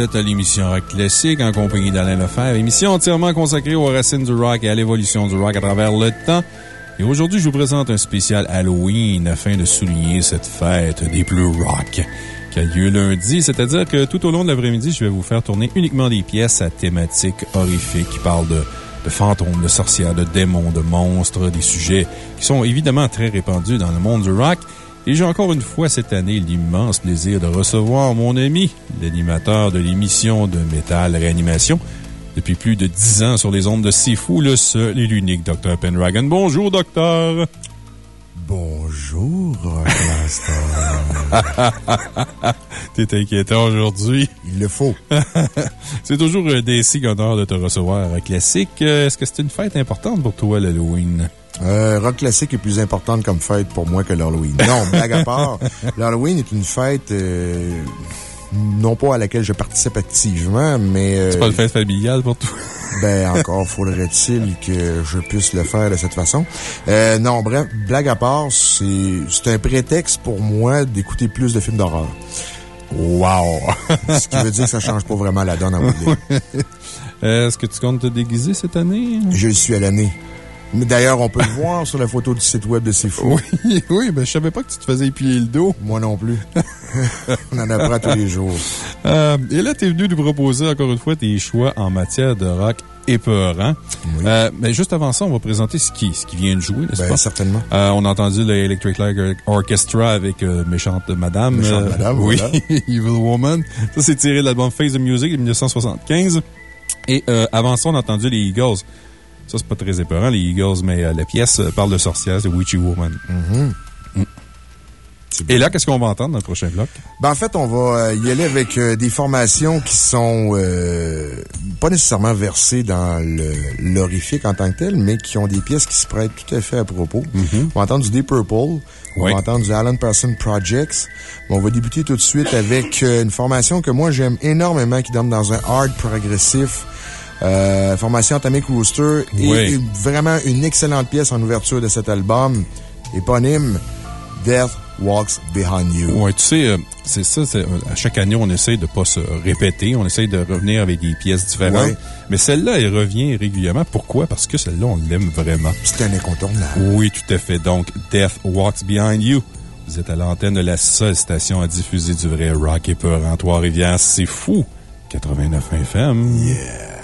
êtes à l'émission Rock Classique en compagnie d'Alain Lefebvre, émission entièrement consacrée aux racines du rock et à l'évolution du rock à travers le temps. Et aujourd'hui, je vous présente un spécial Halloween afin de souligner cette fête des plus rock qui a lieu lundi. C'est-à-dire que tout au long de l'après-midi, je vais vous faire tourner uniquement des pièces à thématique horrifique qui parlent de, de fantômes, de sorcières, de démons, de monstres, des sujets qui sont évidemment très répandus dans le monde du rock. Et j'ai encore une fois cette année l'immense plaisir de recevoir mon ami, l'animateur de l'émission de Métal Réanimation, depuis plus de dix ans sur les ondes de Fou, le seul et l'unique Dr. Pendragon. Bonjour, docteur! Bonjour, Rockmaster. T'es inquiétant aujourd'hui. Il le faut. c'est toujours un décis honneur de te recevoir à Classique. Euh, Est-ce que c'est une fête importante pour toi, l'Halloween? Euh, rock classique est plus importante comme fête pour moi que l'Halloween. Non, blague à part, l'Halloween est une fête, euh, non pas à laquelle je participe activement, mais... euh, C'est pas une fête familiale pour toi? Ben, encore faudrait-il que je puisse le faire de cette façon. Euh, non, bref, blague à part, c'est c'est un prétexte pour moi d'écouter plus de films d'horreur. Wow! Ce qui veut dire que ça change pas vraiment la donne ligne. Euh, Est-ce que tu comptes te déguiser cette année? Je le suis à l'année. Mais D'ailleurs, on peut le voir sur la photo du site web de C'est Fou. Oui, oui, ben, je savais pas que tu te faisais épiler le dos. Moi non plus. on en apprend tous les jours. Euh, et là, tu es venu nous proposer encore une fois tes choix en matière de rock épeurant. Euh, mais juste avant ça, on va présenter ce qui, ce qui vient de jouer, n'est-ce Ben, pas? certainement. Euh, on a entendu le Electric Light Orchestra avec euh, Méchante Madame. Méchante Madame, Oui, voilà. Evil Woman. Ça, c'est tiré de l'album Face the Music de 1975. Et avant ça, on a entendu les Eagles. Ça, c'est pas très épeurant, les Eagles, mais la pièce parle de sorcière, c'est Witchy Woman. Mhm. Mm. Et là, qu'est-ce qu'on va entendre dans le prochain bloc? Ben, en fait, on va euh, y aller avec euh, des formations qui sont euh, pas nécessairement versées dans l'horrifique en tant que tel, mais qui ont des pièces qui se prêtent tout à fait à propos. On va entendre du Deep Purple. On Oui. va entendre du Alan Parsons Projects. On va débuter tout de suite avec euh, une formation que moi j'aime énormément, qui donne dans un hard progressif. Euh, formation Atomic Rooster. Et Oui. vraiment une excellente pièce en ouverture de cet album. Éponyme Death Walks Behind You. Ouais, tu sais, euh, c'est ça, euh, à chaque année, on essaye de pas se répéter, on essaye de revenir avec des pièces différentes. Ouais. Mais celle-là, elle revient régulièrement. Pourquoi? Parce que celle-là, on l'aime vraiment. C'est un incontournable. Oui, tout à fait. Donc, Death Walks Behind You. Vous êtes à l'antenne de la seule station à diffuser du vrai rock et peur en Trois-Rivières. C'est fou. 89 FM. Yeah.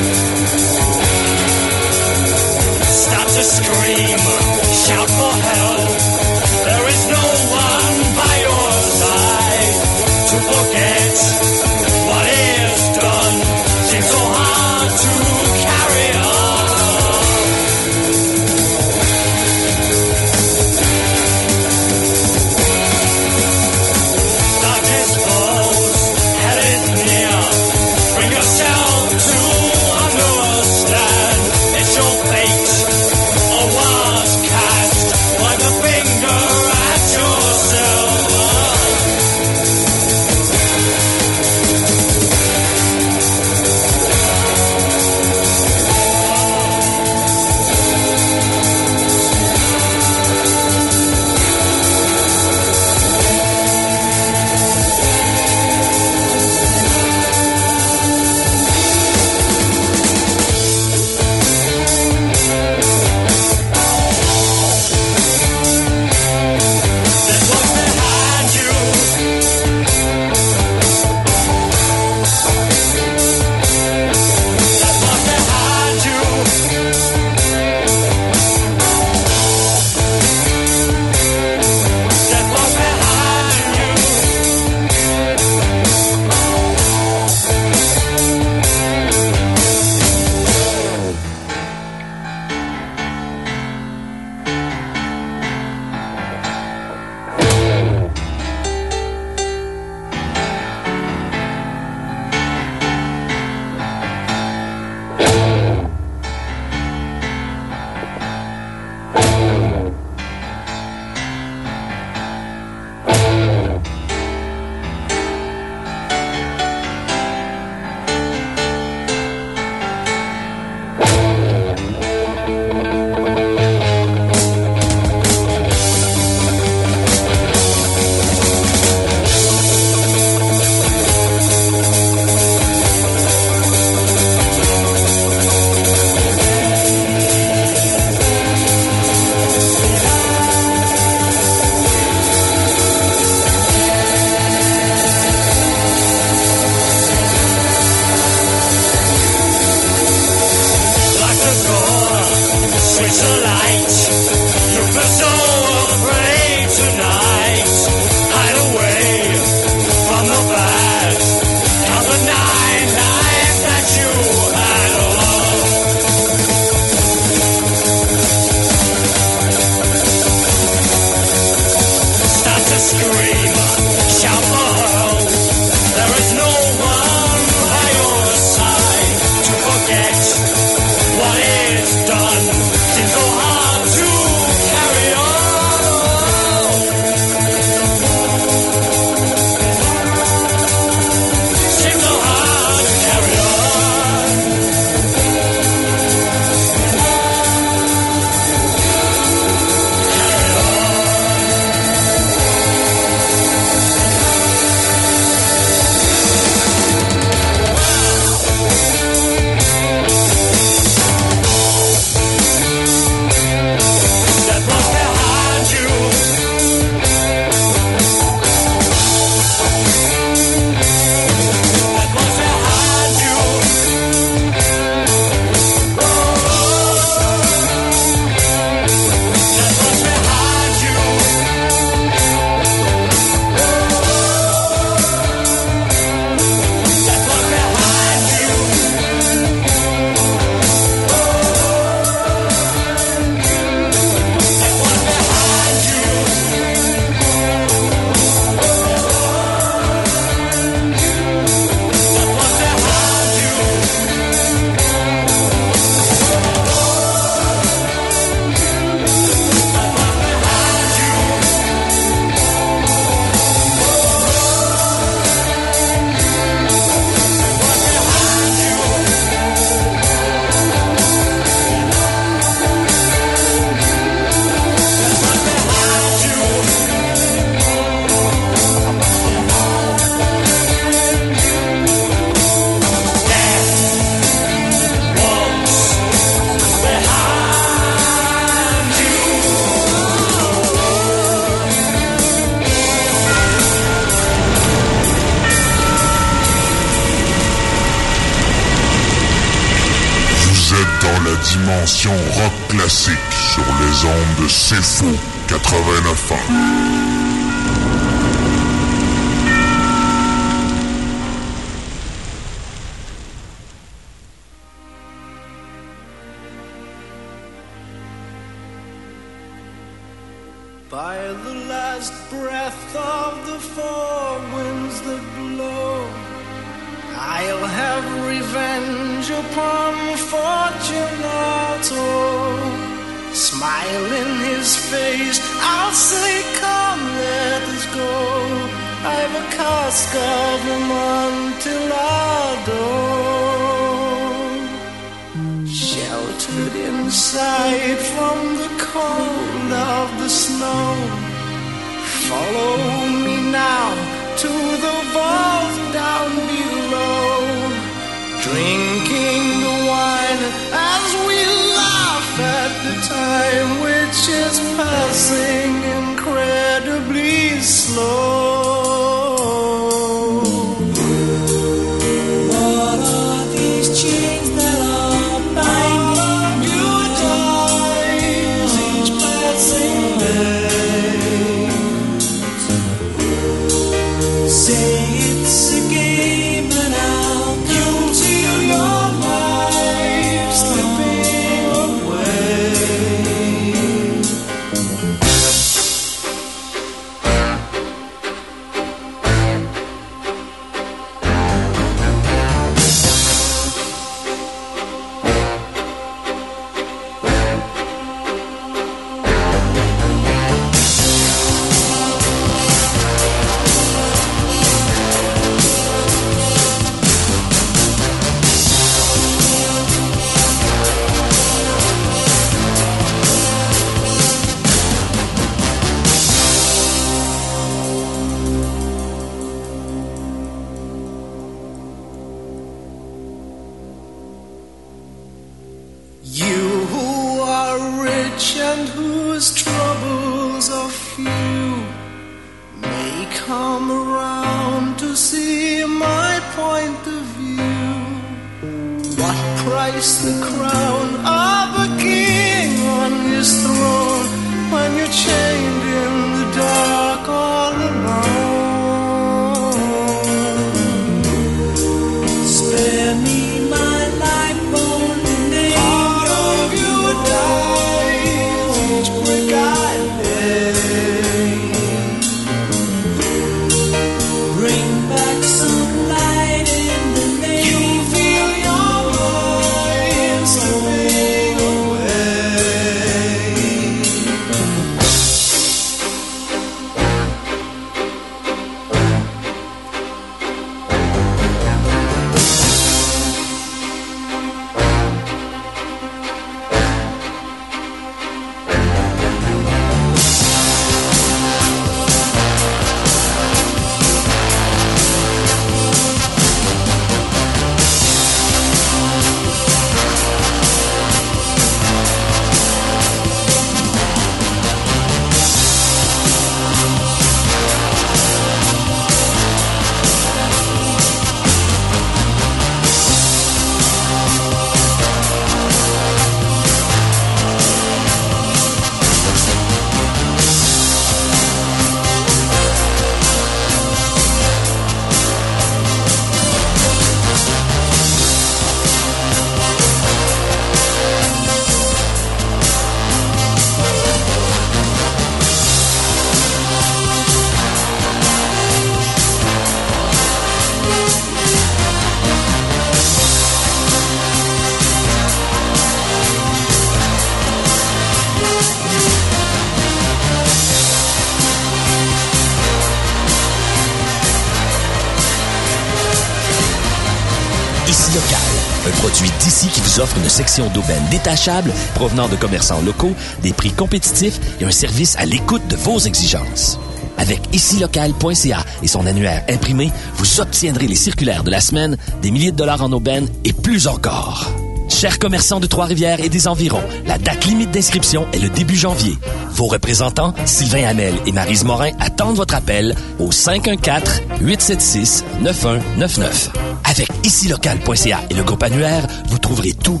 d'aubaines détachables provenant de commerçants locaux, des prix compétitifs et un service à l'écoute de vos exigences. Avec icilocal.ca et son annuaire imprimé, vous obtiendrez les circulaires de la semaine, des milliers de dollars en aubaines et plus encore. Chers commerçants de Trois-Rivières et des environs, la date limite d'inscription est le début janvier. Vos représentants, Sylvain Hamel et Marise Morin, attendent votre appel au 514-876-9199. Avec icilocal.ca et le groupe annuaire, vous trouverez tout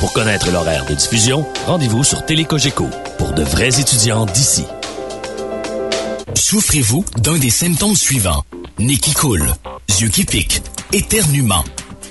Pour connaître l'horaire de diffusion, rendez-vous sur Télécogeco pour de vrais étudiants d'ici. Souffrez-vous d'un des symptômes suivants? Nez qui coule, yeux qui piquent, éternuement.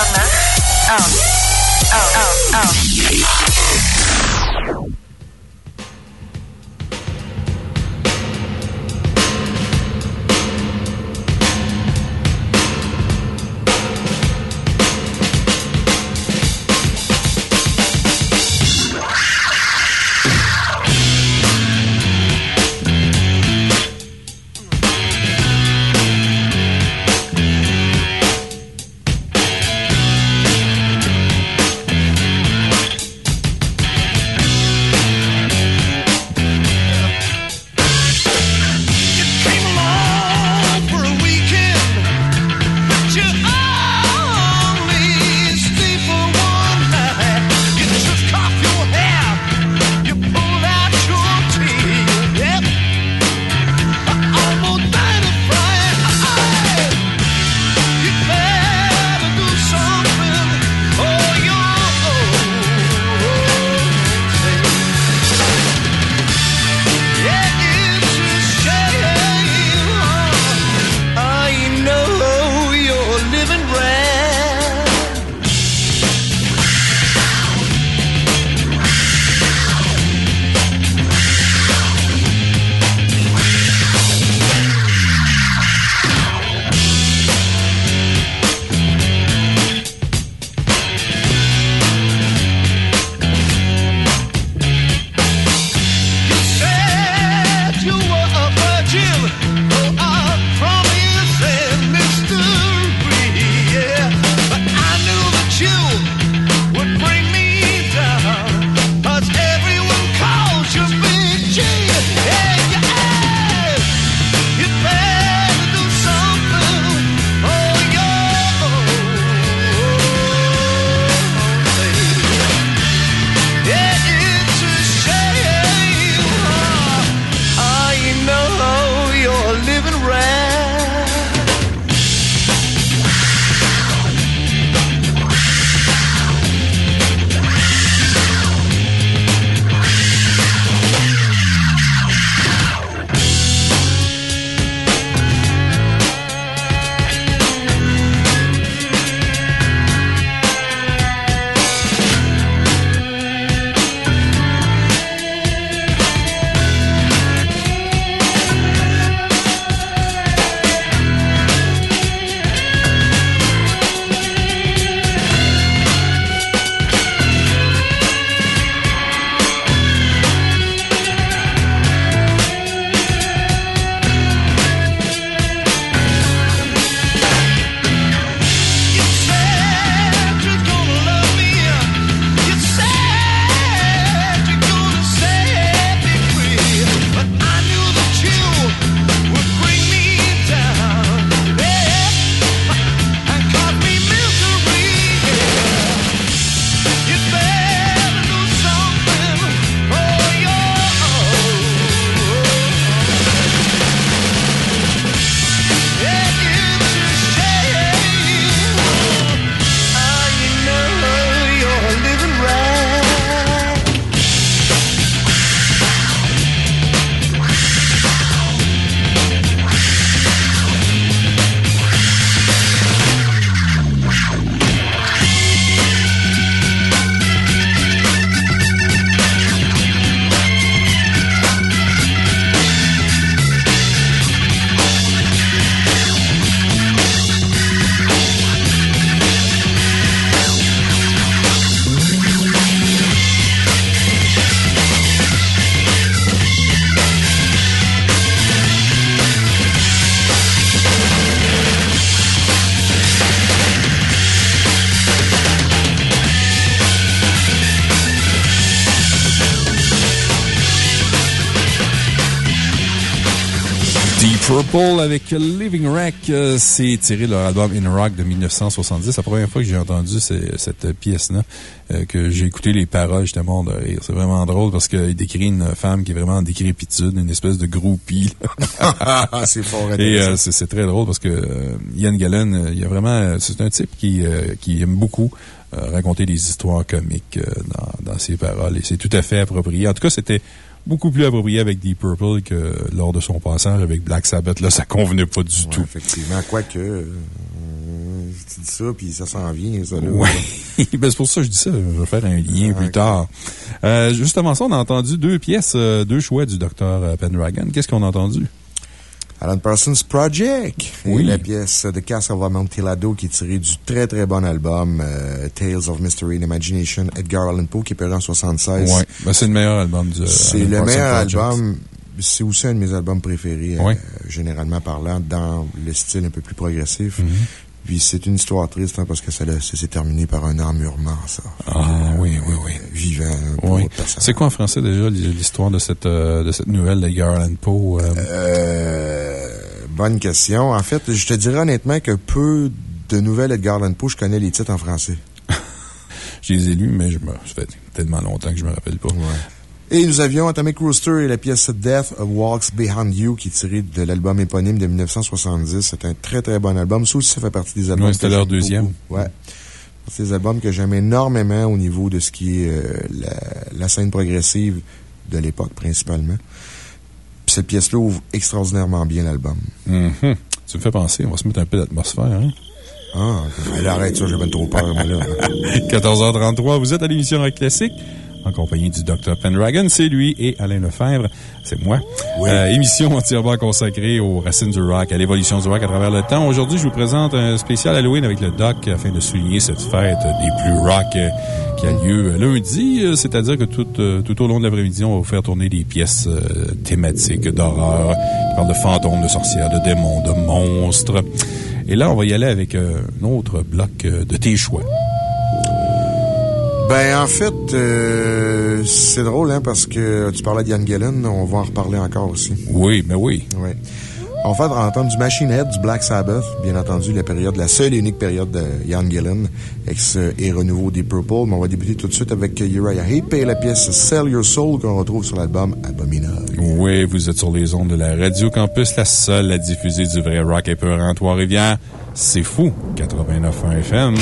Uh-huh. Oh, oh, oh, oh. Avec Living Wreck, euh, c'est tiré de leur album In Rock de 1970. La première fois que j'ai entendu cette pièce-là, euh, que j'ai écouté les paroles justement de rire. C'est vraiment drôle parce qu'il décrit une femme qui est vraiment en décrépitude, une espèce de groupie. c'est fort Et euh, c'est très drôle parce que Ian Gallen, il y a vraiment, c'est un type qui, qui aime beaucoup raconter des histoires comiques dans, dans ses paroles et c'est tout à fait approprié. En tout cas, c'était beaucoup plus approprié avec Deep Purple que lors de son passage avec Black Sabbath. Là, ça convenait pas du tout. Effectivement, quoique, euh, tu dis ça, puis ça s'en vient, ça, là. Oui. ben, c'est pour ça que je dis ça. Je vais faire un lien plus tard. Euh, justement ça, on a entendu deux pièces, euh, deux choix du Dr. Pendragon. Qu'est-ce qu'on a entendu? Alan Parsons Project. Oui. la pièce Castle of Amontillado qui est tirée du très très bon album euh, Tales of Mystery and Imagination, Edgar Allan Poe qui est paru en 76. Oui, ben, c'est le meilleur album du C'est le meilleur album. C'est aussi un de mes albums préférés, euh, généralement parlant, dans le style un peu plus progressif. Mm-hmm. Puis c'est une histoire triste hein, parce que ça, s'est terminé par un emmurement, ça. Ah, oui, oui, oui. Vivant. Oui. C'est quoi en français déjà l'histoire de cette, euh, de cette nouvelle de Garland Poe? Euh? Euh, bonne question. En fait, je te dirais honnêtement que peu de nouvelles Edgar Allan Poe, je connais les titres en français. je les ai lus, mais je me, ça fait tellement longtemps que je me rappelle pas. Et nous avions Atomic Rooster et la pièce Death Walks Behind You qui est tirée de l'album éponyme de 1970. C'est un très très bon album. Ça aussi, ça fait partie des albums. c'était leur deuxième. Ouais. C'est des albums que j'aime énormément au niveau de ce qui est euh, la, scène progressive de l'époque principalement. Puis cette pièce-là ouvre extraordinairement bien l'album. Mm-hmm. Tu me fais penser, on va se mettre un peu d'atmosphère, hein? Ah, arrête ça, j'ai même trop peur, moi, là. 14h33, vous êtes à l'émission Rock Classique en compagnie du Dr. Pendragon. C'est lui et Alain Lefebvre. C'est moi. Euh, émission entièrement consacrée aux racines du rock, à l'évolution du rock à travers le temps. Aujourd'hui, je vous présente un spécial Halloween avec le Doc afin de souligner cette fête des plus rock euh, qui a lieu lundi. Euh, c'est-à-dire que tout, tout au long de l'après-midi, on va vous faire tourner des pièces thématiques d'horreur qui parlent de fantômes, de sorcières, de démons, de monstres. Et là, on va y aller avec un autre bloc de tes choix. Ben, en fait, euh, c'est drôle, hein, parce que tu parlais d'Ian Gillen, on va en reparler encore aussi. Oui, mais oui. Oui. On va entendre du Machine Head, du Black Sabbath, bien entendu, la période, la seule et unique période de Ian Gillen, ex et renouveau des Purple. Mais on va débuter tout de suite avec Uriah Heep et la pièce Sell Your Soul qu'on retrouve sur l'album Abominable. Oui, vous êtes sur les ondes de la Radio Campus, la seule à diffuser du vrai rock et peur en Trois-Rivières. C'est fou, 89.1 FM.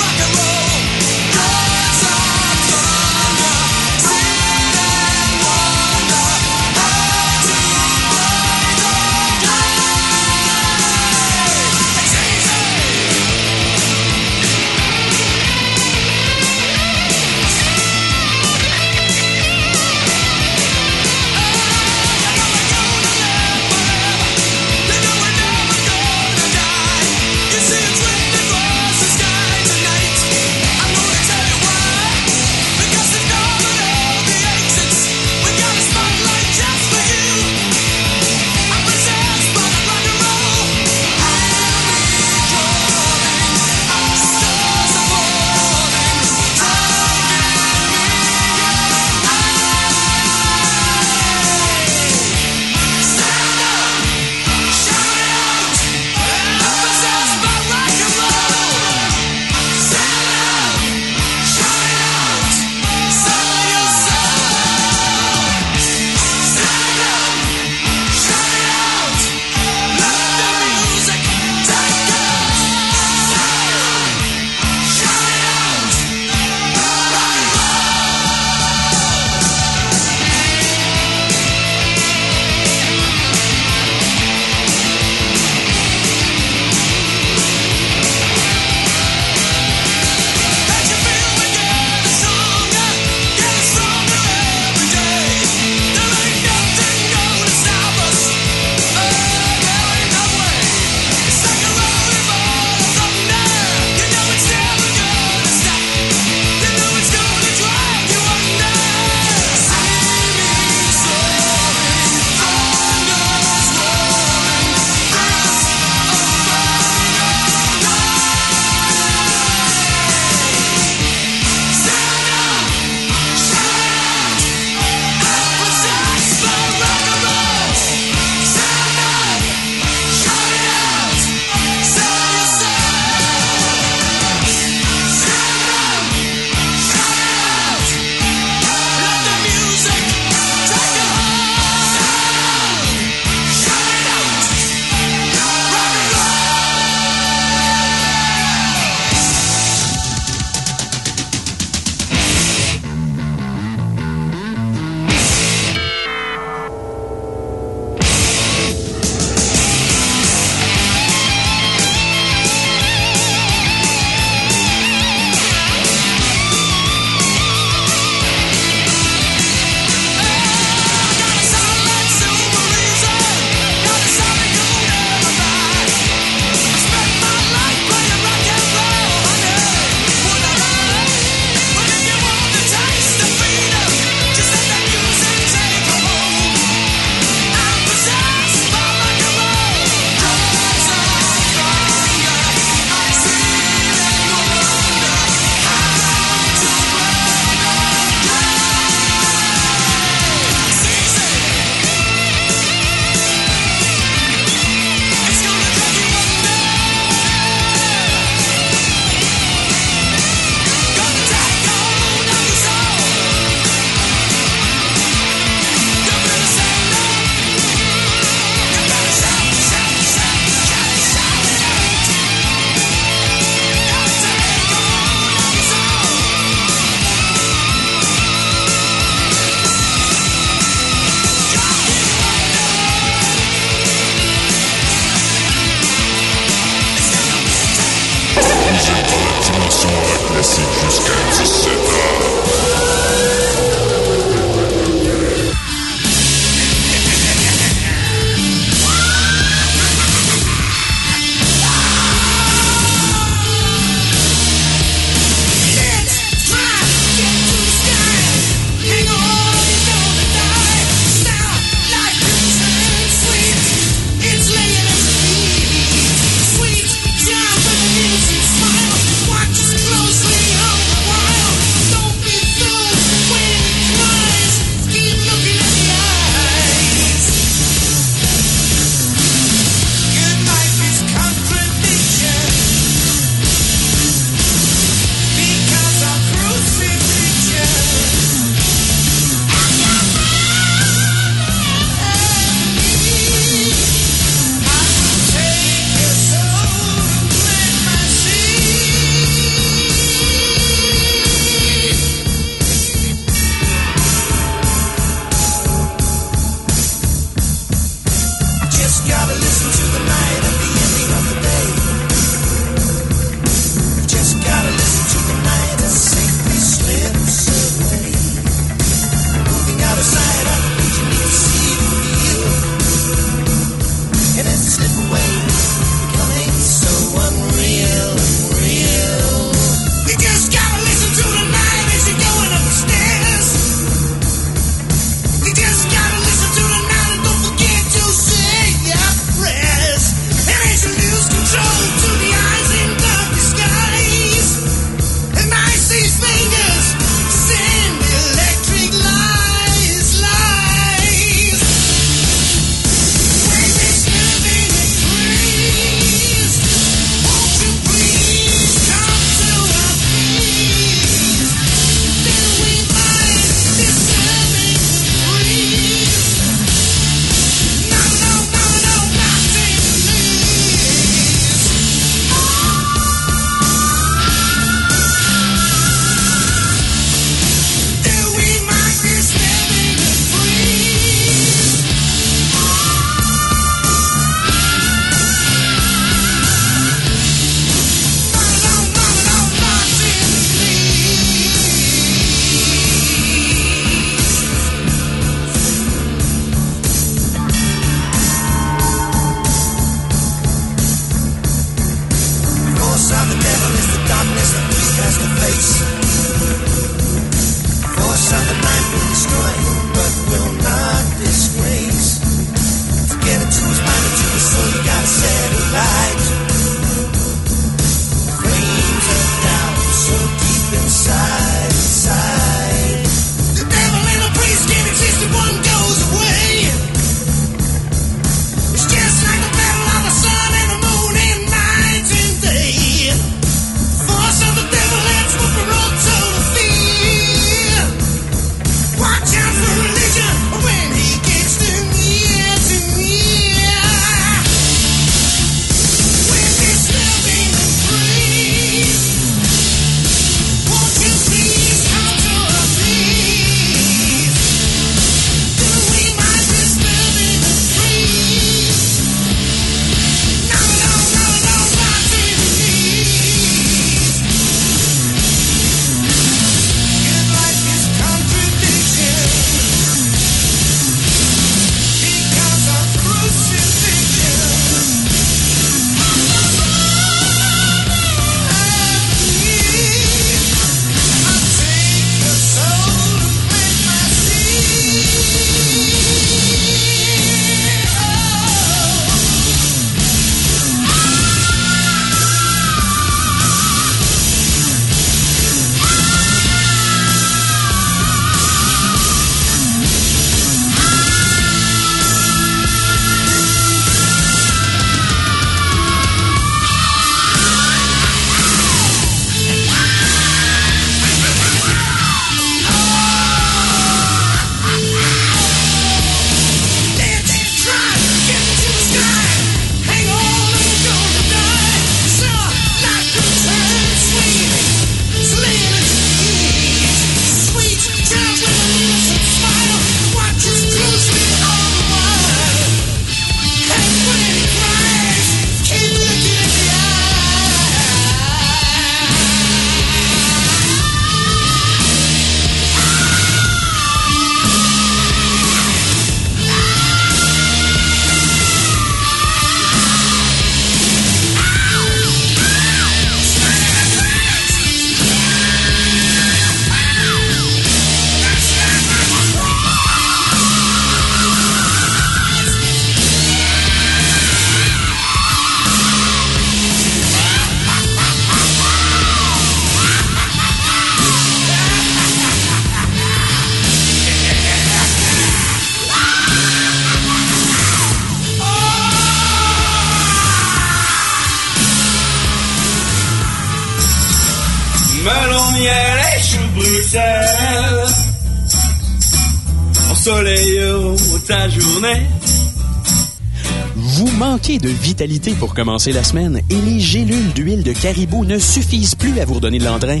De vitalité pour commencer la semaine et les gélules d'huile de caribou ne suffisent plus à vous redonner de l'entrain?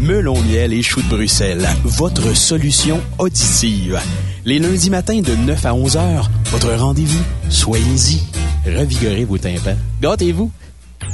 Melon miel et chou de Bruxelles, votre solution auditive. Les lundis matins de 9 à 11 heures, votre rendez-vous. Soyez-y. Revigorez vos tympans. Gâtez-vous.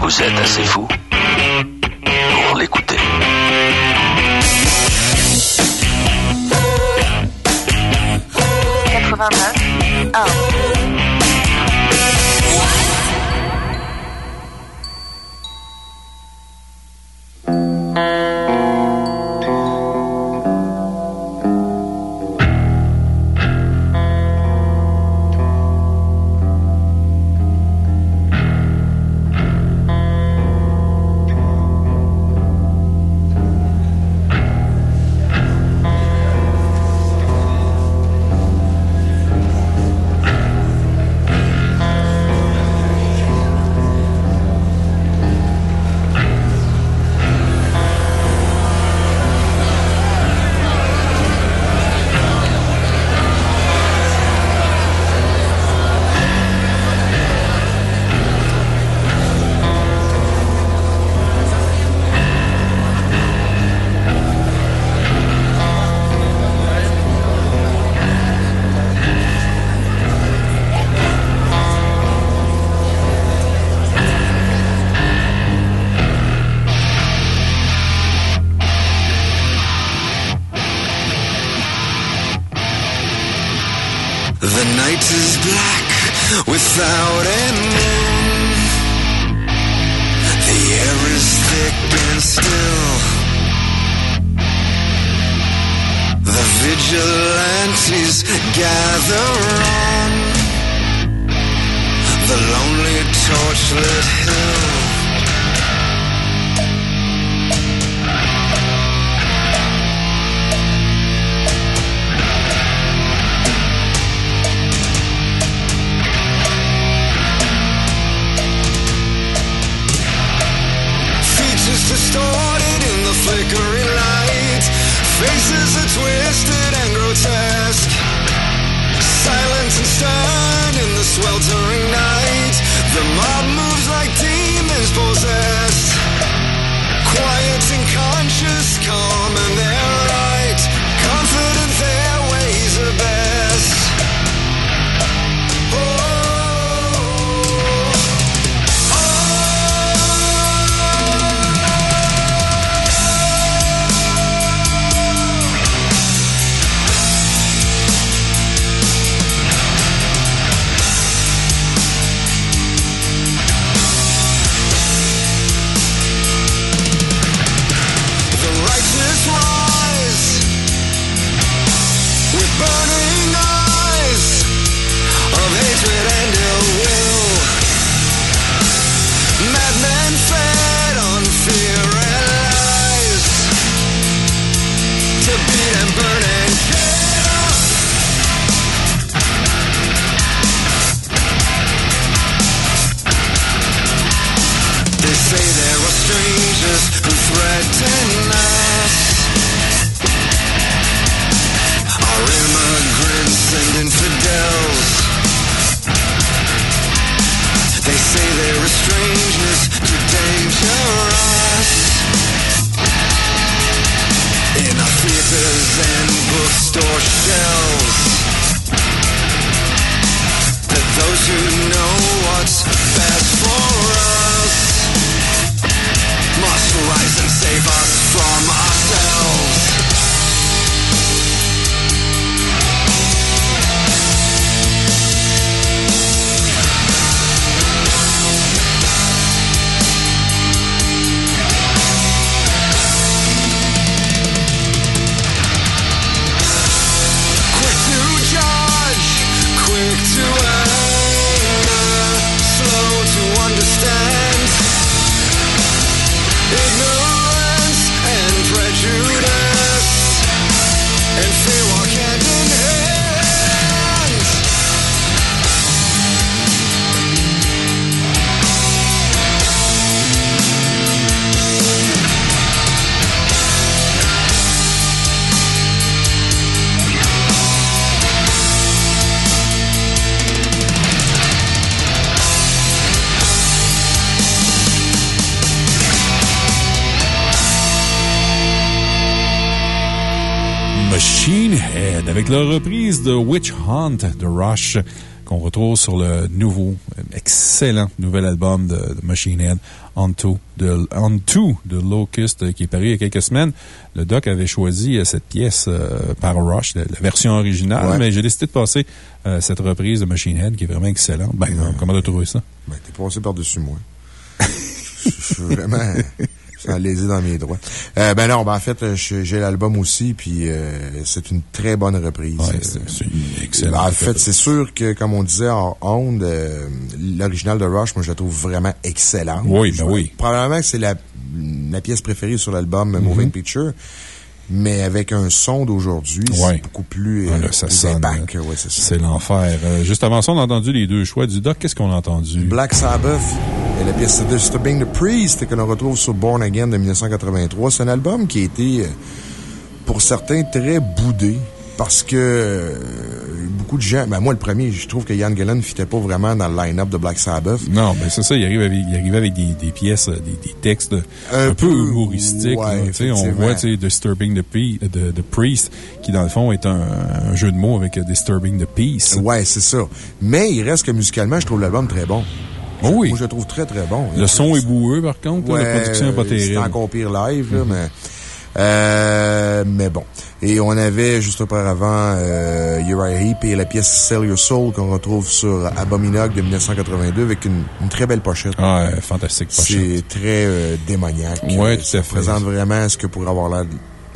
Vous êtes assez fou pour l'écouter. The de Witch Hunt de Rush qu'on retrouve sur le nouveau, excellent nouvel album de, de Machine Head, Onto de, Onto de Locust, qui est paru il y a quelques semaines. Le doc avait choisi euh, cette pièce euh, par Rush, la, la version originale, Ouais. mais j'ai décidé de passer euh, cette reprise de Machine Head qui est vraiment excellente. Ben, comment t'as trouvé ça? Ben, t'es passé par-dessus moi. Je suis vraiment. Suis lésé dans mes droits. Euh, ben non, ben en fait, j'ai l'album aussi, puis euh, c'est une très bonne reprise. Ouais, c'est une excellente Ben, en fait, c'est sûr que, comme on disait en onde, euh, l'original de Rush, moi, je la trouve vraiment excellente. Oui, ben oui. Probablement que c'est la, la pièce préférée sur l'album Mhm. Moving Picture. Mais avec un son d'aujourd'hui, Ouais. c'est beaucoup plus, euh, là, ça plus sonne, impact. Ouais, c'est l'enfer. Euh, juste avant ça, on a entendu les deux choix du doc. Qu'est-ce qu'on a entendu? Black Sabbath et la pièce Disturbing the Priest que l'on retrouve sur Born Again de 1983. C'est un album qui a été, euh, pour certains, très boudé parce que euh, beaucoup de gens, ben moi le premier, je trouve que Ian Gillan ne fitait pas vraiment dans le line-up de Black Sabbath. Non, mais c'est ça, il arrive avec, il arrivait avec des, des pièces, euh, des, des textes un, Un peu peu, humoristiques. ouais, là, tu sais, on voit tu sais, Disturbing the, Pe- the, the Priest, qui dans le fond est un, un jeu de mots avec euh, Disturbing the Peace. Ouais, c'est ça. Mais il reste que musicalement, je trouve l'album très bon. Oh oui. Moi, je le trouve très, très bon. Le son est boueux, par contre. là, la production n'est pas euh, C'est terrible. encore pire live, là, Mhm. mais. Euh, mais bon. Et on avait juste auparavant euh, Uriah Heep et la pièce Sell Your Soul qu'on retrouve sur Abominog de 1982 avec une, une très belle pochette. Ah, ouais, fantastique pochette. C'est très euh, démoniaque. Ouais, Euh, tout ça à fait. présente vraiment ce que pourrait avoir l'air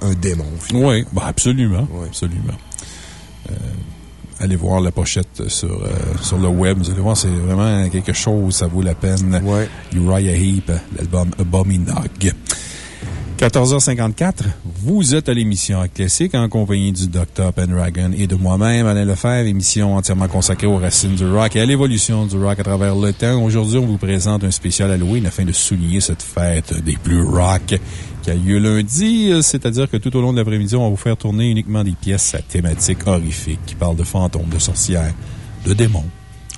d'un démon. finalement. Oui, bah absolument. Absolument. Euh, allez voir la pochette sur, euh, sur le web. Vous allez voir, c'est vraiment quelque chose, ça vaut la peine. Uriah Heep, l'album Abominog. 14h54, vous êtes à l'émission Classique en compagnie du Dr. Pendragon et de moi-même, Alain Lefebvre, émission entièrement consacrée aux racines du rock et à l'évolution du rock à travers le temps. Aujourd'hui, on vous présente un spécial Halloween afin de souligner cette fête des plus rock qui a lieu lundi, c'est-à-dire que tout au long de l'après-midi, on va vous faire tourner uniquement des pièces à thématique horrifique qui parlent de fantômes, de sorcières, de démons,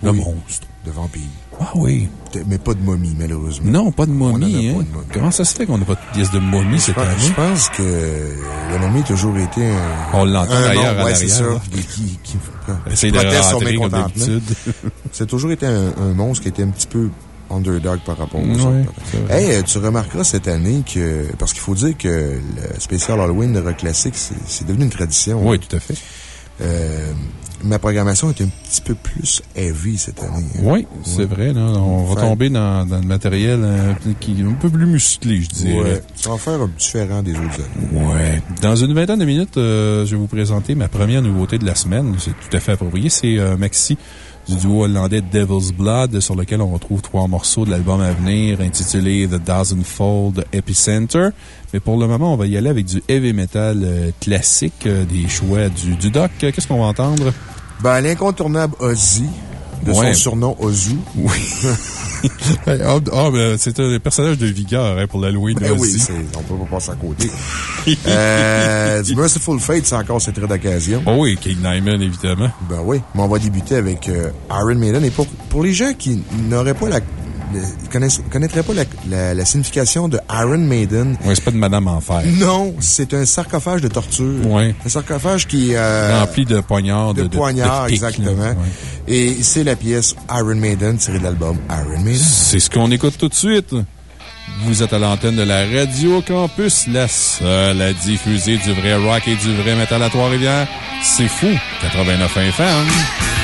de monstres. De vampires. Ah oui. Mais pas de momie, malheureusement. Non, pas de momie, hein. momie. Comment ça se fait qu'on n'a pas de pièce de momie cette année? je pense que la momie a toujours été un. On l'entend d'ailleurs à ouais, c'est ça. Qui, qui, qui, proteste son mécontentement. C'est toujours été un, un monstre qui était un petit peu underdog par rapport aux autres. vrai. Hey, euh, tu remarqueras cette année que. Parce qu'il faut dire que le spécial Halloween de Rock Classique, c'est c'est devenu une tradition. Oui, hein. tout à fait. Euh, ma programmation est un petit peu plus heavy cette année. hein. Oui, c'est vrai. Là, on va tomber dans, dans le matériel euh, qui est un peu plus musclé, je dirais. Ouais. Ça va faire un différent des autres années. Ouais. Dans une vingtaine de minutes, euh, je vais vous présenter ma première nouveauté de la semaine. C'est tout à fait approprié. C'est un maxi du duo hollandais Devil's Blood, sur lequel on retrouve trois morceaux de l'album à venir intitulé The Dozenfold Epicenter. Mais pour le moment, on va y aller avec du heavy metal euh, classique, euh, des choix du, du doc. Qu'est-ce qu'on va entendre? Ben, l'incontournable Ozzy, de Ouais. son surnom Ozu. Oui. Ah, ah, ben, c'est un personnage de vigueur hein, pour l'Halloween. Ben oui, on peut pas passer à côté. euh, du Merciful Fate, c'est encore ses traits d'occasion. Oh oui, King Nyman, évidemment. Ben oui. Mais on va débuter avec euh, Iron Maiden. Et pour, pour les gens qui n'auraient pas la. Connaissent- connaîtraient pas la, la- la signification de Iron Maiden. Ouais, c'est pas de Madame Enfer. Non, c'est un sarcophage de torture. Ouais. Un sarcophage qui. euh, Rempli de poignards, de, de de- poignards, de là. exactement. Ouais. Et c'est la pièce Iron Maiden tirée de l'album Iron Maiden. C'est ce qu'on écoute tout de suite. Vous êtes à l'antenne de la Radio Campus, la seule à diffuser du vrai rock et du vrai métal à Trois-Rivières. C'est fou. 89 FM.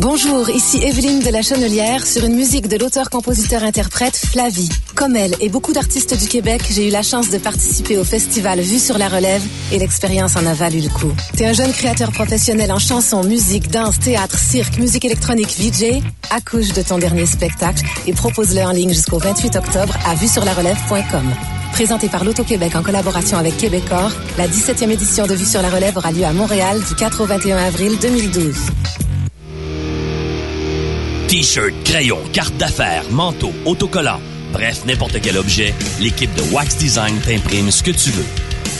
Bonjour, ici Evelyne de la Chenelière sur une musique de l'auteur-compositeur-interprète Flavie. Comme elle et beaucoup d'artistes du Québec, j'ai eu la chance de participer au festival Vue sur la relève et l'expérience en a valu le coup. T'es un jeune créateur professionnel en chanson, musique, danse, théâtre, cirque, musique électronique, VJ? Accouche de ton dernier spectacle et propose-le en ligne jusqu'au 28 octobre à vuesurlarelève.com. Présenté par l'Auto-Québec en collaboration avec Québecor, la 17e édition de Vue sur la relève aura lieu à Montréal du 4 au 21 avril 2012. T-shirt, crayon, carte d'affaires, manteau, autocollant, bref, n'importe quel objet, l'équipe de Wax Design t'imprime ce que tu veux.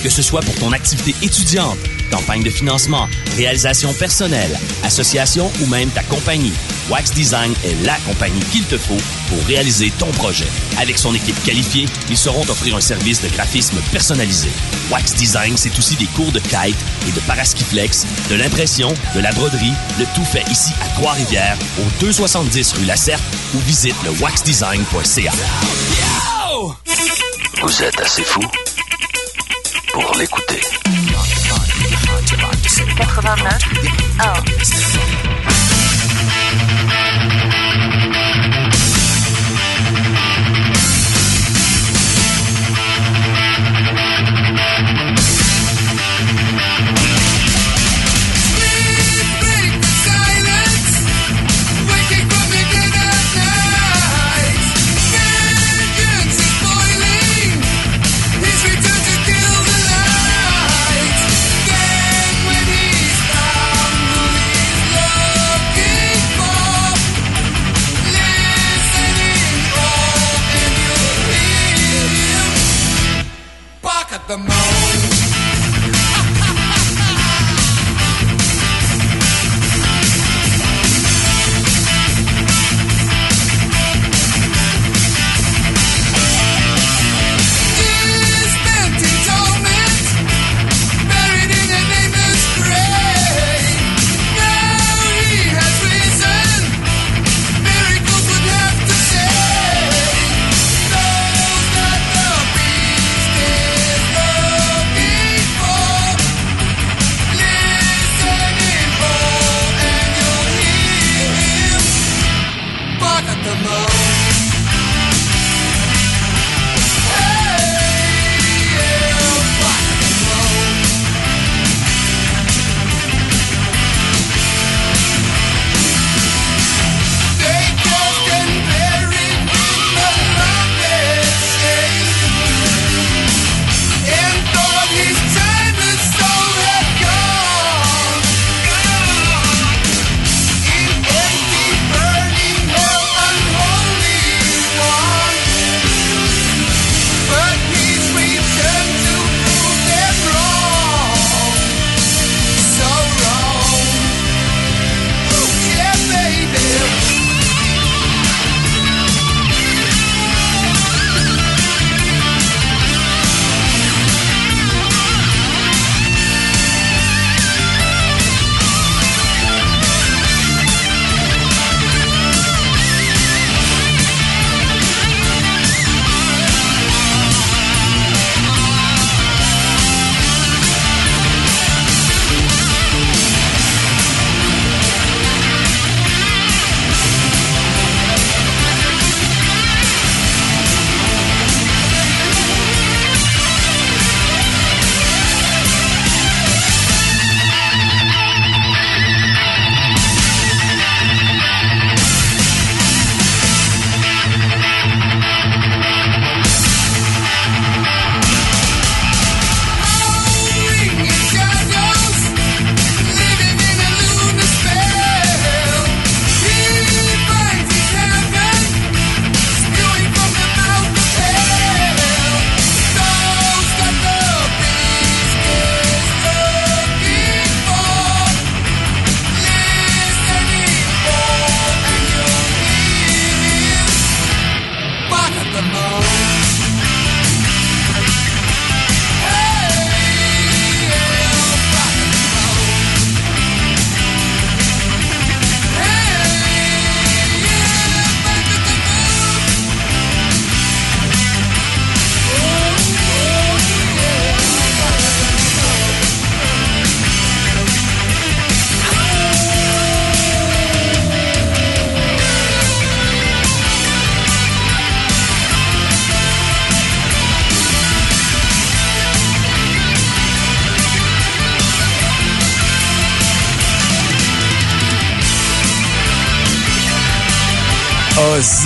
Que ce soit pour ton activité étudiante, campagne de financement, réalisation personnelle, association ou même ta compagnie, Wax Design est la compagnie qu'il te faut pour réaliser ton projet. Avec son équipe qualifiée, ils sauront t'offrir un service de graphisme personnalisé. Wax Design, c'est aussi des cours de kite et de paraskiflex, de l'impression, de la broderie, le tout fait ici à Trois-Rivières, au 270 rue Lacerte ou visite le waxdesign.ca. Vous êtes assez fou pour l'écouter. 89 1 ah.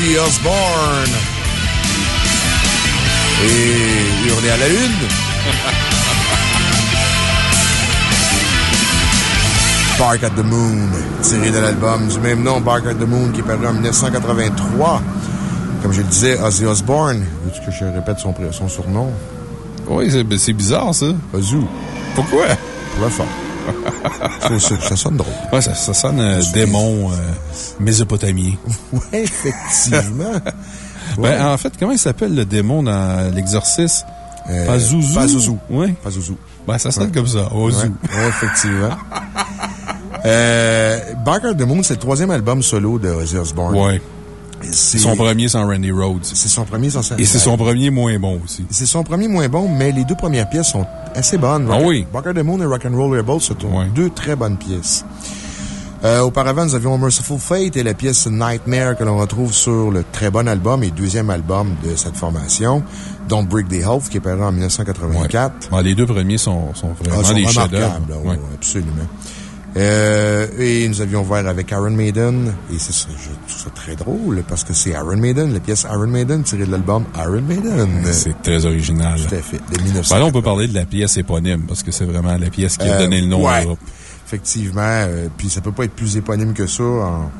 Ozzy Osbourne. Et hurler à la une. Bark at the Moon, tiré de l'album du même nom, Bark at the Moon, qui est paru en 1983. Comme je le disais, Ozzy Osbourne. Veux-tu que je répète son, surnom? Oui, c'est ben, c'est bizarre, ça. Ozzy. Pourquoi? Pour le fun. Ça, ça- ça sonne drôle. Ouais, ça, ça sonne euh, démon euh, mésopotamien. Ouais, effectivement. Ben, en fait, comment il s'appelle le démon dans l'exorcisme? Euh, Pazuzu? Pazuzu. Oui. Pazuzu. Ben, ça sonne Ouais. comme ça. Ozu. Ouais, effectivement. euh, Bark at the Moon, c'est le troisième album solo de Ozzy Osbourne. Ouais. C'est Son premier sans Randy Rhodes. C'est son premier sans Et c'est son premier moins bon aussi. C'est son premier moins bon, mais les deux premières pièces sont assez bonnes. Ah oui. At the Moon et Rock'n'Roll Rebel, ce sont deux très bonnes pièces. Euh, auparavant, nous avions Merciful Fate et la pièce Nightmare que l'on retrouve sur le très bon album et deuxième album de cette formation, Don't Break the Health, qui est paru en 1984. Ah, les deux premiers sont, sont vraiment Ah, sont des chefs-d'œuvre. ouais, absolument. Euh, et nous avions ouvert avec Iron Maiden. Et c'est je trouve ça très drôle parce que c'est Iron Maiden, la pièce Iron Maiden tirée de l'album Iron Maiden. C'est très original. Tout à fait. De 1900. Ben on peut parler de la pièce éponyme parce que c'est vraiment la pièce qui a Euh, donné le nom ouais. au groupe. Effectivement. euh, puis ça peut pas être plus éponyme que ça en,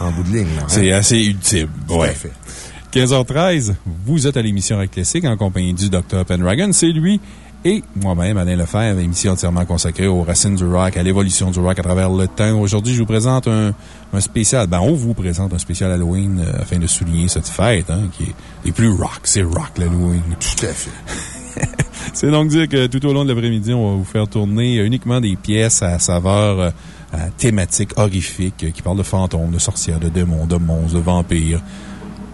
en bout de ligne. hein. C'est assez ultime. Tout à fait. 15h13, vous êtes à l'émission Rock Classique en compagnie du Dr. Pendragon. C'est lui et moi-même, Alain Lefebvre, émission entièrement consacrée aux racines du rock, à l'évolution du rock à travers le temps. Aujourd'hui, je vous présente un, un spécial, ben, on vous présente un spécial Halloween euh, afin de souligner cette fête, hein, qui est les plus rock. C'est rock, l'Halloween. Tout à fait. C'est donc dire que tout au long de l'après-midi, on va vous faire tourner uniquement des pièces à saveur euh, à thématique horrifique euh, qui parlent de fantômes, de sorcières, de démons, de monstres, de vampires,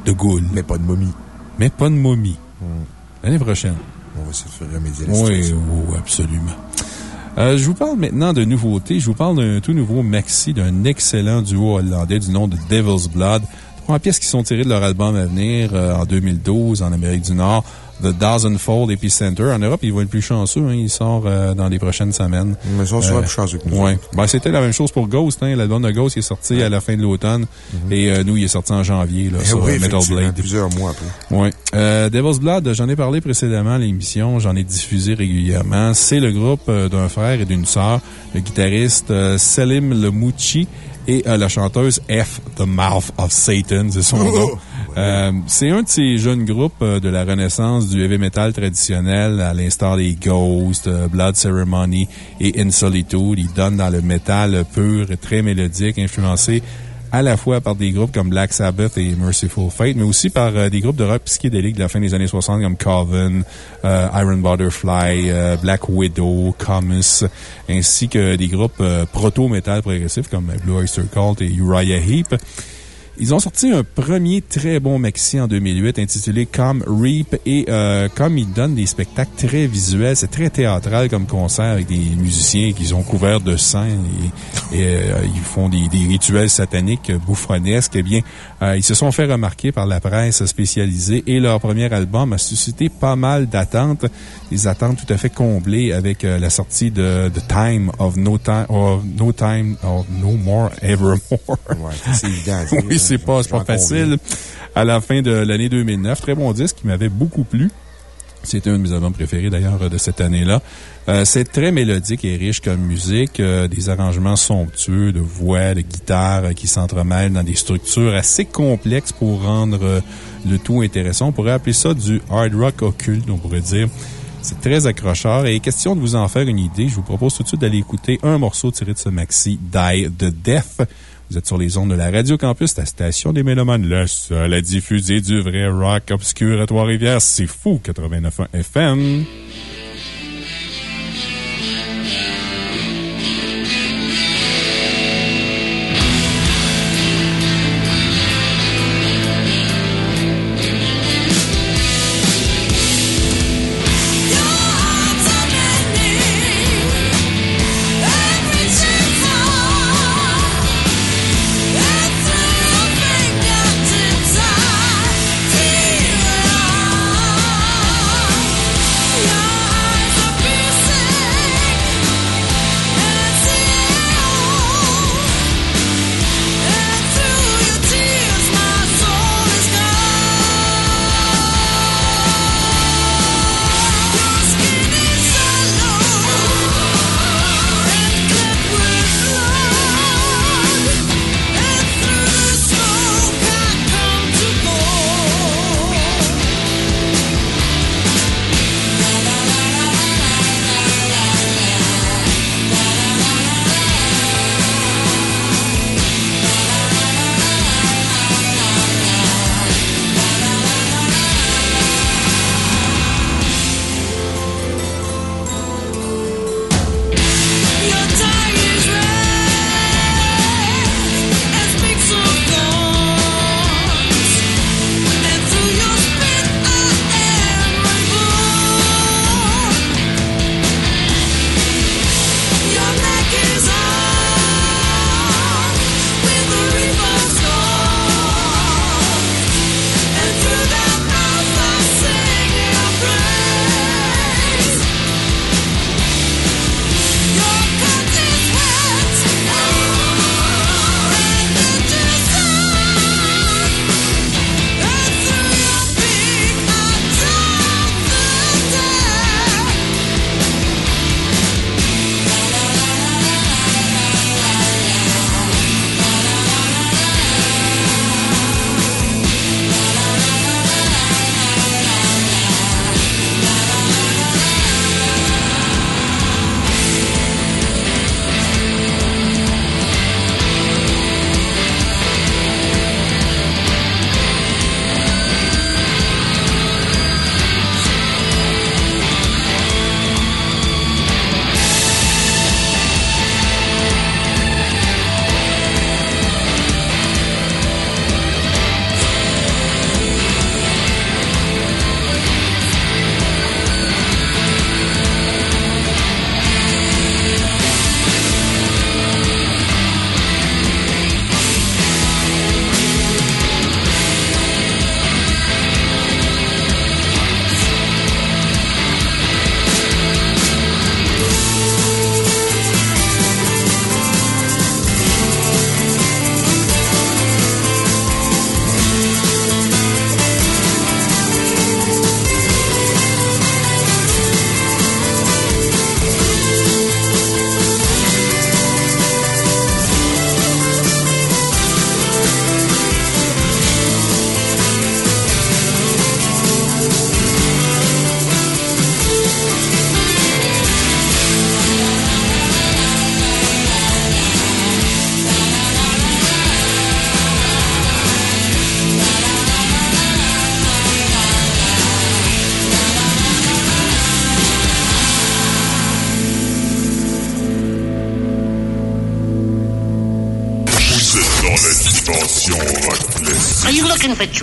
de ghouls. Mais pas de momies. Mais pas de momies. L'année prochaine. On va essayer de faire remédier à la Oui, situation. oui, absolument. Euh, je vous parle maintenant de nouveautés. Je vous parle d'un tout nouveau maxi d'un excellent duo hollandais du nom de Devil's Blood. Trois pièces qui sont tirées de leur album à venir euh, en 2012 en Amérique du Nord. The Dozenfold Epicenter. En Europe, ils vont être plus chanceux. Hein. Il sort euh, dans les prochaines semaines. Mais ils sont souvent plus chanceux que nous Ouais. Ben, C'était la même chose pour Ghost. Hein. L'album de Ghost est sorti à la fin de l'automne. Et euh, nous, il est sorti en janvier là, Eh sur oui, euh, Metal Blade. plusieurs mois après. Oui. Euh, Devil's Blood, j'en ai parlé précédemment à l'émission, j'en ai diffusé régulièrement. C'est le groupe d'un frère et d'une sœur, le guitariste Selim Lemouchi et euh, la chanteuse F, The Mouth of Satan, c'est son nom. Euh, c'est un de ces jeunes groupes euh, de la renaissance du heavy metal traditionnel, à l'instar des Ghosts, euh, Blood Ceremony et In Solitude. Ils donnent dans le métal pur et très mélodique, influencé à la fois par des groupes comme Black Sabbath et Merciful Fate, mais aussi par des groupes de rock psychédélique de la fin des années 60 comme Coven, Iron Butterfly, Black Widow, Comus, ainsi que des groupes proto-metal progressifs comme Blue Oyster Cult et Uriah Heep. Ils ont sorti un premier très bon maxi en 2008 intitulé Come Reap et euh, comme ils donnent des spectacles très visuels, c'est très théâtral comme concert avec des musiciens qui sont couverts de sang et, et, euh, ils font des, des rituels sataniques bouffonnesques. Eh bien, euh, ils se sont fait remarquer par la presse spécialisée et leur premier album a suscité pas mal d'attentes, des attentes tout à fait comblées avec la sortie de The Time of No Time, of No Time, of No More Evermore. c'est évident oui, c'est pas, c'est pas facile. À la fin de l'année 2009, très bon disque qui m'avait beaucoup plu. C'était un de mes albums préférés d'ailleurs de cette année-là. Euh, c'est très mélodique et riche comme musique, euh, des arrangements somptueux de voix, de guitare euh, qui s'entremêlent dans des structures assez complexes pour rendre euh, le tout intéressant. On pourrait appeler ça du hard rock occulte, on pourrait dire. C'est très accrocheur et question de vous en faire une idée, je vous propose tout de suite d'aller écouter un morceau tiré de ce maxi, Die the Death. Vous êtes sur les ondes de la Radio Campus, la station des Mélomanes, le seul à diffuser du vrai rock obscur à Trois-Rivières. C'est fou, 89.1 FM.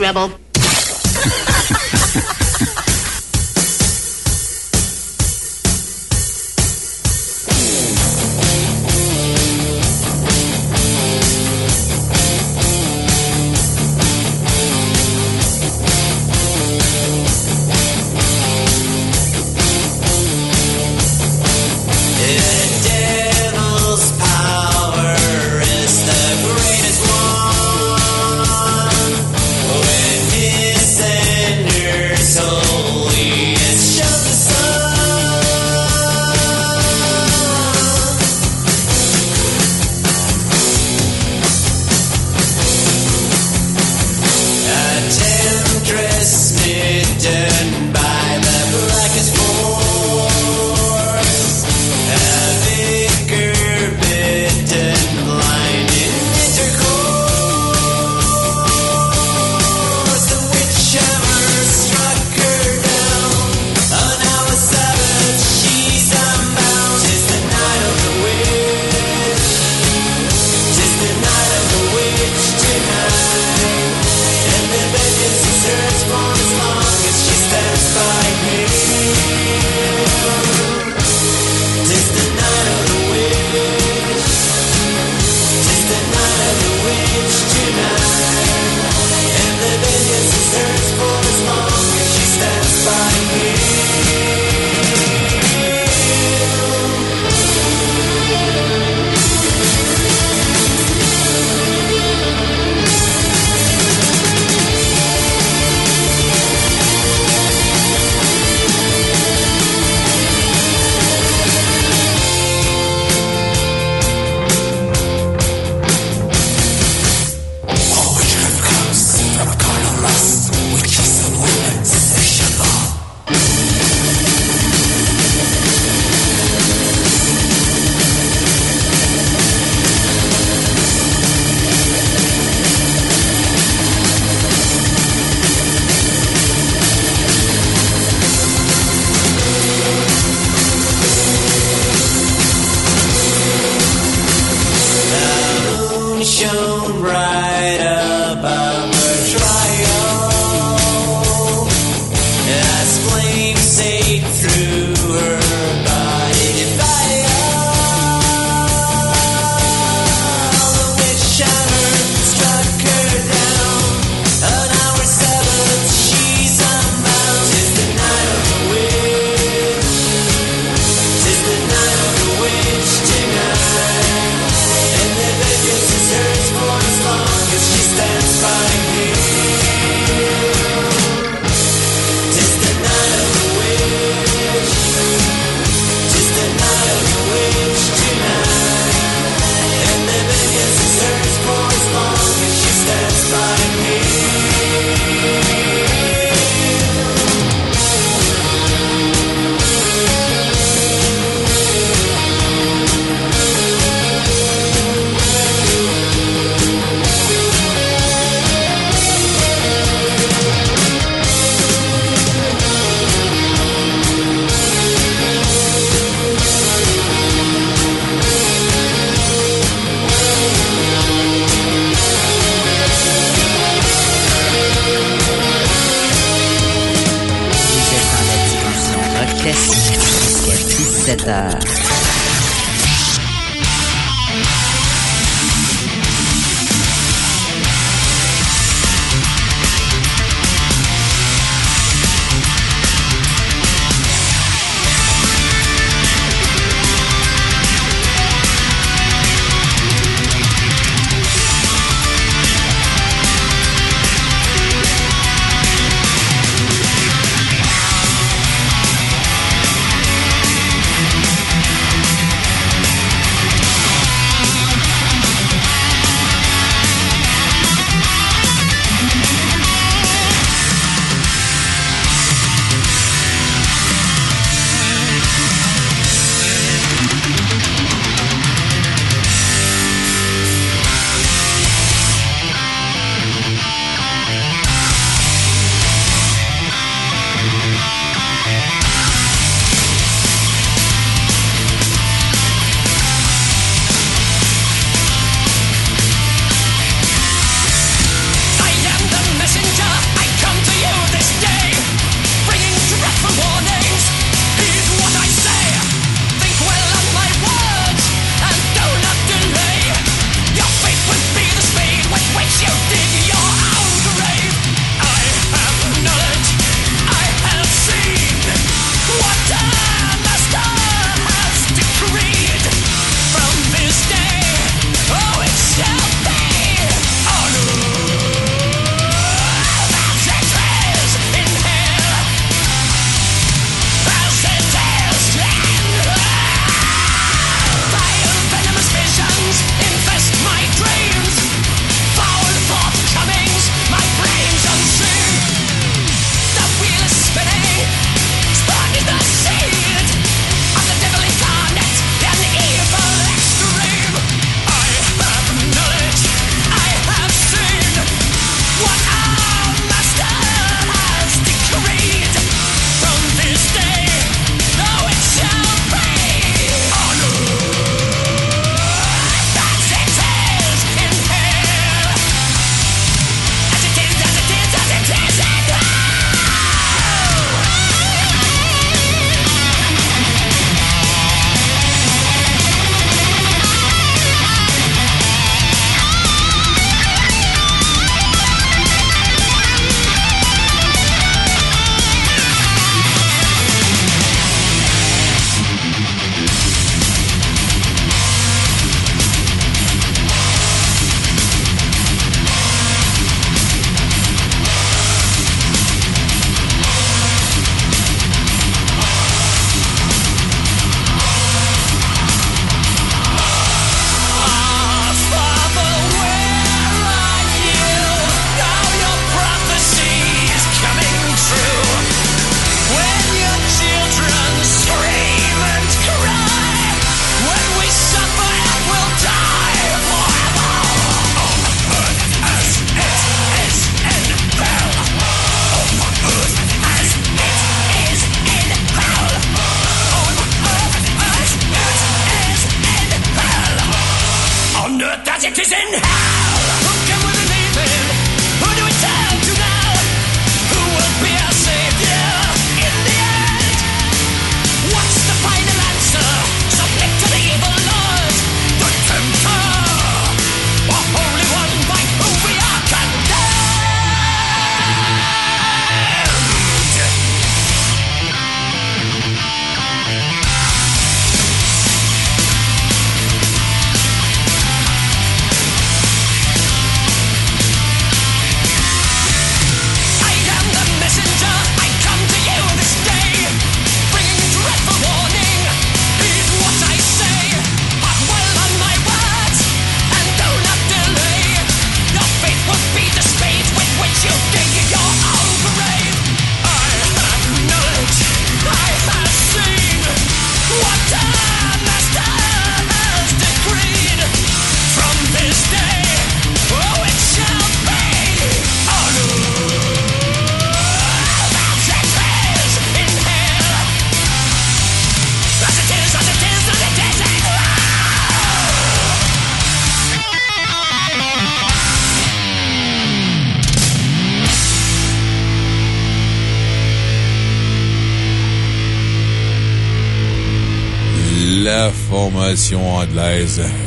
rebel.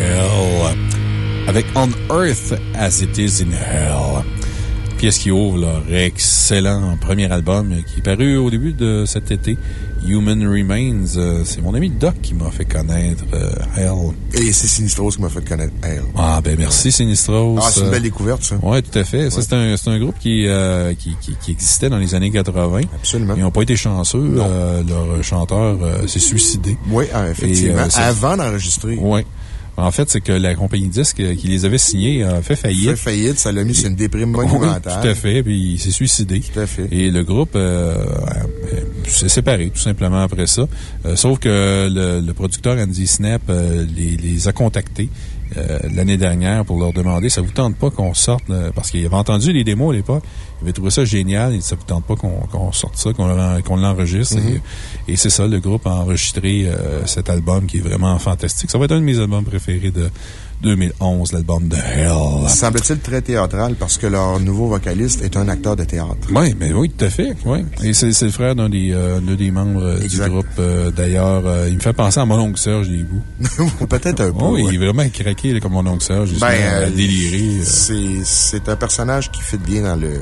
Hell. Avec On Earth as It Is in Hell. Pièce qui ouvre leur excellent premier album qui est paru au début de cet été. Human Remains. Euh, C'est mon ami Doc qui m'a fait connaître euh, Hell. Et c'est Sinistros qui m'a fait connaître Hell. Ah, ben merci Sinistros. Ah, c'est une belle découverte, ça. Oui, tout à fait. Ça, c'est un, groupe qui, euh, qui, qui, qui existait dans les années 80. Absolument. Ils n'ont pas été chanceux. Euh, leur chanteur euh, s'est suicidé. Oui, ah, effectivement. Et, euh, Avant d'enregistrer. Oui. En fait, c'est que la compagnie disque euh, qui les avait signés a fait faillite. Fait faillite, ça l'a mis sur une déprime Oui, monumentale. tout à fait. Puis il s'est suicidé. Tout à fait. Et le groupe euh, euh, s'est séparé tout simplement après ça. Euh, sauf que le, producteur Andy Snap euh, les, les a contactés euh, l'année dernière pour leur demander ça vous tente pas qu'on sorte, parce qu'il avait entendu les démos à l'époque, avait trouvé ça génial, et ça vous tente pas qu'on sorte ça, qu'on l'en- qu'on l'enregistre. Mhm. Et, et c'est ça, le groupe a enregistré euh, cet album qui est vraiment fantastique. Ça va être un de mes albums préférés de 2011, l'album de Hell. Semble-t-il très théâtral parce que leur nouveau vocaliste est un acteur de théâtre. Oui, mais oui, tout à fait. Oui. Et c'est le frère d'un des, euh, des membres euh, du groupe. euh, D'ailleurs, euh, il me fait penser à mon oncle Serge des bouts. Peut-être un peu. Oui, ouais. il est vraiment craqué là, comme mon oncle Serge. Ben. C'est c'est un personnage qui fit bien dans le,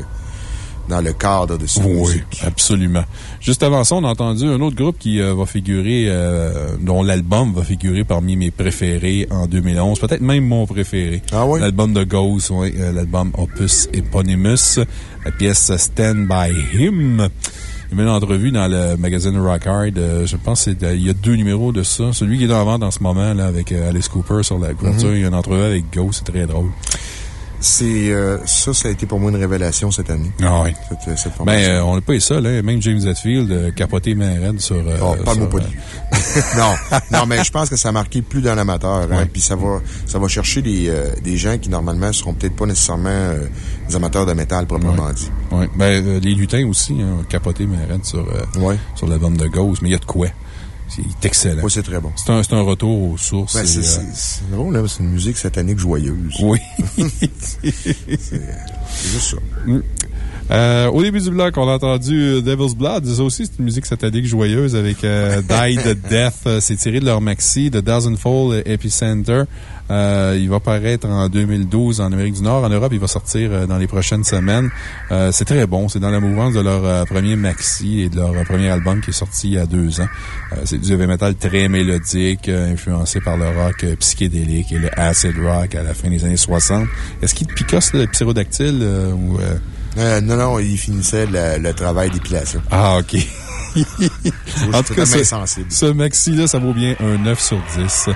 dans le cadre de cette Oui, musique. absolument. Juste avant ça, on a entendu un autre groupe qui euh, va figurer, euh, dont l'album va figurer parmi mes préférés en 2011. Peut-être même mon préféré. Ah oui? L'album de Ghost, oui. euh, l'album Opus Eponymous. La pièce Stand By Him. Il y a une entrevue dans le magazine Rock Hard. euh, je pense qu'il y a deux numéros de ça. Celui qui est en vente en ce moment, là, avec euh, Alice Cooper sur la couverture. Mhm. Il y a une entrevue avec Ghost. C'est très drôle. C'est, euh, ça, ça a été pour moi une révélation cette année. Ah oui. Cette, cette Ben, euh, on n'est pas les seuls, hein. Même James Hetfield, euh, capoté main sur. euh, Oh, parle-moi sur, pas non, non, mais je pense que ça a marqué plus d'un amateur. Hein, puis ça va, ça va chercher des, euh, des gens qui, normalement, seront peut-être pas nécessairement euh, des amateurs de métal, proprement dit. Oui. Ben, euh, les lutins aussi, hein, ont capoté main sur, euh, sur l'album de Ghost. Mais il y a de quoi. Est excellent. Oui, c'est très bon. C'est un, retour aux sources. Ben, c'est euh, c'est- drôle, là, c'est une musique satanique joyeuse. Oui. C'est juste ça. Mm. Euh, au début du bloc, on a entendu euh, Devil's Blood. Ça aussi, c'est une musique satanique joyeuse avec euh, Die the Death. C'est tiré de leur maxi, The Dozenfold Epicenter. Euh, il va paraître en 2012 en Amérique du Nord. En Europe, il va sortir euh, dans les prochaines semaines. Euh, c'est très bon. C'est dans la mouvance de leur euh, premier maxi et de leur premier album qui est sorti il y a deux ans. Euh, c'est du heavy metal très mélodique, euh, influencé par le rock psychédélique et le acid rock à la fin des années 60. Est-ce qu'il te picosse le psyrodactyle euh, ou... euh, Euh, non, non, il finissait le, le travail d'épilation. Ah, OK. en tout cas, ce, ce maxi-là, ça vaut bien un 9 sur 10.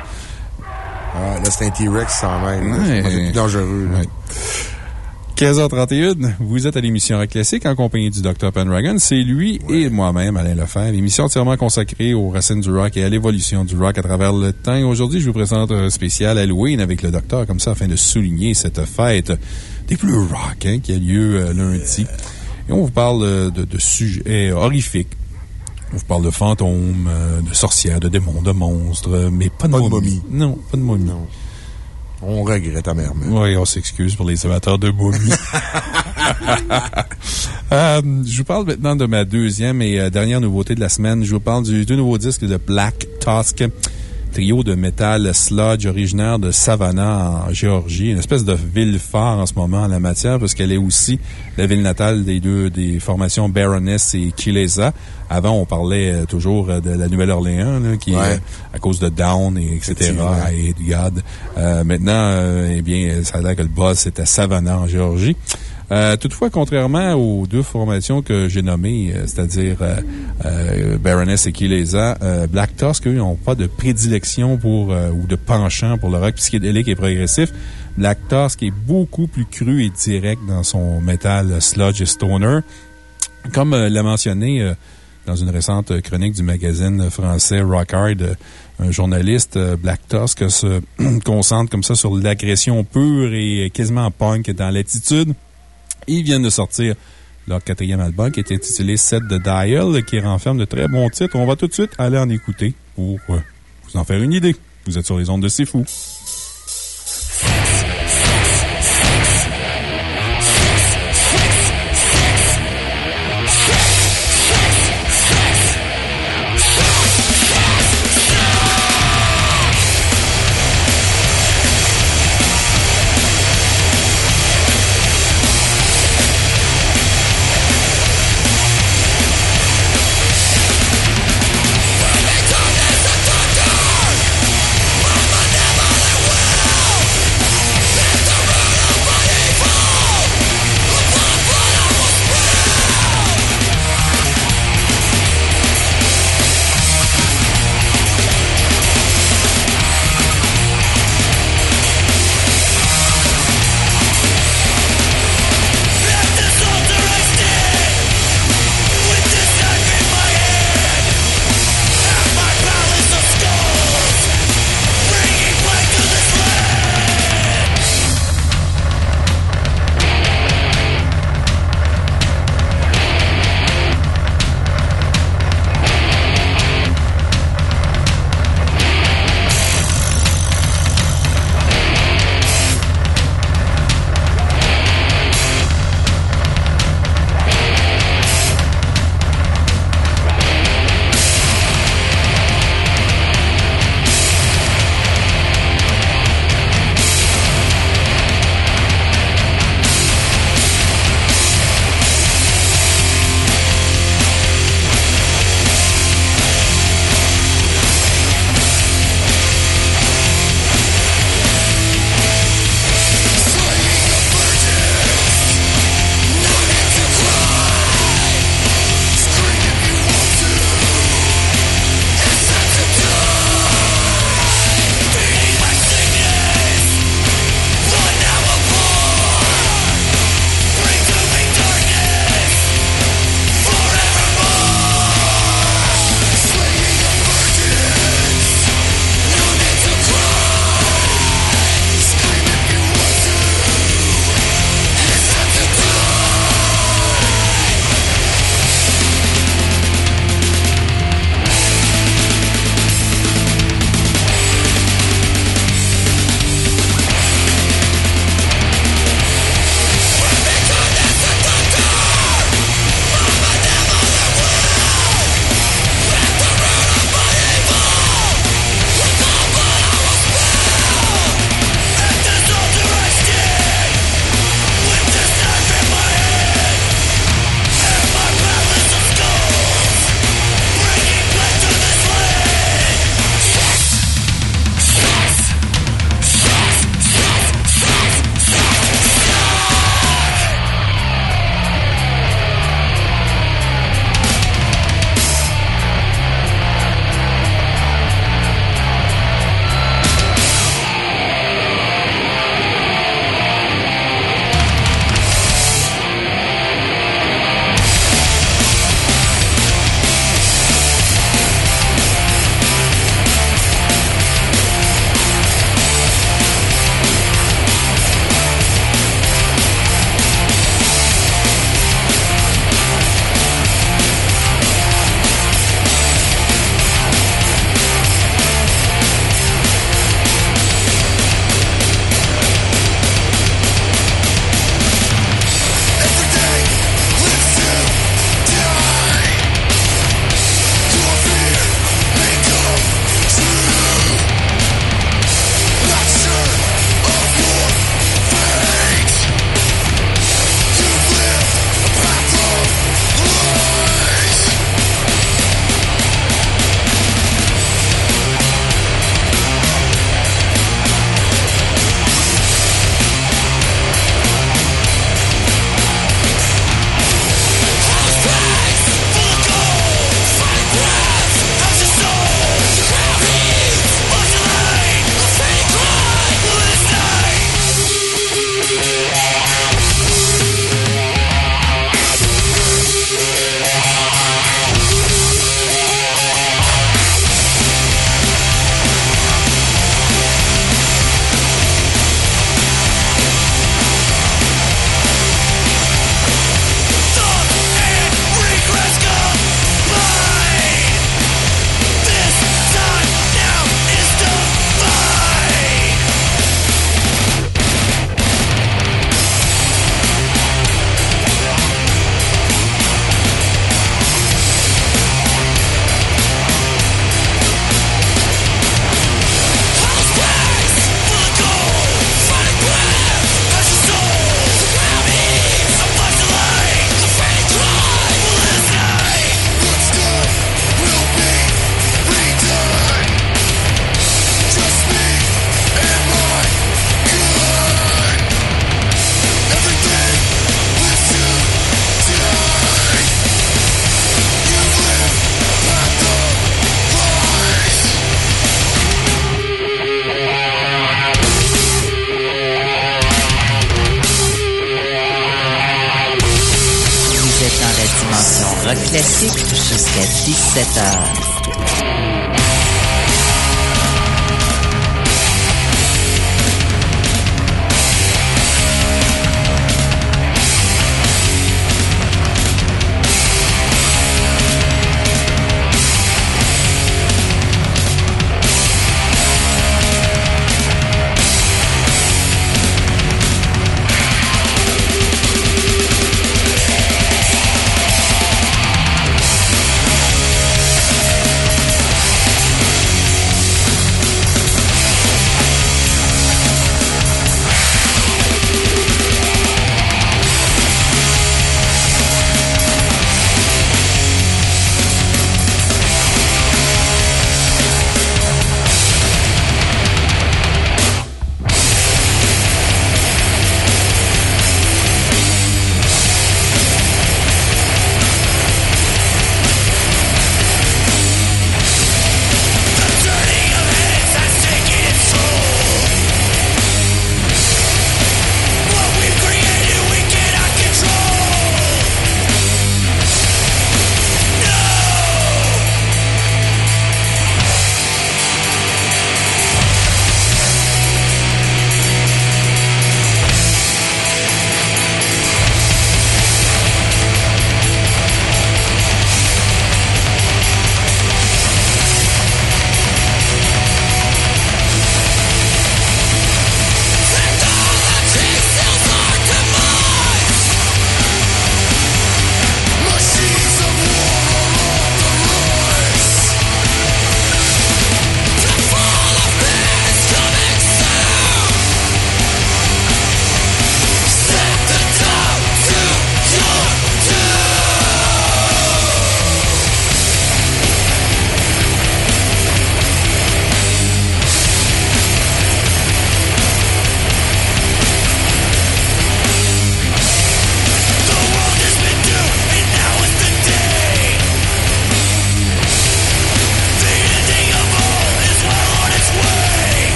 Ah, là, c'est un T-Rex sans même. Ouais. C'est plus dangereux. là. 15h31, vous êtes à l'émission Rock Classique en compagnie du Dr. Pendragon. C'est lui et moi-même, Alain Lefebvre. Émission entièrement consacrée aux racines du rock et à l'évolution du rock à travers le temps. Aujourd'hui, je vous présente un spécial Halloween avec le Docteur, comme ça, afin de souligner cette fête des plus rock hein, qui a lieu euh, lundi. Et on vous parle euh, de, de sujets horrifiques. On vous parle de fantômes, euh, de sorcières, de démons, de monstres, mais pas de Pas de momies. Non, pas de momies. On regrette amèrement. Oui, on s'excuse pour les amateurs de momies. Euh, je vous parle maintenant de ma deuxième et euh, dernière nouveauté de la semaine. Je vous parle du deux nouveaux disques de Black Tusk, trio de métal sludge originaire de Savannah en Géorgie, une espèce de ville phare en ce moment en la matière parce qu'elle est aussi la ville natale des deux des formations Baroness et Kilesa. Avant, on parlait euh, toujours euh, de la Nouvelle-Orléans, là, qui Ouais. est à cause de Down et etc. Hate God. Euh, maintenant, euh, eh bien, ça a l'air que le boss est à Savannah en Géorgie. Euh, toutefois, contrairement aux deux formations que j'ai nommées, euh, c'est-à-dire euh, euh, Baroness et Kilesa, Black Tusk, eux, n'ont pas de prédilection pour ou de penchant pour le rock psychédélique et progressif. Black Tusk est beaucoup plus cru et direct dans son métal sludge et stoner. Comme l'a mentionné dans une récente chronique du magazine français Rock Hard, euh, un journaliste, Black Tusk, se concentre comme ça sur l'agression pure et quasiment punk dans l'attitude. Ils viennent de sortir leur quatrième album qui est intitulé Set the Dial, qui renferme de très bons titres. On va tout de suite aller en écouter pour euh, vous en faire une idée. Vous êtes sur les ondes de C'est Fou.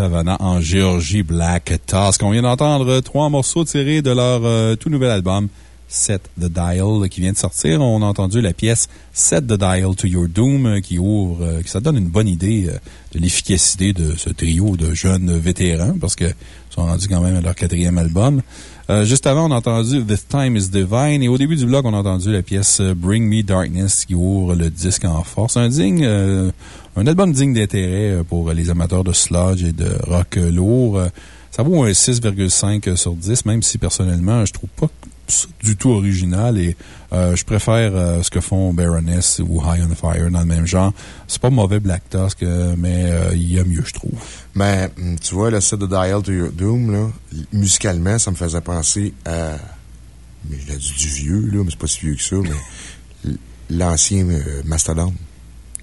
Savannah en Géorgie, Black Task. On vient d'entendre trois morceaux tirés de leur euh, tout nouvel album, Set the Dial, qui vient de sortir. On a entendu la pièce Set the Dial to Your Doom, euh, qui ouvre, euh, qui ça donne une bonne idée de l'efficacité de ce trio de jeunes vétérans, parce qu'ils sont rendus quand même à leur quatrième album. Juste avant, on a entendu This Time is Divine. Et au début du bloc, on a entendu la pièce Bring Me Darkness qui ouvre le disque en force. Un digne, un album digne d'intérêt euh, pour les amateurs de sludge et de rock euh, lourd. Euh, Ça vaut un 6,5 sur 10, même si personnellement, je trouve pas du tout original et je préfère ce que font Baroness ou High on Fire dans le même genre. C'est pas mauvais Black Tusk, mais il y a mieux, je trouve. Mais, hum, tu vois, le set de Dial to Your Doom, là, musicalement, ça me faisait penser à. Mais je l'ai dit du vieux, là, mais c'est pas si vieux que ça, mais l'ancien Mastodon.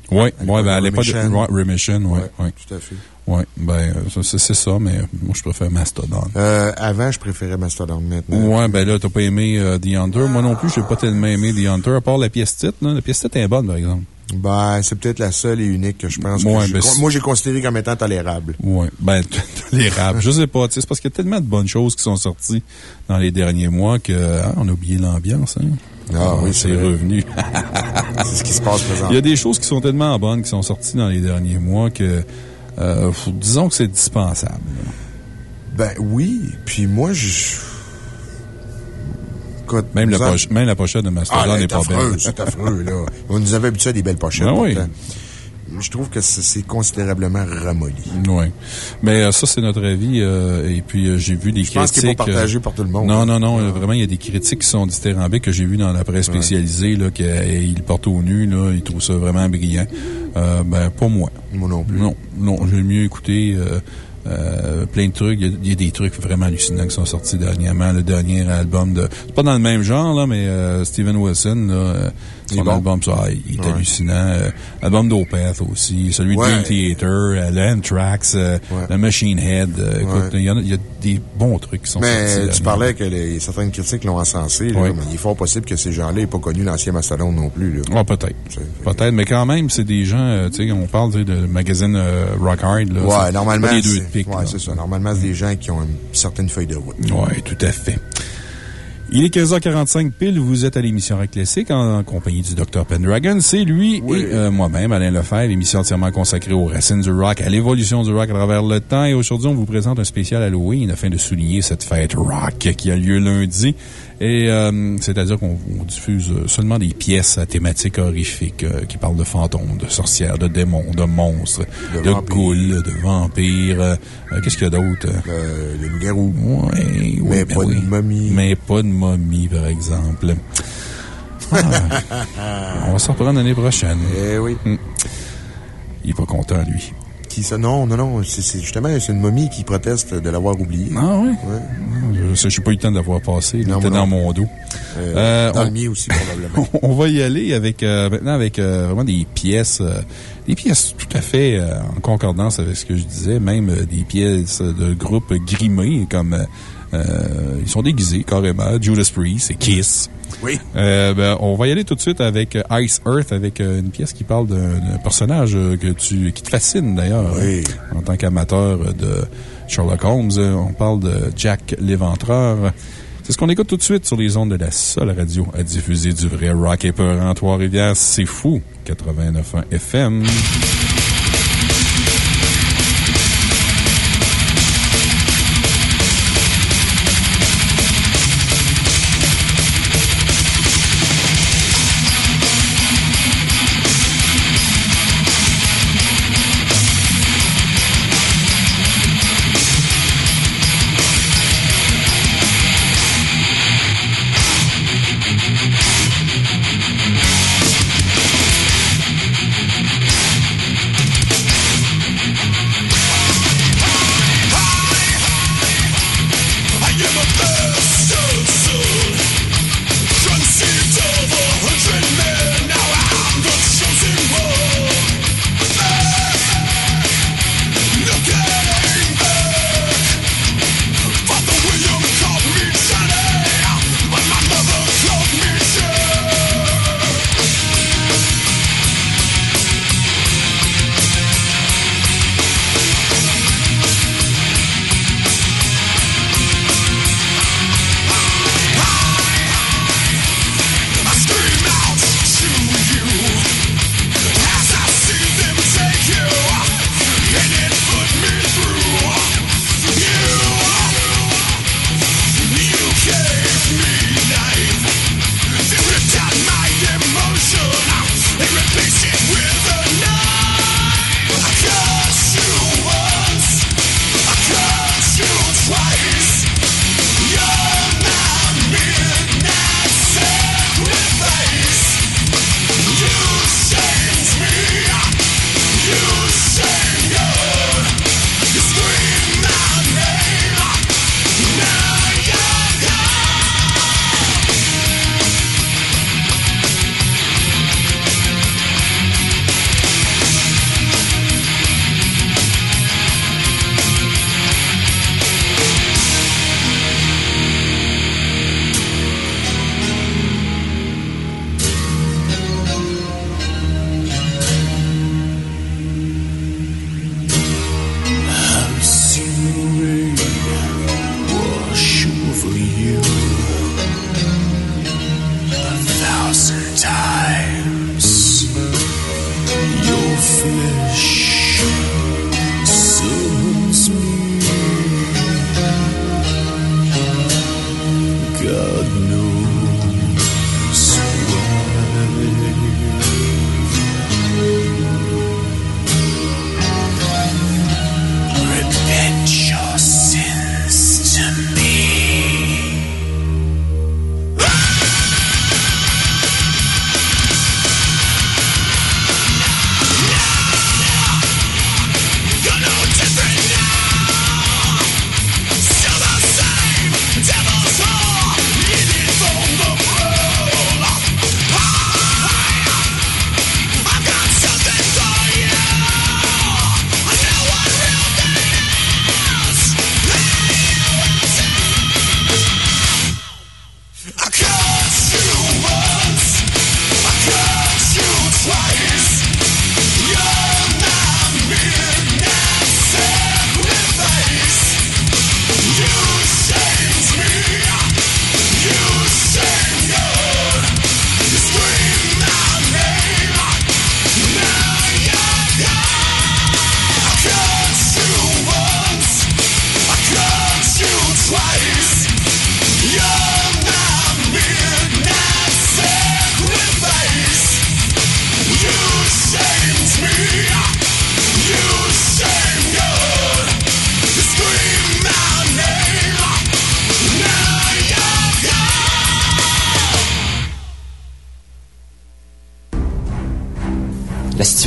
Oui, À ouais, ben, à l'époque de Remission. ouais, Remission, oui. Ouais, Ouais, tout à fait. Oui, ben, c'est ça, mais moi, je préfère Mastodon. Euh, avant, je préférais Mastodon. Maintenant. Ouais, ben là, t'as pas aimé euh, The Hunter. Moi non plus, j'ai pas tellement aimé The Hunter, à part la pièce titre. là. La pièce titre est bonne, par exemple. Ben, c'est peut-être la seule et unique que je pense que Ouais, ben, c'est- moi, j'ai considéré comme étant tolérable. Ouais, ben, tolérable. Je sais pas, tu sais, c'est parce qu'il y a tellement de bonnes choses qui sont sorties dans les derniers mois que, hein, on a oublié l'ambiance, hein. Ah oui, c'est revenu. c'est ce qui se passe présentement. Il y a des choses qui sont tellement bonnes qui sont sorties dans les derniers mois que, euh, disons que c'est dispensable. Ben oui, puis moi, je. Écoute, Même, la nous en- poche- même la pochette de Mastodon Ah, n'est pas affreux, belle. c'est affreux, là. On nous avait habitués à des belles pochettes. Ben oui. Je trouve que c'est considérablement ramolli. Oui. Mais euh, ça, c'est notre avis. euh, et puis, euh, j'ai vu des Je pense critiques. qu'il n'est pas partagé par tout le monde. Non, hein. non, non. vraiment, il y a des critiques qui sont dithyrambiques que j'ai vues dans la presse spécialisée, là, qu'ils portent au nu, là. Ils trouvent ça vraiment brillant. Euh, ben, pas moi. Moi non plus. Non, non. J'ai mieux écouté, euh, plein de trucs. Il y, a, il y a des trucs vraiment hallucinants qui sont sortis dernièrement. Le dernier album de. C'est pas dans le même genre, là, mais euh, Steven Wilson, là, euh, son bon. album, ça, il est Ouais. hallucinant. Euh, album d'Opeth aussi. Celui de Ouais. Dream Theater, euh, le Anthrax, euh, le Machine Head. Euh, écoute, Ouais. il y, en a, il y a des bons trucs qui sont sortis. Mais tu parlais que les, certaines critiques l'ont encensé, là, mais il est fort possible que ces gens-là n'aient pas connu l'ancien Mastodon non plus. Là. Ah, peut-être. Peut-être, mais quand même, c'est des gens, tu sais, on parle de magazine Rock Hard. Là, Ouais, normalement. des deux c'est- de pique. Ouais, c'est ça. Normalement, c'est des gens qui ont une certaine feuille de route. Oui, tout à fait. Il est 15h45 pile, vous êtes à l'émission Rock Classique en, en compagnie du Dr. Pendragon. C'est lui et euh, moi-même, Alain Lefebvre, l'émission entièrement consacrée aux racines du rock, à l'évolution du rock à travers le temps. Et aujourd'hui, on vous présente un spécial Halloween afin de souligner cette fête rock qui a lieu lundi. Et euh, c'est-à-dire qu'on on diffuse euh, seulement des pièces à thématique horrifique euh, qui parlent de fantômes, de sorcières, de démons, de monstres, De de, ghouls, de vampires. euh, euh, Qu'est-ce qu'il y a d'autre? Euh, le loup-garou. Oui, Mais ben pas de momie. Mais pas de momie, par exemple. Ah, on va s'en reprendre l'année prochaine. Eh oui. Il est pas content, lui. Qui ça? Non, non, non. C'est justement c'est une momie qui proteste de l'avoir oublié. Ah oui? Ouais. Je n'ai pas eu le temps de l'avoir passé. Il Non, était moi dans mon dos. Euh, Euh, dans on- le mien aussi, probablement. On va y aller avec, euh, maintenant avec vraiment des pièces, des pièces tout à fait en concordance avec ce que je disais, même des pièces de groupes grimés comme, euh, ils sont déguisés carrément, Judas Priest et Kiss. Oui. Euh, ben, on va y aller tout de suite avec euh, Ice Earth, avec euh, une pièce qui parle d'un personnage que tu, qui te fascine d'ailleurs. Oui. hein, en tant qu'amateur de Sherlock Holmes. On parle de Jack l'Éventreur. C'est ce qu'on écoute tout de suite sur les ondes de la seule radio à diffuser du vrai rock et peur en Trois-Rivières. C'est fou. 89.1 FM.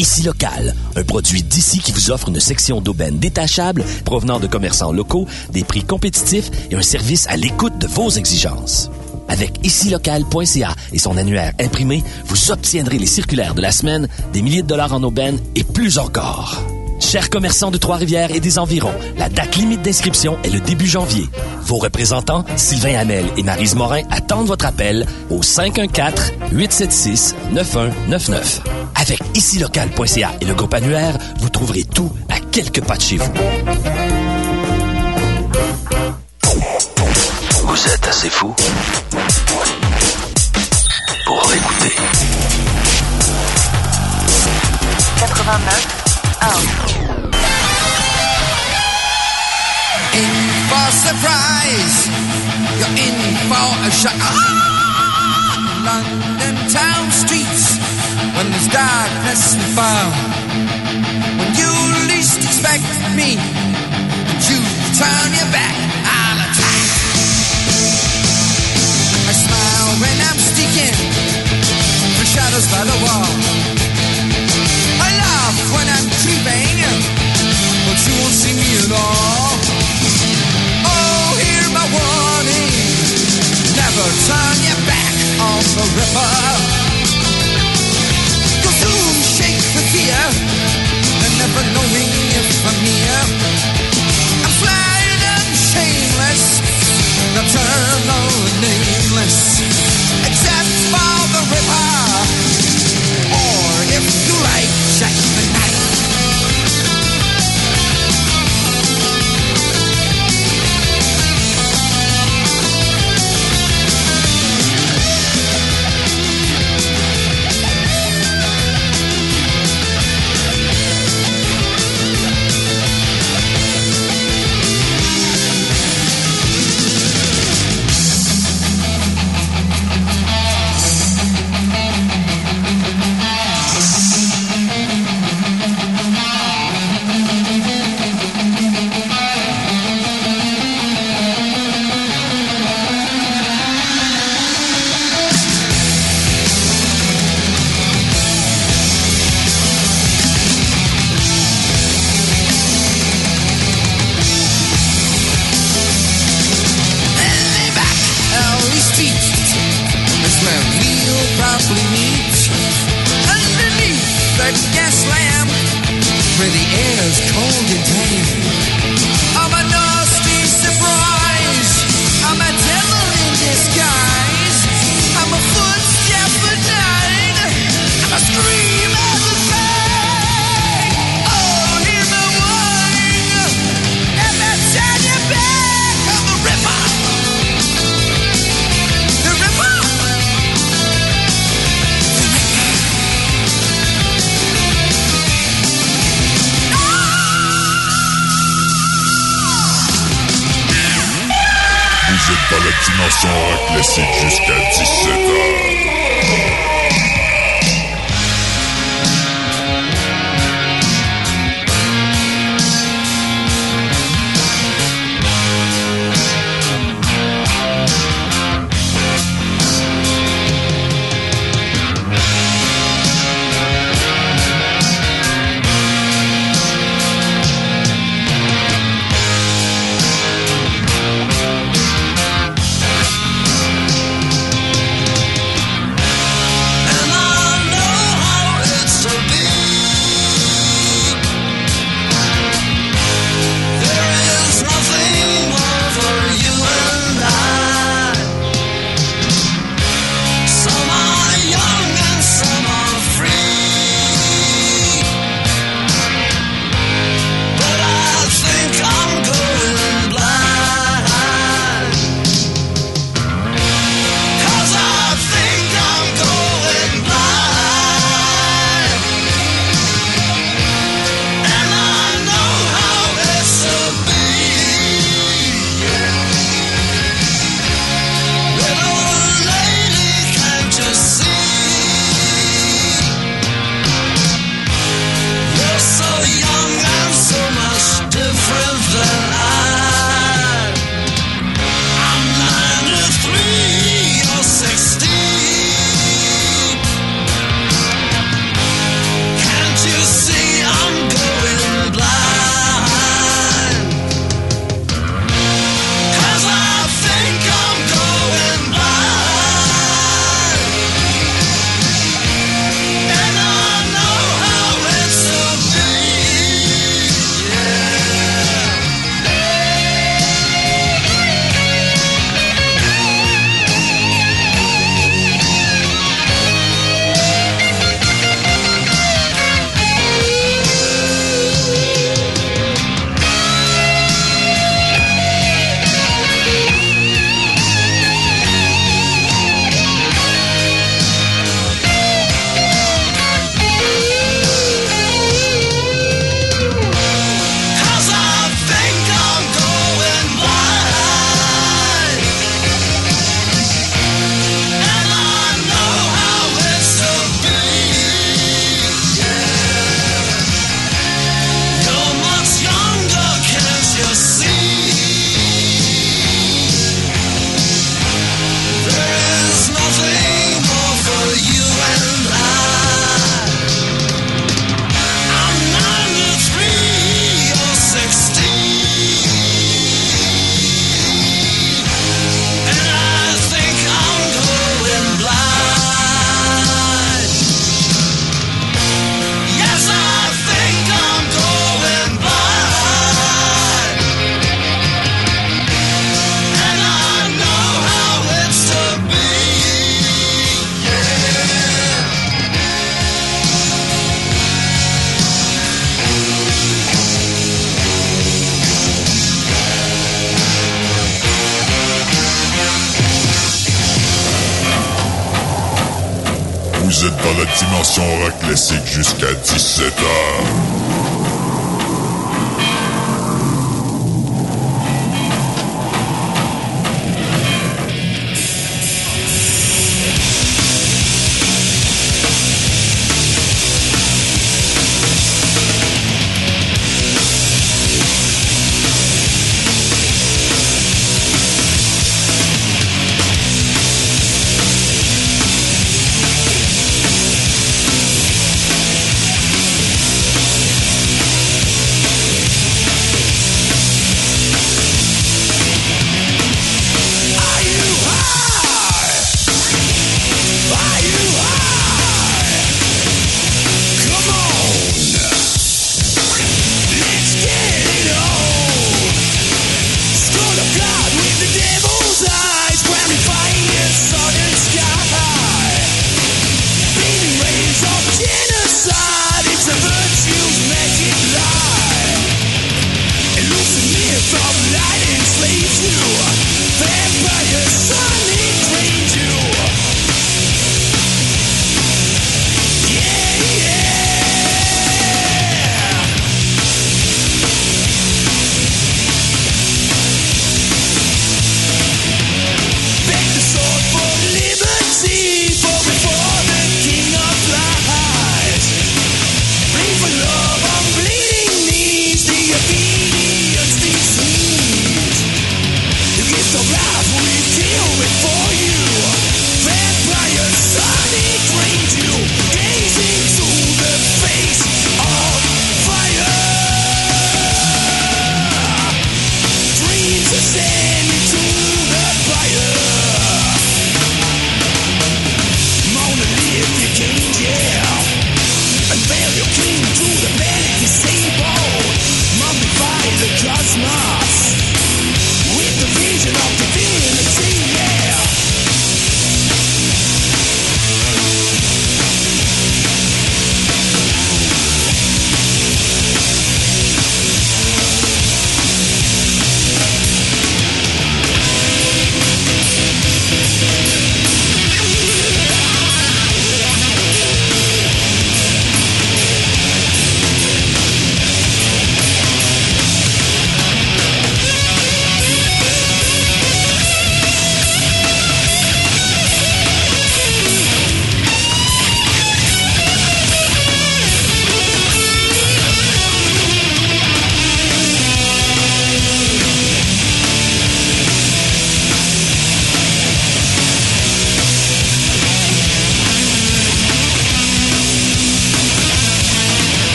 Ici Local, un produit d'ici qui vous offre une section d'aubaine détachable provenant de commerçants locaux, des prix compétitifs et un service à l'écoute de vos exigences. Avec icilocal.ca et son annuaire imprimé, vous obtiendrez les circulaires de la semaine, des milliers de dollars en aubaine et plus encore. Chers commerçants de Trois-Rivières et des environs, la date limite d'inscription est le début janvier. Vos représentants, Sylvain Hamel et Marise Morin, attendent votre appel au 514-876-9199. Avec icilocal.ca et le groupe annuaire, vous trouverez tout à quelques pas de chez vous. Vous êtes assez fou pour l'écouter. 89 In for surprise. You're in for a shock. Ah! London town streets when there's darkness and fire. When you least expect me, and you turn your back, I'll attack. I smile when I'm sneaking for shadows by the wall. I laugh when I'm creeping, but you won't see me at all. Oh, hear my warning. Never turn your back on the river. I'm. Flying and nameless, except for the river. Or if you like, Jack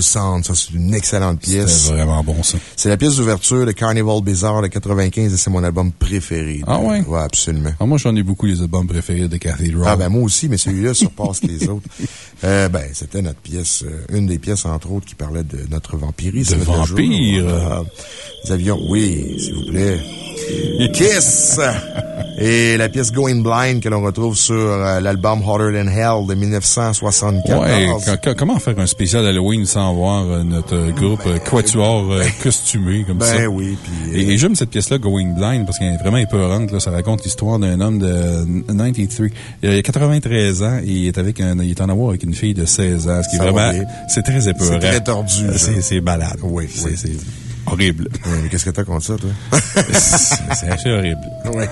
Sound. Ça, c'est une excellente pièce. C'était vraiment bon, ça. C'est la pièce d'ouverture de Carnival Bizarre de 95 et c'est mon album préféré. Ah ouais? Ouais, absolument. Ah, moi, j'en ai beaucoup les albums préférés de Cathedral. Ah, ben, moi aussi, mais celui-là surpasse les autres. Euh, ben, c'était notre pièce, euh, une des pièces, entre autres, qui parlait de notre vampirisme. De vampire. Euh, nous avions, oui, s'il vous plaît. Kiss! Et la pièce Going Blind que l'on retrouve sur euh, l'album Hotter Than Hell de 1974. Ouais, co- co- comment faire un spécial Halloween sans voir euh, notre euh, groupe Quatuor euh, costumé comme Ben ça? oui, puis, Et, et j'aime cette pièce-là, Going Blind, parce qu'elle est vraiment épeurante. Là. Ça raconte l'histoire d'un homme de 93. Il a 93 ans et il est, avec un, il est en amour avec une fille de 16 ans. Ce qui est Ça vraiment, c'est très épeurant. C'est très tordu. C'est c'est balade. Oui, C'est- oui. c'est- horrible. Ouais, mais qu'est-ce que t'as contre ça, toi? C'est assez horrible. Ouais.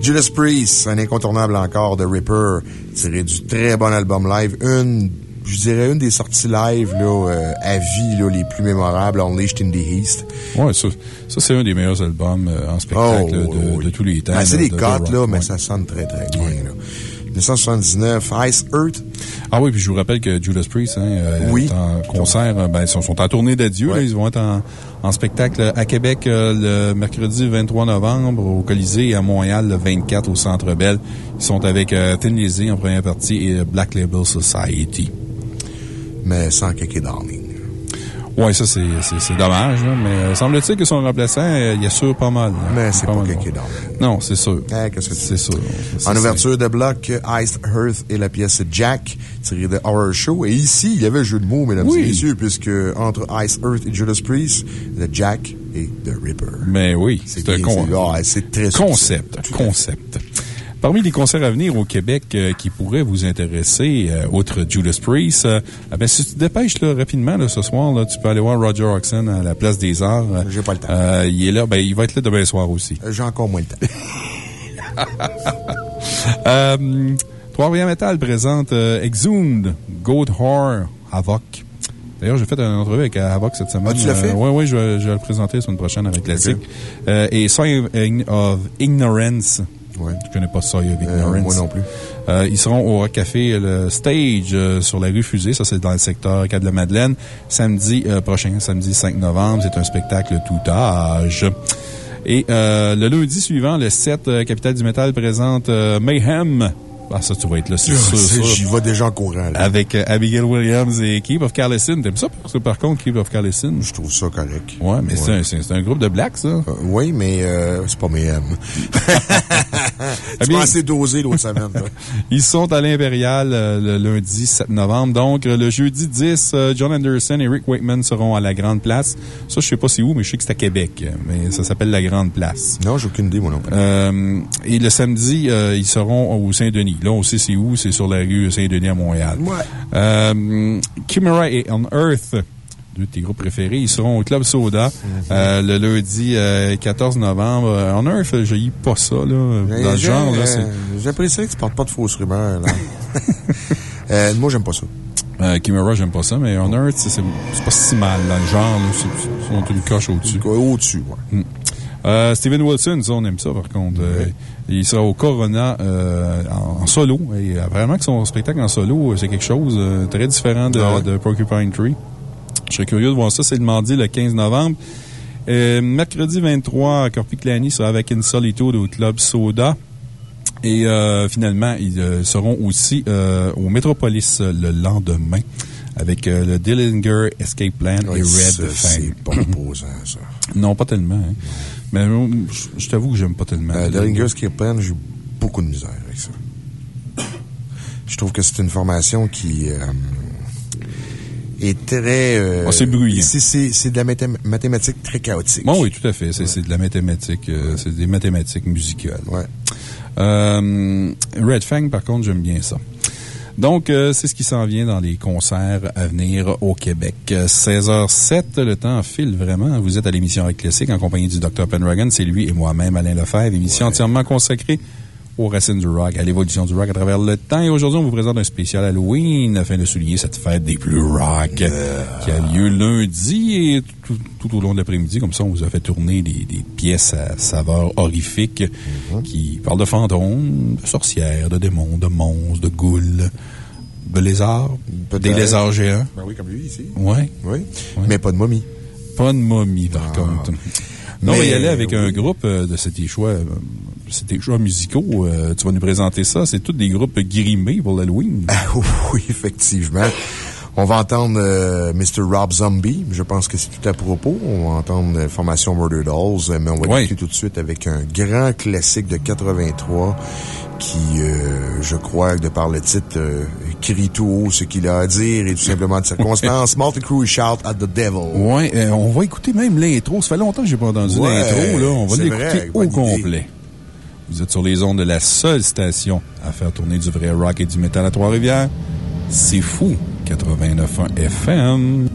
Judas Priest, un incontournable encore de Ripper, tiré du très bon album live. Une, je dirais, une des sorties live, là, euh, à vie, là, les plus mémorables, Unleashed in the East. Ouais, ça, ça c'est un des meilleurs albums euh, en spectacle Oh, de, oui. de tous les temps. Ben, c'est des de- de cotes, là, mais ça sonne très, très bien, là. 1979, Ice Earth. Ah oui, puis je vous rappelle que Judas Priest, hein, euh, Oui. est en concert, euh, ben, ils sont, sont en tournée d'adieu. Ils vont être en, en spectacle à Québec euh, le mercredi 23 novembre au Colisée et à Montréal le 24 au Centre Bell. Ils sont avec euh, Lizzy en première partie et Black Label Society. Mais sans Keke Darling. Ouais, ça, c'est c'est- c'est dommage, là, mais euh, semble-t-il que son remplaçant, euh, il assure pas mal. là. Mais c'est pas Keke bon. Darling. Non, c'est sûr. Eh, qu'est-ce que tu C'est sûr. En ouverture de bloc, Iced Earth et la pièce Jack, tirée de Horror Show. Et ici, il y avait un jeu de mots, mesdames Oui. et messieurs, puisque entre Iced Earth et Judas Priest, le Jack et The Ripper. Mais oui, c'est un con- ah, très concept. Concept. Parmi les concerts à venir au Québec euh, qui pourraient vous intéresser, euh, outre Judas Priest, euh, ah ben, si tu te dépêches là, rapidement là, ce soir, là, tu peux aller voir Roger Oxen à la Place des Arts. J'ai pas le temps. Euh, il est là, ben, il va être là demain soir aussi. J'ai encore moins le temps. Euh, Trois-Rivières Metal présente euh, Exhumed, Goat Horror, Havoc. D'ailleurs, j'ai fait une entrevue avec euh, Havoc cette semaine. Ah, tu l'as fait? oui, oui, je, vais- je vais le présenter la semaine prochaine avec Classic. Euh, et Sign of Ignorance. Ouais. Je connais pas of Ignorance. Euh, moi non plus. Euh, ils seront au Rock Café, le stage euh, sur la rue Fusée. Ça, c'est dans le secteur 4 de la Madeleine. Samedi euh, prochain, samedi 5 novembre. C'est un spectacle tout âge. Et euh, le lundi suivant, le 7, euh, Capitale du Métal présente euh, Mayhem. Ah, ça, tu vas être là, c'est Ah, sûr. c'est- ça. J'y vais déjà en courant, là. Avec euh, Abigail Williams et Keep of Carlison. T'aimes ça, parce que, par contre, Keep of Carlison? Je trouve ça correct. Ouais, mais c'est un- groupe de blacks, ça. Euh, oui, mais euh, c'est pas mes M. Eh tu bien- m'as assez dosé l'autre semaine. Ils sont à l'Impérial euh, le lundi 7 novembre. Donc, euh, le jeudi 10, euh, John Anderson et Rick Wakeman seront à la Grande Place. Ça, je sais pas c'est où, mais je sais que c'est à Québec. Mais ça s'appelle la Grande Place. Non, j'ai aucune idée, moi non plus. Euh, et le samedi, euh, ils seront au Saint-Denis. Là, on sait c'est où. C'est sur la rue Saint-Denis à Montréal. Ouais. Euh, Chimera et On Earth, deux de tes groupes préférés, ils seront au Club Soda euh, le lundi euh, 14 novembre. Euh, On Earth, je lis pas ça, là. Dans le J'ai- genre, euh. J'apprécierais que tu portes pas de fausses rumeurs, là. Euh, moi, j'aime pas ça. Euh, Chimera, j'aime pas ça, mais On Earth, c'est pas si mal dans le genre. C'est- sont une coche au-dessus. Au-dessus, ouais. Mm. Euh, Steven Wilson, ça, on aime ça, par contre. Euh, il sera au Corona euh, en, en solo. Et apparemment que son spectacle en solo, euh, c'est quelque chose euh, très différent de, Ah ouais? de Porcupine Tree. Je serais curieux de voir ça. C'est le mardi, le 15 novembre. Euh, mercredi 23, Corpiclani sera avec une solitude au Club Soda. Et euh, finalement, ils euh, seront aussi au Metropolis le lendemain avec le Dillinger Escape Plan Oui, et Red. C'est pas reposant, ça. Non, pas tellement. hein. Mais je- je t'avoue que j'aime pas tellement. Euh, Derringer Skirpen, j'ai beaucoup de misère avec ça. Je trouve que c'est une formation qui est très... euh, Ah, c'est bruyant. c'est- de la mathém- mathématique très chaotique. Bon, oui, tout à fait. C'est c'est de la mathématique. euh, c'est des mathématiques musicales. Ouais. Euh, Red Fang, par contre, j'aime bien ça. Donc, euh, c'est ce qui s'en vient dans les concerts à venir au Québec. Euh, 16h07, le temps file vraiment. Vous êtes à l'émission Rock Classique en compagnie du Dr. Pendragon. C'est lui et moi-même, Alain Lefebvre. Émission entièrement consacrée aux racines du rock, à l'évolution du rock à travers le temps. Et aujourd'hui, on vous présente un spécial Halloween afin de souligner cette fête des plus rock qui a lieu lundi et tout, tout au long de l'après-midi. Comme ça, on vous a fait tourner des, des pièces à saveur horrifique qui parlent de fantômes, de sorcières, de démons, de monstres, de ghouls, de lézards, des lézards géants. Ben oui, comme lui ici. Ouais. Oui. Mais pas de momie. Pas de momie, par contre. Non, on va y Mais, aller avec oui. un groupe euh, de ces choix, ces choix musicaux. Euh, tu vas nous présenter ça. C'est tous des groupes grimés pour l'Halloween. Ah, oui, effectivement. On va entendre euh, Mr. Rob Zombie. Je pense que c'est tout à propos. On va entendre euh, Formation Murder Dolls, mais on va écouter tout de suite avec un grand classique de 83 qui, euh, je crois, de par le titre, euh, crie tout haut ce qu'il a à dire et tout simplement de circonstance. Multi Crew Shout at the Devil. Ouais, on va écouter même l'intro. Ça fait longtemps que j'ai pas entendu Ouais, l'intro, là. On va l'écouter au idée. complet. Vous êtes sur les ondes de la seule station à faire tourner du vrai rock et du métal à Trois-Rivières. C'est fou. 89.1 FM.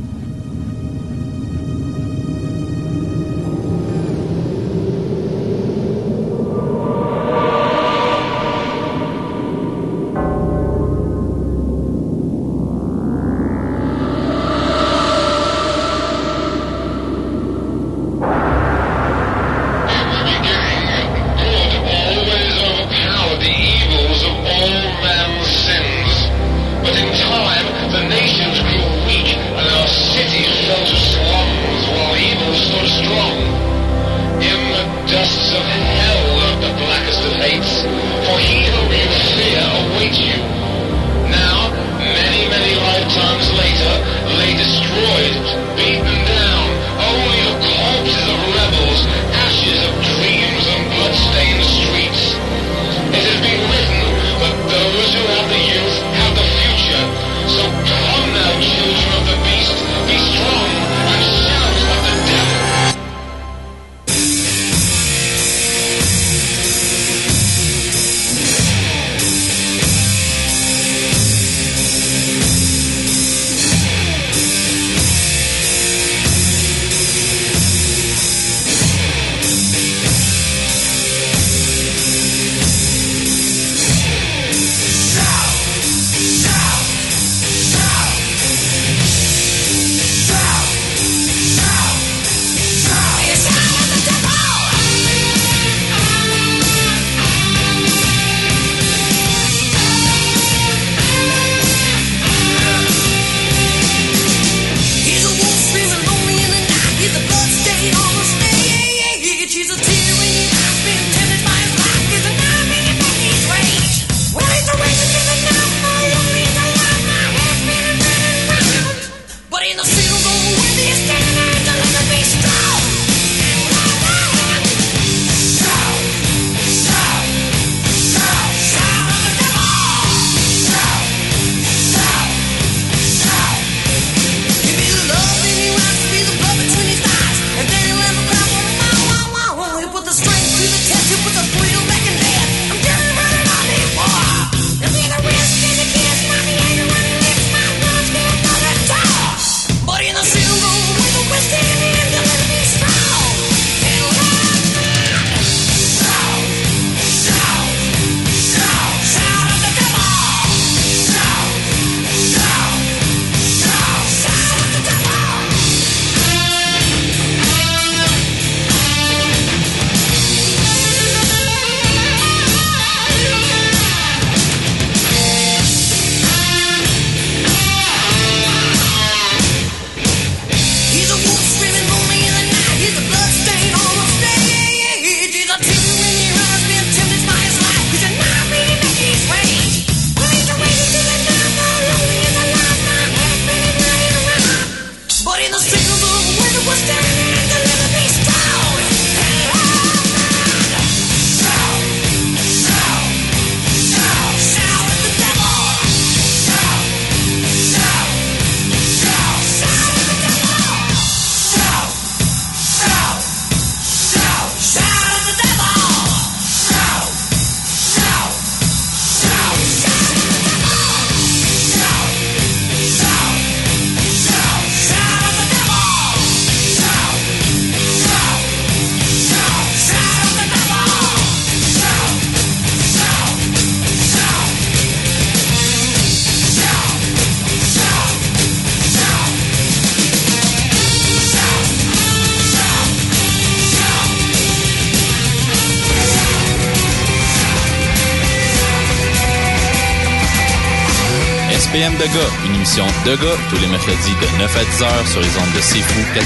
De gars tous les mercredis de 9 à 10 heures sur les ondes de C'est Fou 89.1.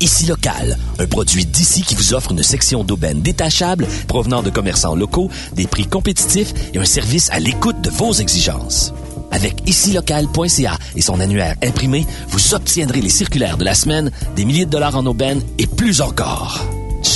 Ici Local, un produit d'ici qui vous offre une section d'aubaine détachable provenant de commerçants locaux, des prix compétitifs et un service à l'écoute de vos exigences. Avec icilocal.ca et son annuaire imprimé, vous obtiendrez les circulaires de la semaine, des milliers de dollars en aubaine et plus encore.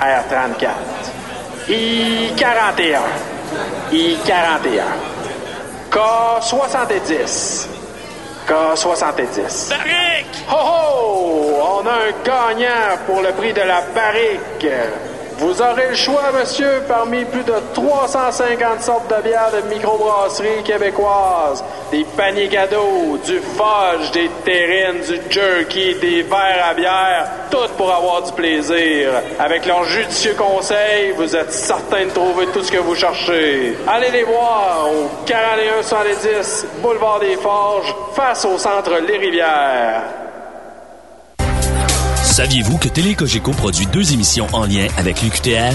R34. I41. I41. K70. K70. Barrique! Ho ho! On a un gagnant pour le prix de la barrique. Vous aurez le choix, monsieur, parmi plus de 350 sortes de bières de microbrasserie québécoises. Des paniers cadeaux, du fudge, des terrines, du jerky, des verres à bière, tout pour avoir du plaisir. Avec leurs judicieux conseils, vous êtes certain de trouver tout ce que vous cherchez. Allez les voir au 41 110 Boulevard des Forges, face au centre Les Rivières. Saviez-vous que Télé produit deux émissions en lien avec l'UQTR?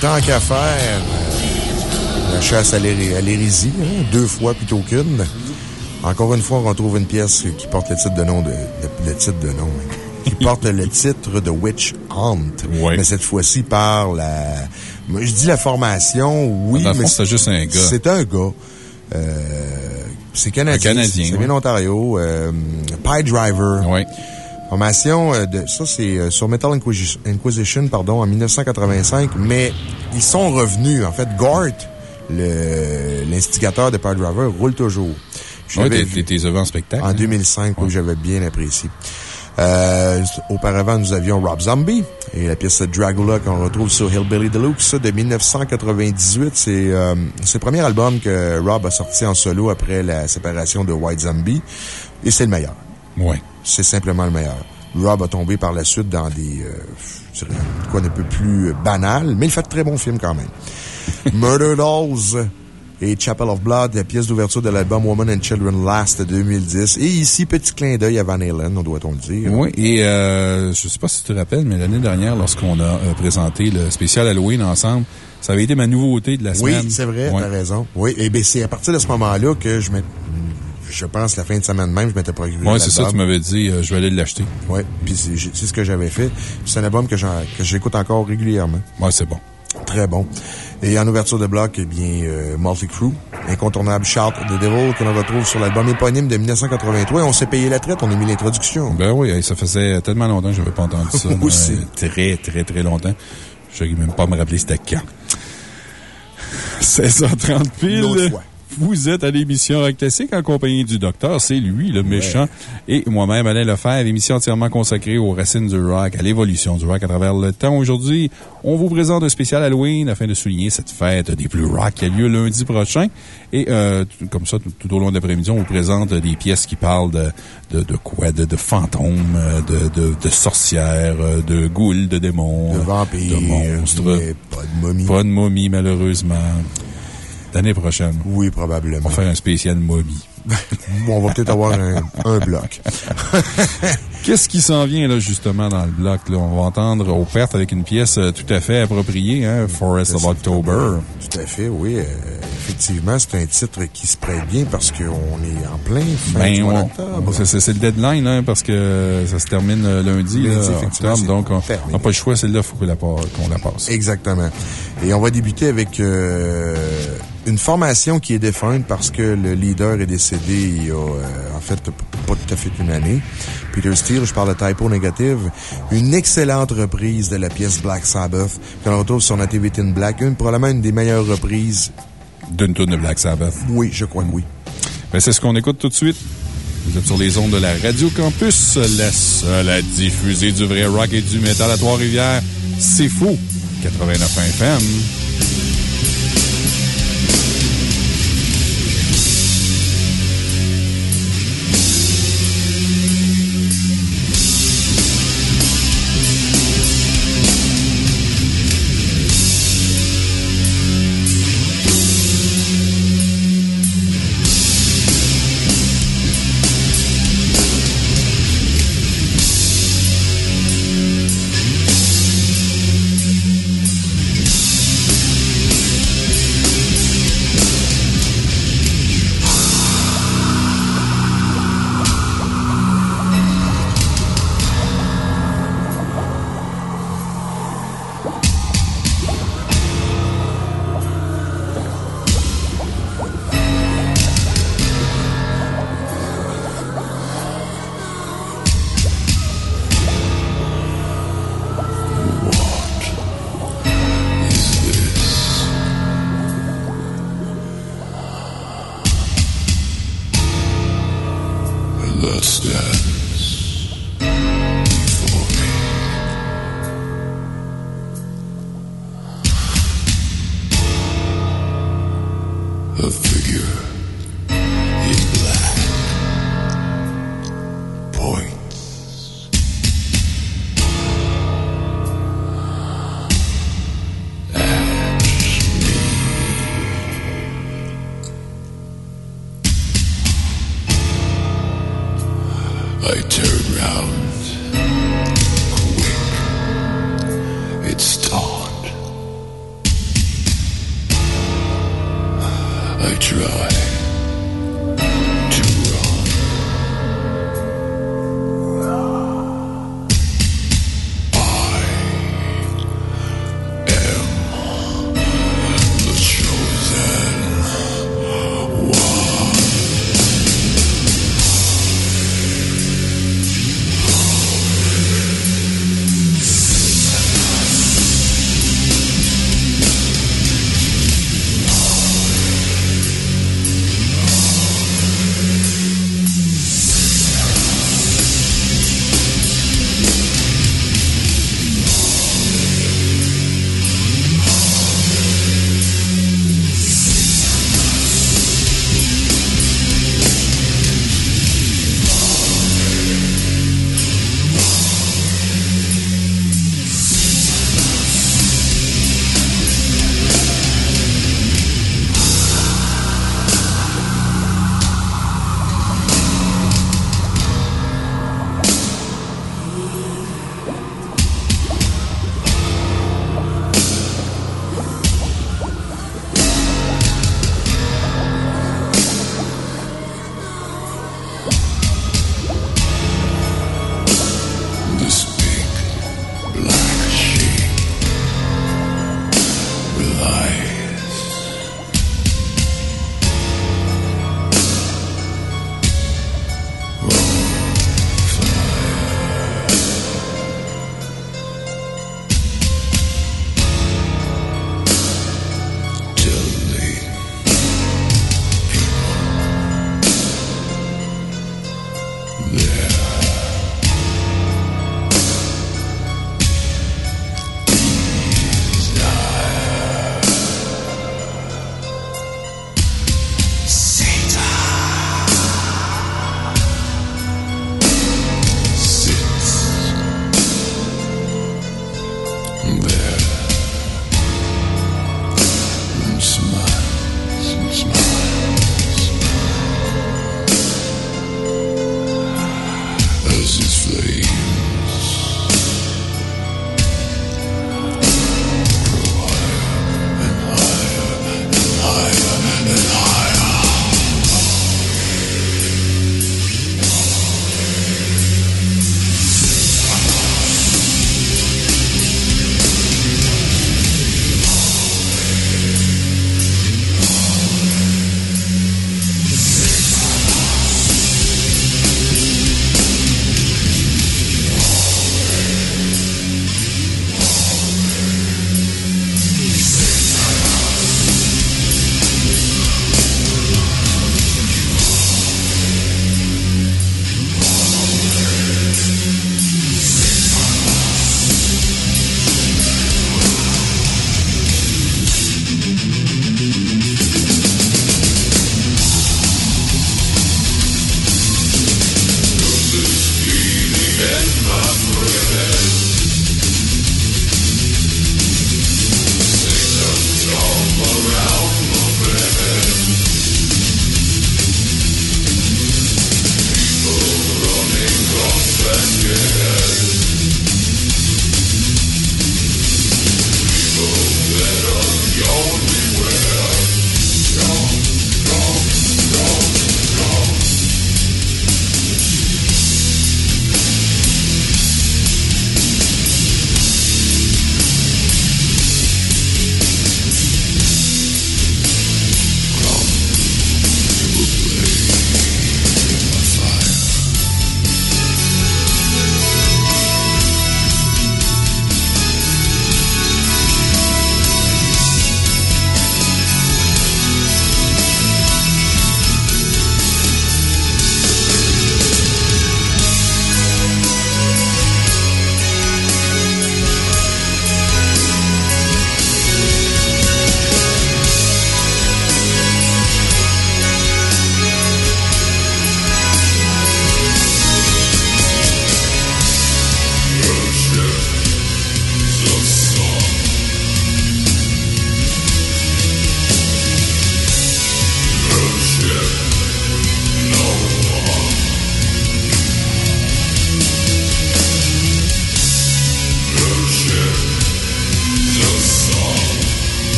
Tant qu'à faire, la chasse à l'hé- à l'hérésie, hein, deux fois plutôt qu'une. Encore une fois, on retrouve une pièce qui porte le titre de nom de, de- le titre de nom, hein, qui porte le titre de Witch Hunt. Mais cette fois-ci par la, je dis la formation, oui, mais c'est juste un gars. C'est un gars. Euh, c'est canadien. C'est ouais. bien l'Ontario. Euh, Pie Driver. Oui. Formation euh, de, ça c'est euh, sur Metal Inquisition, pardon, en 1985, mais ils sont revenus. En fait, Gort, le- l'instigateur de Pie Driver, roule toujours. Oui, t'es- en spectacle. En hein? 2005, où j'avais bien apprécié. Euh, auparavant, nous avions Rob Zombie et la pièce Dragula qu'on retrouve sur Hillbilly Deluxe de 1998. C'est euh, c'est le premier album que Rob a sorti en solo après la séparation de White Zombie et c'est le meilleur. Oui. C'est simplement le meilleur. Rob a tombé par la suite dans des, euh, je dirais, quoi un peu plus banal, mais il fait de très bons films quand même. Murder Dolls et Chapel of Blood, la pièce d'ouverture de l'album Woman and Children Last de 2010. Et ici, petit clin d'œil à Van Halen, on doit-on le dire. Oui, et euh, je sais pas si tu te rappelles, mais l'année dernière, lorsqu'on a euh, présenté le spécial Halloween ensemble, ça avait été ma nouveauté de la Oui, semaine. c'est vrai, Ouais. t'as raison. Oui, et bien c'est à partir de ce moment-là que je m'ai, je pense, la fin de semaine même, je m'étais procuré. Oui, c'est ça, tu m'avais dit, euh, je vais aller l'acheter. Oui, puis c'est ce que j'avais fait. C'est un album que j'en- que j'écoute encore régulièrement. Oui, c'est bon. Très bon. Et en ouverture de bloc, eh bien, euh, Multi Crew, incontournable Shout the Devil, que l'on retrouve sur l'album éponyme de 1983. Et on s'est payé la traite, on a mis l'introduction. Ben oui, ça faisait tellement longtemps que je n'avais pas entendu ça. Moi aussi. Très, très, très longtemps. Je ne même pas me rappeler c'était quand. 16h30 Une autre pile. Vous êtes à l'émission Rock Classique en compagnie du docteur. C'est lui, le méchant. Et moi-même, Alain Lefebvre, émission entièrement consacrée aux racines du rock, à l'évolution du rock à travers le temps. Aujourd'hui, on vous présente un spécial Halloween afin de souligner cette fête des plus rock qui a lieu lundi prochain. Et euh, comme ça, tout, tout au long de l'après-midi, on vous présente des pièces qui parlent de, de, de quoi? De, de fantômes, de, de, de sorcières, de ghouls, de démons. De vampires, De monstres. pas de momie. Pas de momie, malheureusement. L'année prochaine. Oui, probablement. On va faire un spécial momie. On va peut-être avoir un, un bloc. Qu'est-ce qui s'en vient, là, justement, dans le bloc? Là? On va entendre aux pertes avec une pièce euh, tout à fait appropriée, hein? Forest of October. Tout à fait, oui. euh, effectivement, c'est un titre qui se prête bien parce qu'on est en plein fin Ben, du mois on- d'octobre. c'est- c'est c'est le deadline, hein, parce que ça se termine euh, lundi, Lundi, là, octobre, c'est donc on n'a pas le choix, celle-là, il faut qu'on la, la passe. Exactement. Et on va débuter avec euh, une formation qui est défunte parce que le leader est décédé il y a, euh, en fait, pas tout à fait une année. Peter Steele, je parle de typo négative. Une excellente reprise de la pièce Black Sabbath que l'on retrouve sur Nativity in Black. Une, probablement une des meilleures reprises. D'une tourne de Black Sabbath. Oui, je crois que oui. Ben, c'est ce qu'on écoute tout de suite. Vous êtes sur les ondes de la Radio Campus, la seule à diffuser du vrai rock et du métal à Trois-Rivières. C'est fou. 89 FM.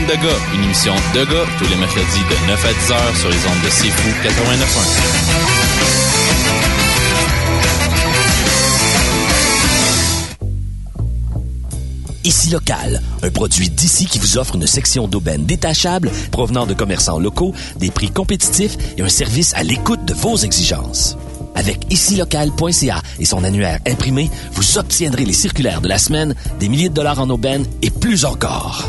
De une émission de gars tous les mercredis de 9 à 10 heures sur les ondes de C'est Fou 89.1. Ici Local, un produit d'ici qui vous offre une section d'aubaine détachable provenant de commerçants locaux, des prix compétitifs et un service à l'écoute de vos exigences. Avec icilocal.ca et son annuaire imprimé, vous obtiendrez les circulaires de la semaine, des milliers de dollars en aubaine et plus encore.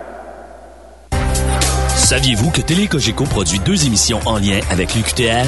Saviez-vous que Télé Cogeco produit deux émissions en lien avec l'UQTR?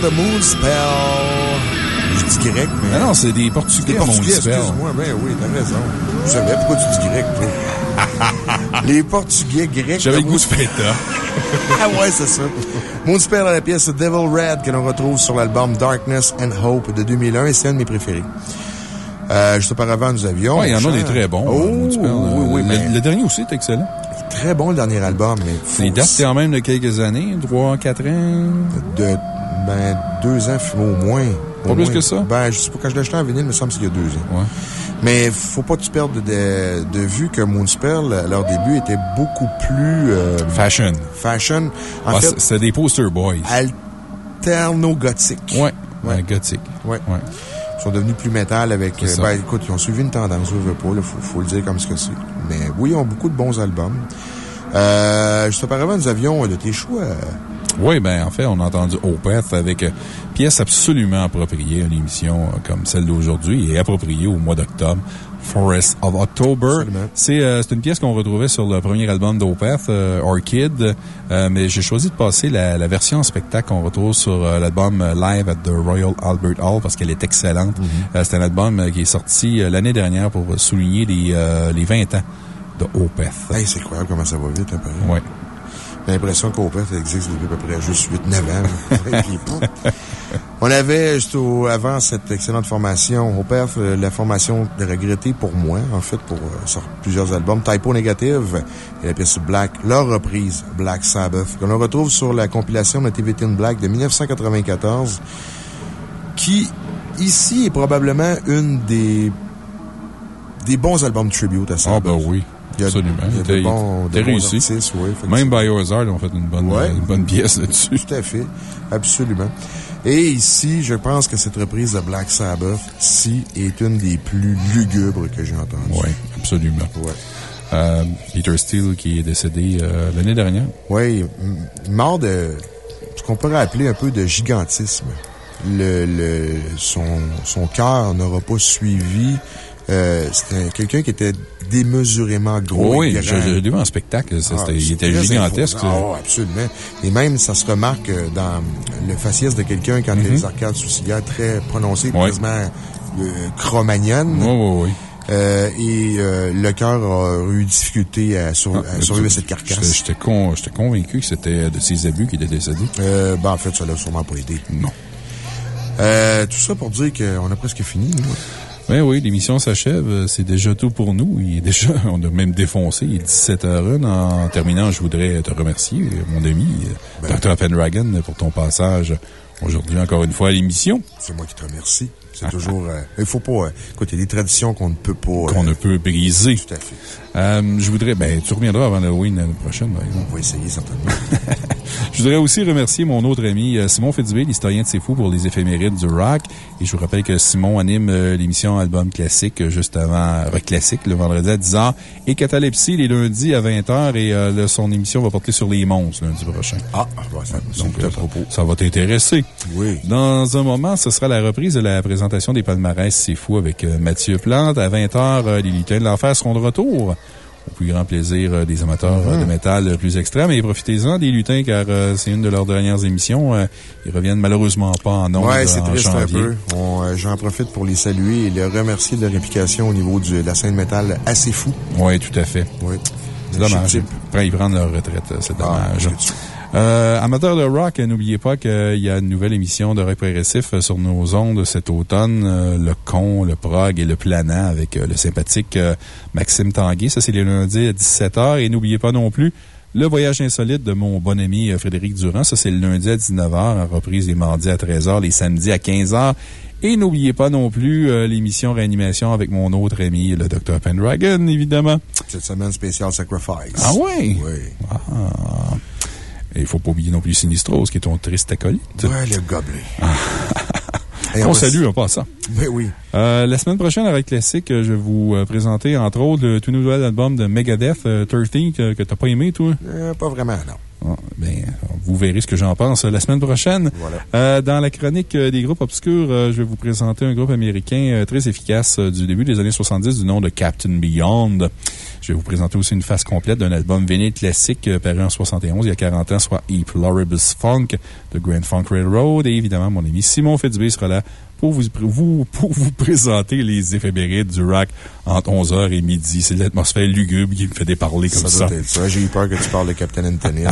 Grecs de Moonspell. Je dis grec, mais. Ah non, c'est des Portugais, Des Portugais, excuse-moi. Ben oui, t'as raison. Je savais pourquoi tu dis grec, toi. Les Portugais grecs. J'avais le goût de ah ouais, c'est ça. Moonspell a la pièce Devil Red que l'on retrouve sur l'album Darkness and Hope de 2001 et c'est un de mes préférés. Euh, juste auparavant, nous avions. Ouais, il y en a des très bons. Oh, euh, oui, oui, le, mais le dernier aussi est excellent. très bon le dernier album, mais. Il date quand même de quelques années, 3, 4 ans. De, ben, deux ans, au moins. Pas plus moins. que ça? Ben, je sais pas, quand je l'ai acheté en vinyle, il me semble qu'il y a deux ans. Mais faut pas que tu perdes de, de vue que Moonspell, à leur début, était beaucoup plus. euh, Fashion. Fashion. En Ah, fait, c'est- des poster boys. alterno-gothique. Ouais. Ouais, gothique. Ouais. Ils sont devenus plus métal avec. Euh, ben, écoute, ils ont suivi une tendance, je veux pas, il faut, faut le dire comme ce que c'est. Mais oui, ils ont beaucoup de bons albums. Euh, juste auparavant, nous avions de tes choix. Oui, ben, en fait, on a entendu Opeth avec euh, pièce absolument appropriée à une émission euh, comme celle d'aujourd'hui et appropriée au mois d'octobre. Forest of October. C'est euh, c'est une pièce qu'on retrouvait sur le premier album d'Opeth, euh, Orchid, euh, mais j'ai choisi de passer la, la version en spectacle qu'on retrouve sur l'album Live at the Royal Albert Hall parce qu'elle est excellente. Euh, C'est un album qui est sorti l'année dernière pour souligner les, les 20 ans de Opeth. Hey, c'est incroyable comment ça va vite, hein, pareil. L'impression qu'Opeth existe depuis à peu près juste 8-9 ans. On avait, juste avant cette excellente formation, Opeth, euh, la formation de regretter pour moi, en fait, pour euh, plusieurs albums, Typo Negative et la pièce Black, leur reprise, Black Sabbath, que l'on retrouve sur la compilation Nativity in Black de 1994, qui, ici, est probablement une des, des bons albums tribute à Sabbath. Ah, ben oui. Il y a- Absolument. il y a bons- réussi. artistes, oui. Même Biohazard, ont fait une bonne, Ouais. une bonne pièce là-dessus. Tout à fait. Absolument. Et ici, je pense que cette reprise de Black Sabbath, ci, est une des plus lugubres que j'ai entendues. Oui, absolument. Euh, Peter Steele qui est décédé euh, l'année dernière. Oui, mort de ce qu'on pourrait appeler un peu de gigantisme. Le, le, son, son cœur n'aura pas suivi. Euh, C'était quelqu'un qui était démesurément gros. oui, et je, grand. je l'ai vu en spectacle. Ah, il c'est était gigantesque. Ah, absolument. Et même, ça se remarque euh, dans le faciès de quelqu'un quand Mhm. les arcades sourcilières très prononcées, Ouais. quasiment euh. Oui, oui, oui. Euh, et euh, le cœur a eu difficulté à, sur- Ah, à survivre à cette carcasse. J'étais con, convaincu que c'était de ses abus qu'il était décédé. Euh, ben, en fait, ça l'a sûrement pas aidé. Non. Tout ça pour dire qu'on a presque fini, nous. Ben oui, l'émission s'achève. Euh, C'est déjà tout pour nous. Il est déjà, on a même défoncé. Il est 17h01. En terminant, je voudrais te remercier, mon ami, Ben. Dr. Pendragon, pour ton passage aujourd'hui encore une fois à l'émission. C'est moi qui te remercie. C'est toujours... euh, il faut pas... euh, écoute, il y a des traditions qu'on ne peut pas... euh, Qu'on ne peut briser. Tout à fait. Euh, je voudrais, ben, tu reviendras avant l'Halloween l'année prochaine, par exemple. On va essayer, certainement. Je voudrais aussi remercier mon autre ami, euh, Simon Fitzbé, l'historien de C'est Fou, pour les éphémérides du rock. Et je vous rappelle que Simon anime euh, l'émission Album Classique juste avant Rock Classique, le vendredi à 10h, et Catalepsie les lundis à 20h. Et euh, son émission va porter sur les monstres lundi prochain. Ah, ouais, ça, Donc, c'est à propos. ça va t'intéresser. Oui. Dans un moment, ce sera la reprise de la présentation des palmarès C'est Fou avec euh, Mathieu Plante. À 20h, euh, les lutins de l'enfer seront de retour. Au plus grand plaisir euh, des amateurs euh, de métal euh, plus extrêmes. Et profitez-en des lutins car euh, c'est une de leurs dernières émissions. Euh, ils reviennent malheureusement pas en nombre Ouais, c'est triste un peu. Euh, J'en profite pour les saluer et les remercier de leur implication au niveau du- de la scène métal assez fou. Oui, tout à fait. Oui. C'est dommage. Ils prennent leur retraite. C'est Ah, dommage. Euh, amateurs de rock, n'oubliez pas qu'il y a une nouvelle émission de rock progressif euh, sur nos ondes cet automne. euh, le con, le prog et le planant avec euh, le sympathique Maxime Tanguay. Ça, c'est les lundis à 17h. Et n'oubliez pas non plus le voyage insolite de mon bon ami Frédéric Durand. Ça, c'est le lundi à 19h, en reprise les mardis à 13h, les samedis à 15h. Et n'oubliez pas non plus euh, l'émission Réanimation avec mon autre ami, le Dr. Pendragon, évidemment. Cette semaine spéciale Sacrifice. Ah ouais? Oui. Ah. Et il faut pas oublier non plus Sinistros, qui est ton triste acolyte. Ouais, le gobelet. Et On va- salue en passant. Ben oui. Euh, la semaine prochaine, avec Classique, euh, je vais vous euh, présenter, entre autres, le tout nouvel album de Megadeth, euh, 13, que, que t'as pas aimé, toi? Euh, pas vraiment, non. Ah, ben, vous verrez ce que j'en pense la semaine prochaine. Euh, dans la chronique euh, des groupes obscurs, euh, je vais vous présenter un groupe américain euh, très efficace euh, du début des années 70 du nom de Captain Beyond. Je vais vous présenter aussi une phase complète d'un album vinyle classique euh, paru en 71, il y a 40 ans, soit E Pluribus Funk de Grand Funk Railroad. Et évidemment, mon ami Simon Fitzbé sera là pour vous, vous- pour vous présenter les éphémérides du rock entre 11h et midi. C'est l'atmosphère lugubre qui me fait déparler comme ça. être ça. J'ai eu peur que tu parles de Captain Anthony.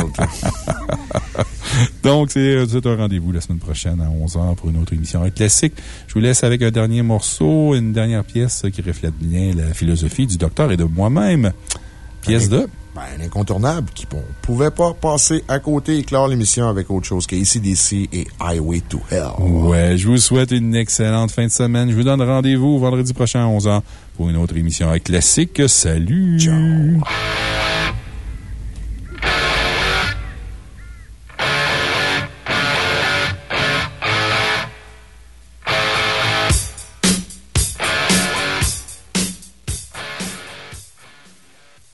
Donc, c'est euh, un rendez-vous la semaine prochaine à 11h pour une autre émission classique. Je vous laisse avec un dernier morceau, une dernière pièce qui reflète bien la philosophie du docteur et de moi-même. Pièce de. Ben, un incontournable qui ne pouvait pas passer à côté et clore l'émission avec autre chose qu'ACDC et Highway to Hell. Ouais, je vous souhaite une excellente fin de semaine. Je vous donne rendez-vous vendredi prochain à 11h pour une autre émission rock classique. Salut! Ciao.